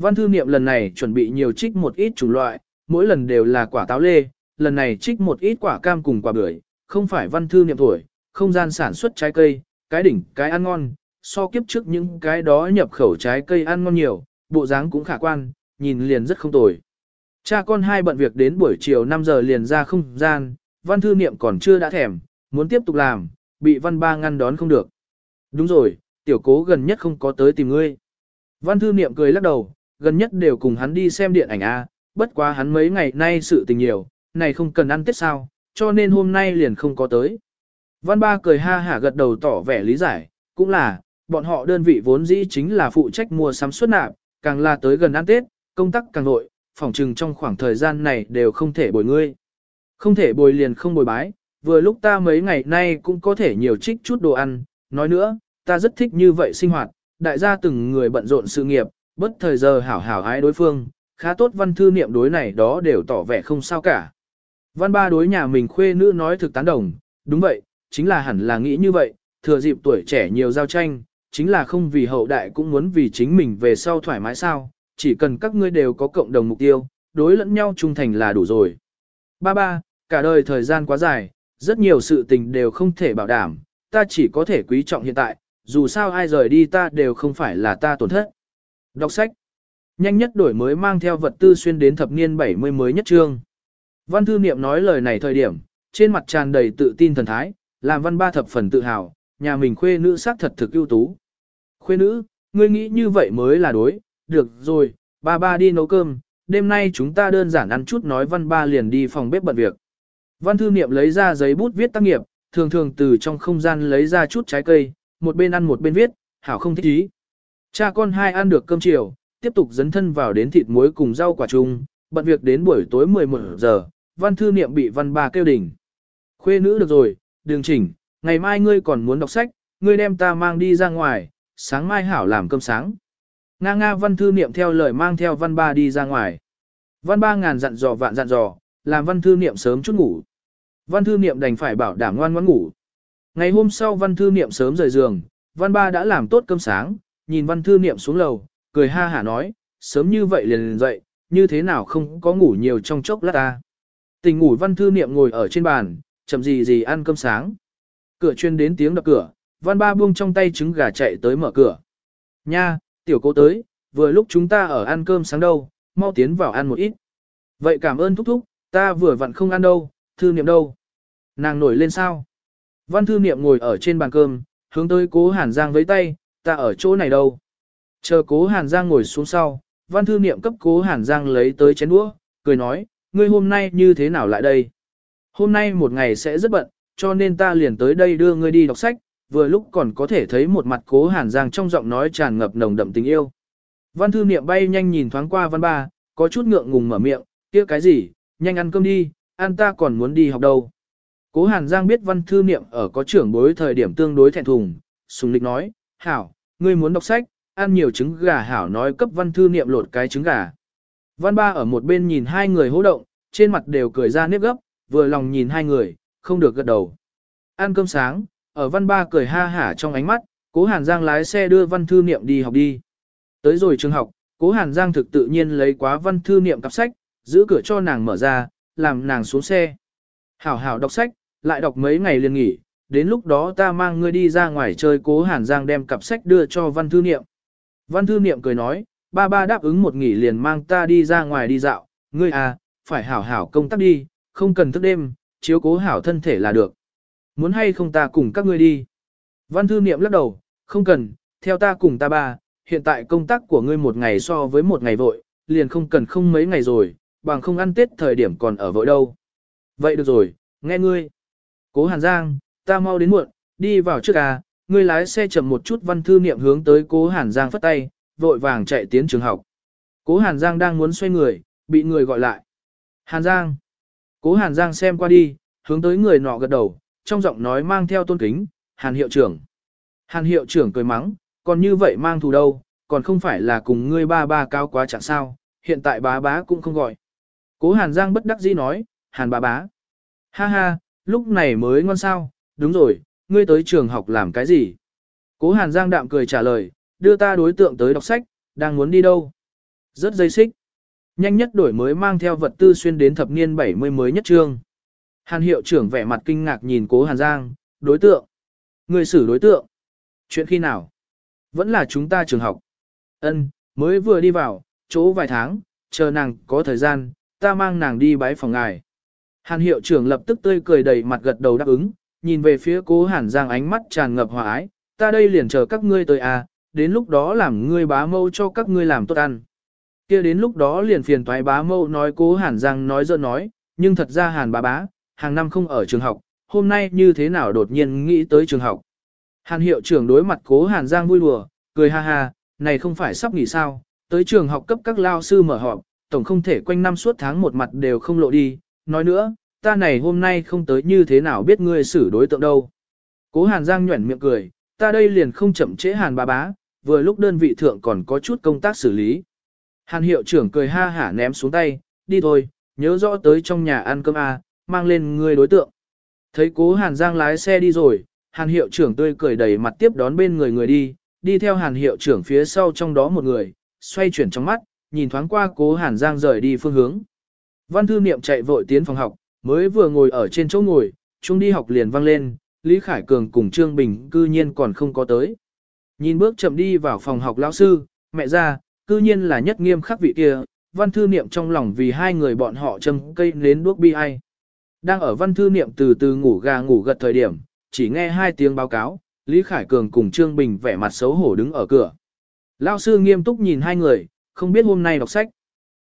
Văn thư niệm lần này chuẩn bị nhiều trích một ít chủng loại, mỗi lần đều là quả táo lê, lần này trích một ít quả cam cùng quả bưởi, không phải văn thư niệm tuổi, không gian sản xuất trái cây, cái đỉnh, cái ăn ngon, so kiếp trước những cái đó nhập khẩu trái cây ăn ngon nhiều, bộ dáng cũng khả quan, nhìn liền rất không tồi. Cha con hai bận việc đến buổi chiều 5 giờ liền ra không gian, văn thư niệm còn chưa đã thèm, muốn tiếp tục làm, bị văn ba ngăn đón không được. Đúng rồi, tiểu cố gần nhất không có tới tìm ngươi. Văn thư niệm cười lắc đầu, gần nhất đều cùng hắn đi xem điện ảnh A, bất quá hắn mấy ngày nay sự tình nhiều, này không cần ăn tết sao, cho nên hôm nay liền không có tới. Văn ba cười ha hả gật đầu tỏ vẻ lý giải, cũng là, bọn họ đơn vị vốn dĩ chính là phụ trách mua sắm suốt nạp, càng là tới gần ăn tết, công tác càng nội, phòng trừng trong khoảng thời gian này đều không thể bồi ngươi. Không thể bồi liền không bồi bái, vừa lúc ta mấy ngày nay cũng có thể nhiều trích chút đồ ăn, nói nữa, ta rất thích như vậy sinh hoạt, đại gia từng người bận rộn sự nghiệp, bất thời giờ hảo hảo ái đối phương, khá tốt văn thư niệm đối này đó đều tỏ vẻ không sao cả. Văn ba đối nhà mình khuê nữ nói thực tán đồng, đúng vậy, chính là hẳn là nghĩ như vậy, thừa dịp tuổi trẻ nhiều giao tranh, chính là không vì hậu đại cũng muốn vì chính mình về sau thoải mái sao, chỉ cần các ngươi đều có cộng đồng mục tiêu, đối lẫn nhau trung thành là đủ rồi. Ba ba, cả đời thời gian quá dài, rất nhiều sự tình đều không thể bảo đảm, ta chỉ có thể quý trọng hiện tại, dù sao ai rời đi ta đều không phải là ta tổn thất. Đọc sách. Nhanh nhất đổi mới mang theo vật tư xuyên đến thập niên 70 mới nhất trương. Văn thư niệm nói lời này thời điểm, trên mặt tràn đầy tự tin thần thái, làm văn ba thập phần tự hào, nhà mình khuê nữ sắc thật thực ưu tú. Khuê nữ, ngươi nghĩ như vậy mới là đối, được rồi, ba ba đi nấu cơm, đêm nay chúng ta đơn giản ăn chút nói văn ba liền đi phòng bếp bận việc. Văn thư niệm lấy ra giấy bút viết tác nghiệp, thường thường từ trong không gian lấy ra chút trái cây, một bên ăn một bên viết, hảo không thích ý. Cha con hai ăn được cơm chiều, tiếp tục dấn thân vào đến thịt muối cùng rau quả chung, bận việc đến buổi tối 11 giờ, văn thư niệm bị văn ba kêu đỉnh. Khuê nữ được rồi, đường chỉnh, ngày mai ngươi còn muốn đọc sách, ngươi đem ta mang đi ra ngoài, sáng mai hảo làm cơm sáng. Nga nga văn thư niệm theo lời mang theo văn ba đi ra ngoài. Văn ba ngàn dặn dò vạn dặn dò, làm văn thư niệm sớm chút ngủ. Văn thư niệm đành phải bảo đảm ngoan ngoãn ngủ. Ngày hôm sau văn thư niệm sớm rời giường, văn ba đã làm tốt cơm sáng, nhìn văn thư niệm xuống lầu, cười ha hả nói, sớm như vậy liền dậy, như thế nào không có ngủ nhiều trong chốc lát ta. Tình ngủ văn thư niệm ngồi ở trên bàn, chậm gì gì ăn cơm sáng. Cửa chuyên đến tiếng đập cửa, văn ba buông trong tay trứng gà chạy tới mở cửa. Nha, tiểu cô tới, vừa lúc chúng ta ở ăn cơm sáng đâu, mau tiến vào ăn một ít. Vậy cảm ơn thúc thúc, ta vừa vặn không ăn đâu, thư niệm đâu. Nàng nổi lên sao? Văn thư niệm ngồi ở trên bàn cơm, hướng tới cố Hàn Giang với tay, ta ở chỗ này đâu. Chờ cố Hàn Giang ngồi xuống sau, văn thư niệm cấp cố Hàn Giang lấy tới chén đũa, cười nói, ngươi hôm nay như thế nào lại đây? Hôm nay một ngày sẽ rất bận, cho nên ta liền tới đây đưa ngươi đi đọc sách, vừa lúc còn có thể thấy một mặt cố Hàn Giang trong giọng nói tràn ngập nồng đậm tình yêu. Văn thư niệm bay nhanh nhìn thoáng qua văn ba, có chút ngượng ngùng mở miệng, kia cái gì, nhanh ăn cơm đi, ăn ta còn muốn đi học đâu. Cố Hàn Giang biết văn thư niệm ở có trưởng bối thời điểm tương đối thẹn thùng, sùng lịch nói, hảo, ngươi muốn đọc sách, ăn nhiều trứng gà hảo nói cấp văn thư niệm lột cái trứng gà. Văn ba ở một bên nhìn hai người hô động, trên mặt đều cười ra nếp gấp, vừa lòng nhìn hai người, không được gật đầu. Ăn cơm sáng, ở văn ba cười ha hả trong ánh mắt, cố Hàn Giang lái xe đưa văn thư niệm đi học đi. Tới rồi trường học, cố Hàn Giang thực tự nhiên lấy quá văn thư niệm cặp sách, giữ cửa cho nàng mở ra, làm nàng xuống xe. Hảo hảo đọc sách, lại đọc mấy ngày liền nghỉ, đến lúc đó ta mang ngươi đi ra ngoài chơi cố Hàn Giang đem cặp sách đưa cho văn thư niệm. Văn thư niệm cười nói, ba ba đáp ứng một nghỉ liền mang ta đi ra ngoài đi dạo, ngươi à, phải hảo hảo công tác đi, không cần thức đêm, chiếu cố hảo thân thể là được. Muốn hay không ta cùng các ngươi đi? Văn thư niệm lắc đầu, không cần, theo ta cùng ta ba, hiện tại công tác của ngươi một ngày so với một ngày vội, liền không cần không mấy ngày rồi, bằng không ăn tết thời điểm còn ở vội đâu. Vậy được rồi, nghe ngươi. Cố Hàn Giang, ta mau đến muộn, đi vào trước à, ngươi lái xe chậm một chút văn thư niệm hướng tới cố Hàn Giang phất tay, vội vàng chạy tiến trường học. Cố Hàn Giang đang muốn xoay người, bị người gọi lại. Hàn Giang. Cố Hàn Giang xem qua đi, hướng tới người nọ gật đầu, trong giọng nói mang theo tôn kính, Hàn hiệu trưởng. Hàn hiệu trưởng cười mắng, còn như vậy mang thù đâu, còn không phải là cùng ngươi ba ba cao quá chẳng sao, hiện tại bá bá cũng không gọi. Cố Hàn Giang bất đắc dĩ nói, Hàn bá bá. Ha ha, lúc này mới ngon sao, đúng rồi, ngươi tới trường học làm cái gì? Cố Hàn Giang đạm cười trả lời, đưa ta đối tượng tới đọc sách, đang muốn đi đâu? Rất dây xích. Nhanh nhất đổi mới mang theo vật tư xuyên đến thập niên 70 mới nhất trương. Hàn hiệu trưởng vẻ mặt kinh ngạc nhìn cố Hàn Giang, đối tượng. Người xử đối tượng. Chuyện khi nào? Vẫn là chúng ta trường học. Ân, mới vừa đi vào, chỗ vài tháng, chờ nàng có thời gian, ta mang nàng đi bái phòng ngài. Hàn hiệu trưởng lập tức tươi cười đầy mặt gật đầu đáp ứng, nhìn về phía cố Hàn Giang ánh mắt tràn ngập hòa ái, ta đây liền chờ các ngươi tới à, đến lúc đó làm ngươi bá mâu cho các ngươi làm tốt ăn. kia đến lúc đó liền phiền toái bá mâu nói cố Hàn Giang nói dơ nói, nhưng thật ra Hàn bá bá, hàng năm không ở trường học, hôm nay như thế nào đột nhiên nghĩ tới trường học. Hàn hiệu trưởng đối mặt cố Hàn Giang vui đùa, cười ha ha, này không phải sắp nghỉ sao, tới trường học cấp các lao sư mở họp, tổng không thể quanh năm suốt tháng một mặt đều không lộ đi, nói nữa, ta này hôm nay không tới như thế nào biết ngươi xử đối tượng đâu. Cố Hàn Giang nhuẩn miệng cười, ta đây liền không chậm trễ Hàn bà bá, vừa lúc đơn vị thượng còn có chút công tác xử lý. Hàn hiệu trưởng cười ha hả ném xuống tay, đi thôi, nhớ rõ tới trong nhà ăn cơm à, mang lên ngươi đối tượng. Thấy cố Hàn Giang lái xe đi rồi, Hàn hiệu trưởng tươi cười đầy mặt tiếp đón bên người người đi, đi theo Hàn hiệu trưởng phía sau trong đó một người, xoay chuyển trong mắt, nhìn thoáng qua cố Hàn Giang rời đi phương hướng. Văn thư niệm chạy vội tiến phòng học, mới vừa ngồi ở trên chỗ ngồi, chúng đi học liền vang lên, Lý Khải Cường cùng Trương Bình cư nhiên còn không có tới. Nhìn bước chậm đi vào phòng học lão sư, mẹ ra, cư nhiên là nhất nghiêm khắc vị kia, văn thư niệm trong lòng vì hai người bọn họ châm cây nến đuốc bi ai. Đang ở văn thư niệm từ từ ngủ gà ngủ gật thời điểm, chỉ nghe hai tiếng báo cáo, Lý Khải Cường cùng Trương Bình vẻ mặt xấu hổ đứng ở cửa. Lão sư nghiêm túc nhìn hai người, không biết hôm nay đọc sách.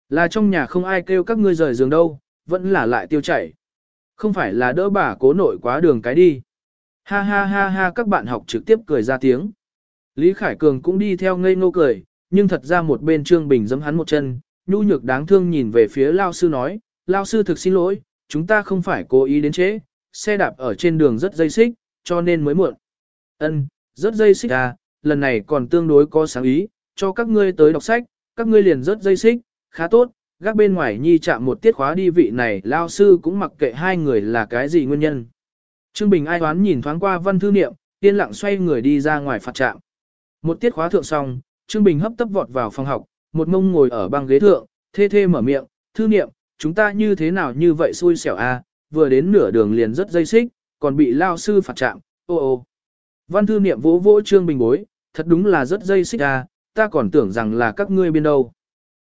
Là trong nhà không ai kêu các ngươi rời giường đâu, vẫn là lại tiêu chảy. Không phải là đỡ bà cố nội quá đường cái đi. Ha ha ha ha các bạn học trực tiếp cười ra tiếng. Lý Khải Cường cũng đi theo ngây ngô cười, nhưng thật ra một bên Trương Bình giẫm hắn một chân, nhu nhược đáng thương nhìn về phía Lao sư nói, Lao sư thực xin lỗi, chúng ta không phải cố ý đến chế, xe đạp ở trên đường rất dây xích, cho nên mới muộn. Ân, rất dây xích à, lần này còn tương đối có sáng ý, cho các ngươi tới đọc sách, các ngươi liền rất dây xích, khá tốt, gác bên ngoài nhi chạm một tiết khóa đi vị này lao sư cũng mặc kệ hai người là cái gì nguyên nhân. Trương Bình ai toán nhìn thoáng qua văn thư niệm, yên lặng xoay người đi ra ngoài phạt trạm. Một tiết khóa thượng xong, Trương Bình hấp tấp vọt vào phòng học, một mông ngồi ở băng ghế thượng, thê thê mở miệng, thư niệm, chúng ta như thế nào như vậy xui xẻo a, vừa đến nửa đường liền rất dây xích, còn bị lao sư phạt trạm, ô ô. Văn thư niệm vỗ vỗ Trương Bình bối, thật đúng là rất dây xích a, ta còn tưởng rằng là các ngươi bên đâu.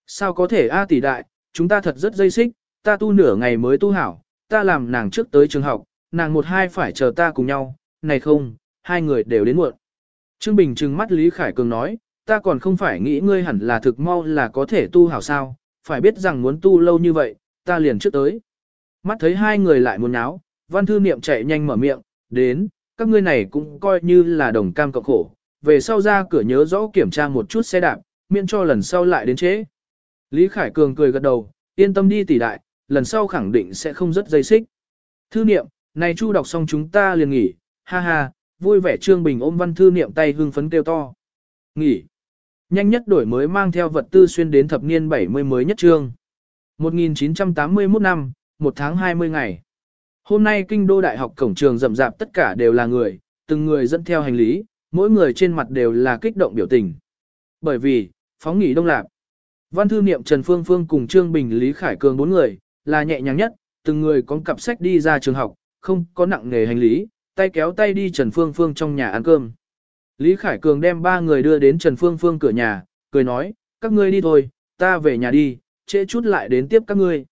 Sao có thể a tỷ đại, chúng ta thật rất dây xích, ta tu nửa ngày mới tu hảo, ta làm nàng trước tới trường học, nàng một hai phải chờ ta cùng nhau, này không, hai người đều đến muộn. Trương Bình trừng mắt Lý Khải Cường nói, ta còn không phải nghĩ ngươi hẳn là thực mau là có thể tu hảo sao, phải biết rằng muốn tu lâu như vậy, ta liền trước tới. Mắt thấy hai người lại muốn náo, văn thư niệm chạy nhanh mở miệng, đến, các ngươi này cũng coi như là đồng cam cộng khổ, về sau ra cửa nhớ rõ kiểm tra một chút xe đạp, miễn cho lần sau lại đến chế. Lý Khải Cường cười gật đầu, yên tâm đi tỷ đại, lần sau khẳng định sẽ không rất dây xích. Thư niệm, này chu đọc xong chúng ta liền nghỉ, ha ha, vui vẻ Trương Bình ôm văn thư niệm tay hưng phấn kêu to. Nghỉ. Nhanh nhất đổi mới mang theo vật tư xuyên đến thập niên 70 mới nhất trương. 1981 năm, 1 tháng 20 ngày. Hôm nay kinh đô đại học cổng trường rậm rạp tất cả đều là người, từng người dẫn theo hành lý, mỗi người trên mặt đều là kích động biểu tình. Bởi vì, phóng nghỉ đông lạp. Văn thư niệm Trần Phương Phương cùng Trương Bình Lý Khải Cường bốn người, là nhẹ nhàng nhất, từng người có cặp sách đi ra trường học, không có nặng nghề hành lý, tay kéo tay đi Trần Phương Phương trong nhà ăn cơm. Lý Khải Cường đem ba người đưa đến Trần Phương Phương cửa nhà, cười nói, các ngươi đi thôi, ta về nhà đi, trễ chút lại đến tiếp các ngươi.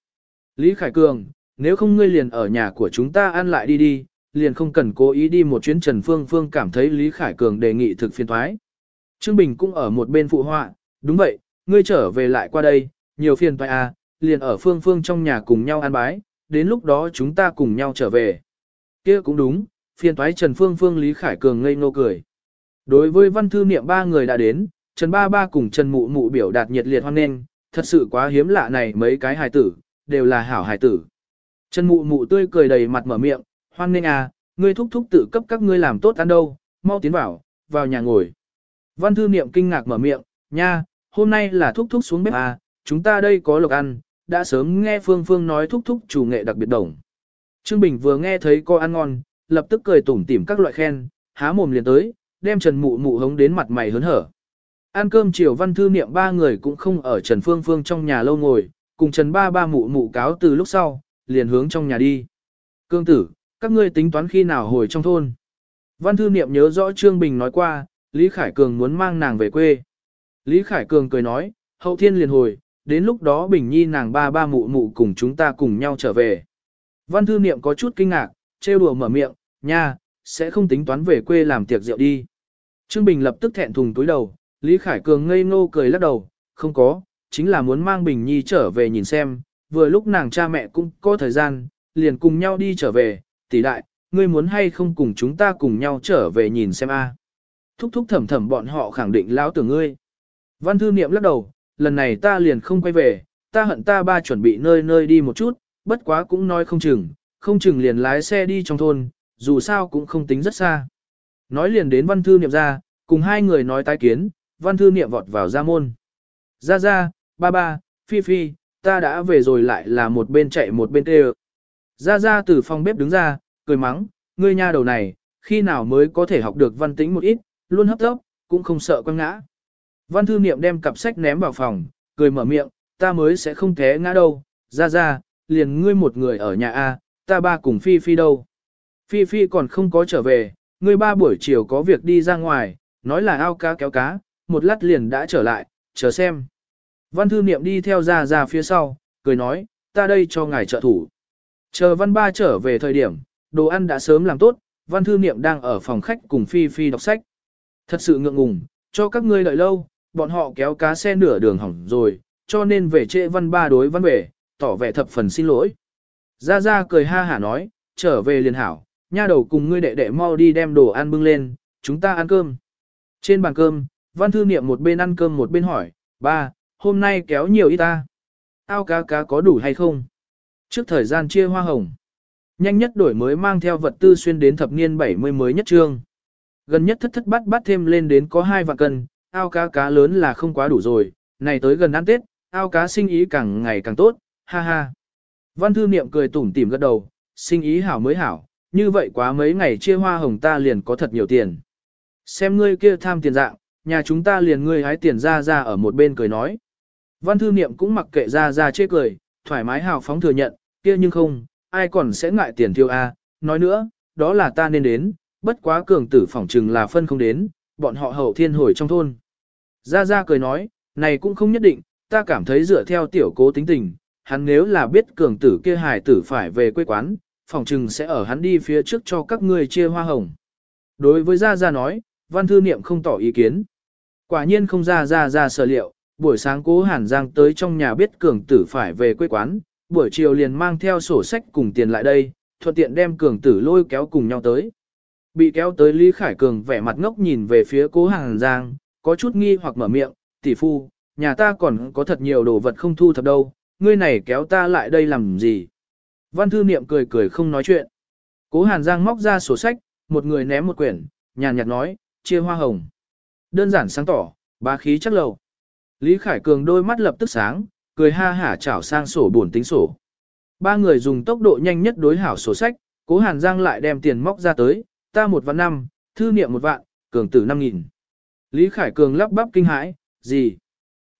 Lý Khải Cường, nếu không ngươi liền ở nhà của chúng ta ăn lại đi đi, liền không cần cố ý đi một chuyến Trần Phương Phương cảm thấy Lý Khải Cường đề nghị thực phiền thoái. Trương Bình cũng ở một bên phụ họa, đúng vậy, ngươi trở về lại qua đây, nhiều phiền toái à, liền ở Phương Phương trong nhà cùng nhau ăn bái, đến lúc đó chúng ta cùng nhau trở về. kia cũng đúng, phiền toái Trần Phương Phương Lý Khải Cường ngây ngô cười. Đối với văn thư niệm ba người đã đến, Trần Ba Ba cùng Trần Mụ Mụ biểu đạt nhiệt liệt hoan nghênh, thật sự quá hiếm lạ này mấy cái hài tử, đều là hảo hài tử. Trần Mụ Mụ tươi cười đầy mặt mở miệng, hoan nghênh à, ngươi thúc thúc tự cấp các ngươi làm tốt ăn đâu, mau tiến vào, vào nhà ngồi. Văn thư niệm kinh ngạc mở miệng, nha, hôm nay là thúc thúc xuống bếp à, chúng ta đây có lộc ăn, đã sớm nghe Phương Phương nói thúc thúc chủ nghệ đặc biệt đồng. Trương Bình vừa nghe thấy có ăn ngon, lập tức cười tủm tỉm các loại khen, há mồm liền tới, đem Trần Mụ Mụ hống đến mặt mày hớn hở. Ăn cơm chiều văn thư niệm ba người cũng không ở Trần Phương Phương trong nhà lâu ngồi, cùng Trần Ba Ba Mụ Mụ cáo từ lúc sau, liền hướng trong nhà đi. Cương tử, các ngươi tính toán khi nào hồi trong thôn. Văn thư niệm nhớ rõ Trương Bình nói qua, Lý Khải Cường muốn mang nàng về quê. Lý Khải Cường cười nói, hậu thiên liền hồi, đến lúc đó Bình Nhi nàng ba ba mụ mụ cùng chúng ta cùng nhau trở về. Văn thư niệm có chút kinh ngạc, trêu đùa mở miệng, nha, sẽ không tính toán về quê làm tiệc rượu đi. Trương Bình lập tức thẹn thùng túi đầu, Lý Khải Cường ngây ngô cười lắc đầu, không có, chính là muốn mang Bình Nhi trở về nhìn xem, vừa lúc nàng cha mẹ cũng có thời gian, liền cùng nhau đi trở về, tỷ đại, ngươi muốn hay không cùng chúng ta cùng nhau trở về nhìn xem a. Thúc thúc thầm thầm bọn họ khẳng định lão tưởng ngươi. Văn thư niệm lắc đầu, lần này ta liền không quay về, ta hận ta ba chuẩn bị nơi nơi đi một chút, bất quá cũng nói không chừng, không chừng liền lái xe đi trong thôn, dù sao cũng không tính rất xa. Nói liền đến văn thư niệm ra, cùng hai người nói tái kiến, văn thư niệm vọt vào ra môn. Ra ra, ba ba, phi phi, ta đã về rồi lại là một bên chạy một bên tê Ra ra từ phòng bếp đứng ra, cười mắng, ngươi nha đầu này, khi nào mới có thể học được văn tính một ít, luôn hấp tốc, cũng không sợ quăng ngã. Văn thư niệm đem cặp sách ném vào phòng, cười mở miệng, ta mới sẽ không té ngã đâu, ra ra, liền ngươi một người ở nhà A, ta ba cùng Phi Phi đâu. Phi Phi còn không có trở về, ngươi ba buổi chiều có việc đi ra ngoài, nói là ao cá kéo cá, một lát liền đã trở lại, chờ xem. Văn thư niệm đi theo ra ra phía sau, cười nói, ta đây cho ngài trợ thủ. Chờ văn ba trở về thời điểm, đồ ăn đã sớm làm tốt, văn thư niệm đang ở phòng khách cùng Phi Phi đọc sách. Thật sự ngượng ngùng, cho các ngươi đợi lâu, bọn họ kéo cá xe nửa đường hỏng rồi, cho nên về trễ văn ba đối văn về, tỏ vẻ thập phần xin lỗi. Ra Ra cười ha hả nói, trở về liền hảo, nha đầu cùng ngươi đệ đệ mau đi đem đồ ăn bưng lên, chúng ta ăn cơm. Trên bàn cơm, văn thư niệm một bên ăn cơm một bên hỏi, ba, hôm nay kéo nhiều ít ta. Ao cá cá có đủ hay không? Trước thời gian chia hoa hồng. Nhanh nhất đổi mới mang theo vật tư xuyên đến thập niên 70 mới nhất trương. Gần nhất thất thất bắt bắt thêm lên đến có hai vạn cân, ao cá cá lớn là không quá đủ rồi, này tới gần ăn Tết, ao cá sinh ý càng ngày càng tốt, ha ha. Văn thư niệm cười tủm tỉm gật đầu, sinh ý hảo mới hảo, như vậy quá mấy ngày chia hoa hồng ta liền có thật nhiều tiền. Xem ngươi kia tham tiền dạng, nhà chúng ta liền ngươi hái tiền ra ra ở một bên cười nói. Văn thư niệm cũng mặc kệ ra ra chê cười, thoải mái hào phóng thừa nhận, kia nhưng không, ai còn sẽ ngại tiền thiêu a? nói nữa, đó là ta nên đến, bất quá cường tử phỏng trừng là phân không đến, bọn họ hậu thiên hồi trong thôn. Gia Gia cười nói, này cũng không nhất định, ta cảm thấy dựa theo tiểu cố tính tình, hắn nếu là biết cường tử kia hài tử phải về quê quán, phỏng trừng sẽ ở hắn đi phía trước cho các ngươi chia hoa hồng. Đối với Gia Gia nói, văn thư niệm không tỏ ý kiến. Quả nhiên không ra Gia Gia sở liệu, buổi sáng cố Hàn Giang tới trong nhà biết cường tử phải về quê quán, buổi chiều liền mang theo sổ sách cùng tiền lại đây, thuận tiện đem cường tử lôi kéo cùng nhau tới. Bị kéo tới Lý Khải Cường vẻ mặt ngốc nhìn về phía cố Hàn Giang, có chút nghi hoặc mở miệng, tỷ phu, nhà ta còn có thật nhiều đồ vật không thu thập đâu, ngươi này kéo ta lại đây làm gì? Văn thư niệm cười cười không nói chuyện. Cố Hàn Giang móc ra sổ sách, một người ném một quyển, nhàn nhạt nói, chia hoa hồng. Đơn giản sáng tỏ, bá khí chắc lầu. Lý Khải Cường đôi mắt lập tức sáng, cười ha hả chảo sang sổ buồn tính sổ. Ba người dùng tốc độ nhanh nhất đối hảo sổ sách, cố Hàn Giang lại đem tiền móc ra tới, ta một vạn năm, thư niệm một vạn, cường tử năm nghìn. Lý Khải Cường lắp bắp kinh hãi, gì?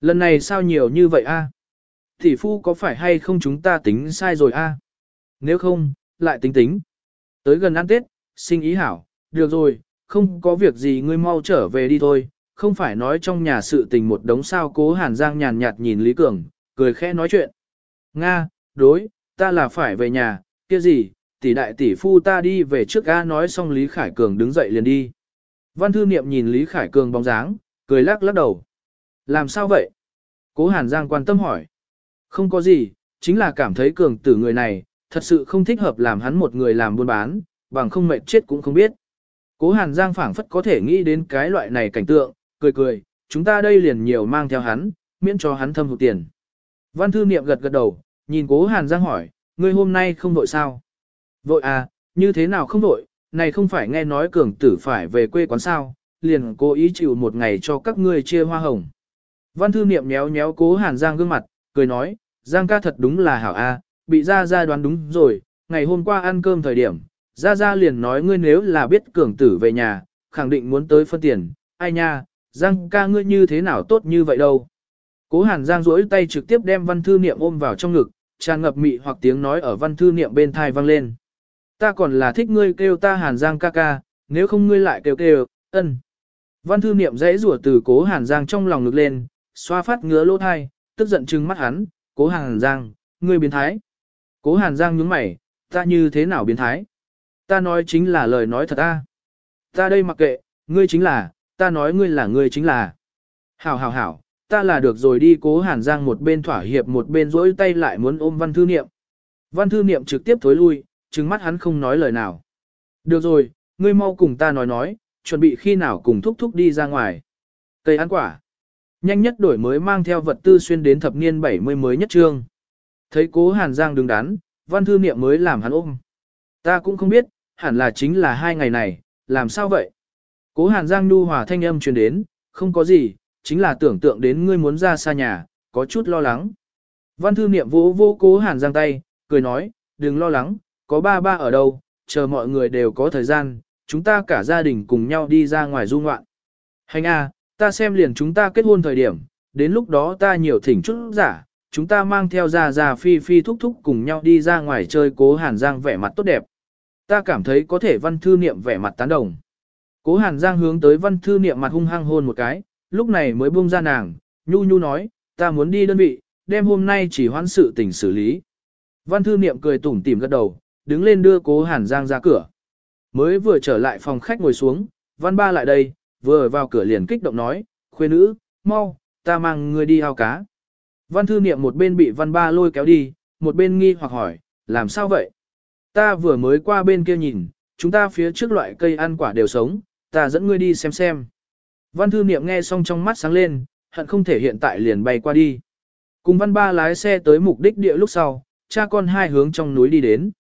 Lần này sao nhiều như vậy a? Tỷ phu có phải hay không chúng ta tính sai rồi a? Nếu không, lại tính tính. Tới gần ăn Tết, sinh ý hảo, được rồi, không có việc gì ngươi mau trở về đi thôi, không phải nói trong nhà sự tình một đống sao cố Hàn Giang nhàn nhạt nhìn Lý Cường, cười khẽ nói chuyện. Nga, đối, ta là phải về nhà, kia gì, tỷ đại tỷ phu ta đi về trước ga nói xong Lý Khải Cường đứng dậy liền đi. Văn thư niệm nhìn Lý Khải Cường bóng dáng, cười lắc lắc đầu. Làm sao vậy? Cố Hàn Giang quan tâm hỏi. Không có gì, chính là cảm thấy cường tử người này, thật sự không thích hợp làm hắn một người làm buôn bán, bằng không mệt chết cũng không biết. Cố Hàn Giang phảng phất có thể nghĩ đến cái loại này cảnh tượng, cười cười, chúng ta đây liền nhiều mang theo hắn, miễn cho hắn thâm hụt tiền. Văn thư niệm gật gật đầu, nhìn cố Hàn Giang hỏi, ngươi hôm nay không vội sao? Vội à, như thế nào không vội, này không phải nghe nói cường tử phải về quê quán sao, liền cố ý chịu một ngày cho các ngươi chia hoa hồng. Văn thư niệm nhéo nhéo cố Hàn Giang gương mặt, cười nói, Giang ca thật đúng là hảo a, bị ra ra đoán đúng rồi, ngày hôm qua ăn cơm thời điểm, ra ra liền nói ngươi nếu là biết cường tử về nhà, khẳng định muốn tới phân tiền, ai nha, Giang ca ngươi như thế nào tốt như vậy đâu. Cố Hàn Giang duỗi tay trực tiếp đem văn thư niệm ôm vào trong ngực, tràn ngập mị hoặc tiếng nói ở văn thư niệm bên thai vang lên. Ta còn là thích ngươi kêu ta Hàn Giang ca ca, nếu không ngươi lại kêu kêu, ân. Văn thư niệm dãy rủa từ cố Hàn Giang trong lòng ngực lên, xoa phát ngứa lỗ thai, tức giận trừng mắt hắn, cố Hàn Giang, ngươi biến thái. Cố Hàn Giang nhướng mày, ta như thế nào biến thái? Ta nói chính là lời nói thật ta. Ta đây mặc kệ, ngươi chính là, ta nói ngươi là ngươi chính là. Hảo hảo hảo, ta là được rồi đi cố Hàn Giang một bên thỏa hiệp một bên rỗi tay lại muốn ôm văn thư niệm. Văn thư niệm trực tiếp thối lui, trừng mắt hắn không nói lời nào. Được rồi, ngươi mau cùng ta nói nói, chuẩn bị khi nào cùng thúc thúc đi ra ngoài. Cây ăn quả. Nhanh nhất đổi mới mang theo vật tư xuyên đến thập niên 70 mới nhất trương. Thấy cố Hàn Giang đứng đắn, văn thư niệm mới làm hắn ôm. Ta cũng không biết, hẳn là chính là hai ngày này, làm sao vậy? Cố Hàn Giang nu hòa thanh âm truyền đến, không có gì, chính là tưởng tượng đến ngươi muốn ra xa nhà, có chút lo lắng. Văn thư niệm vỗ vô cố Hàn Giang tay, cười nói, đừng lo lắng, có ba ba ở đâu, chờ mọi người đều có thời gian, chúng ta cả gia đình cùng nhau đi ra ngoài du ngoạn. Hành a, ta xem liền chúng ta kết hôn thời điểm, đến lúc đó ta nhiều thỉnh chút giả, chúng ta mang theo ra ra phi phi thúc thúc cùng nhau đi ra ngoài chơi cố Hàn Giang vẻ mặt tốt đẹp. Ta cảm thấy có thể văn thư niệm vẻ mặt tán đồng. Cố Hàn Giang hướng tới văn thư niệm mặt hung hăng hôn một cái, lúc này mới buông ra nàng, nhu nhu nói, ta muốn đi đơn vị, đêm hôm nay chỉ hoãn sự tình xử lý. Văn thư niệm cười tủm tỉm gật đầu, đứng lên đưa cố Hàn Giang ra cửa. Mới vừa trở lại phòng khách ngồi xuống, văn ba lại đây, vừa vào cửa liền kích động nói, khuê nữ, mau, ta mang người đi ao cá. Văn thư niệm một bên bị văn ba lôi kéo đi, một bên nghi hoặc hỏi, làm sao vậy? Ta vừa mới qua bên kia nhìn, chúng ta phía trước loại cây ăn quả đều sống, ta dẫn ngươi đi xem xem. Văn thư niệm nghe xong trong mắt sáng lên, hận không thể hiện tại liền bay qua đi. Cùng văn ba lái xe tới mục đích địa lúc sau, cha con hai hướng trong núi đi đến.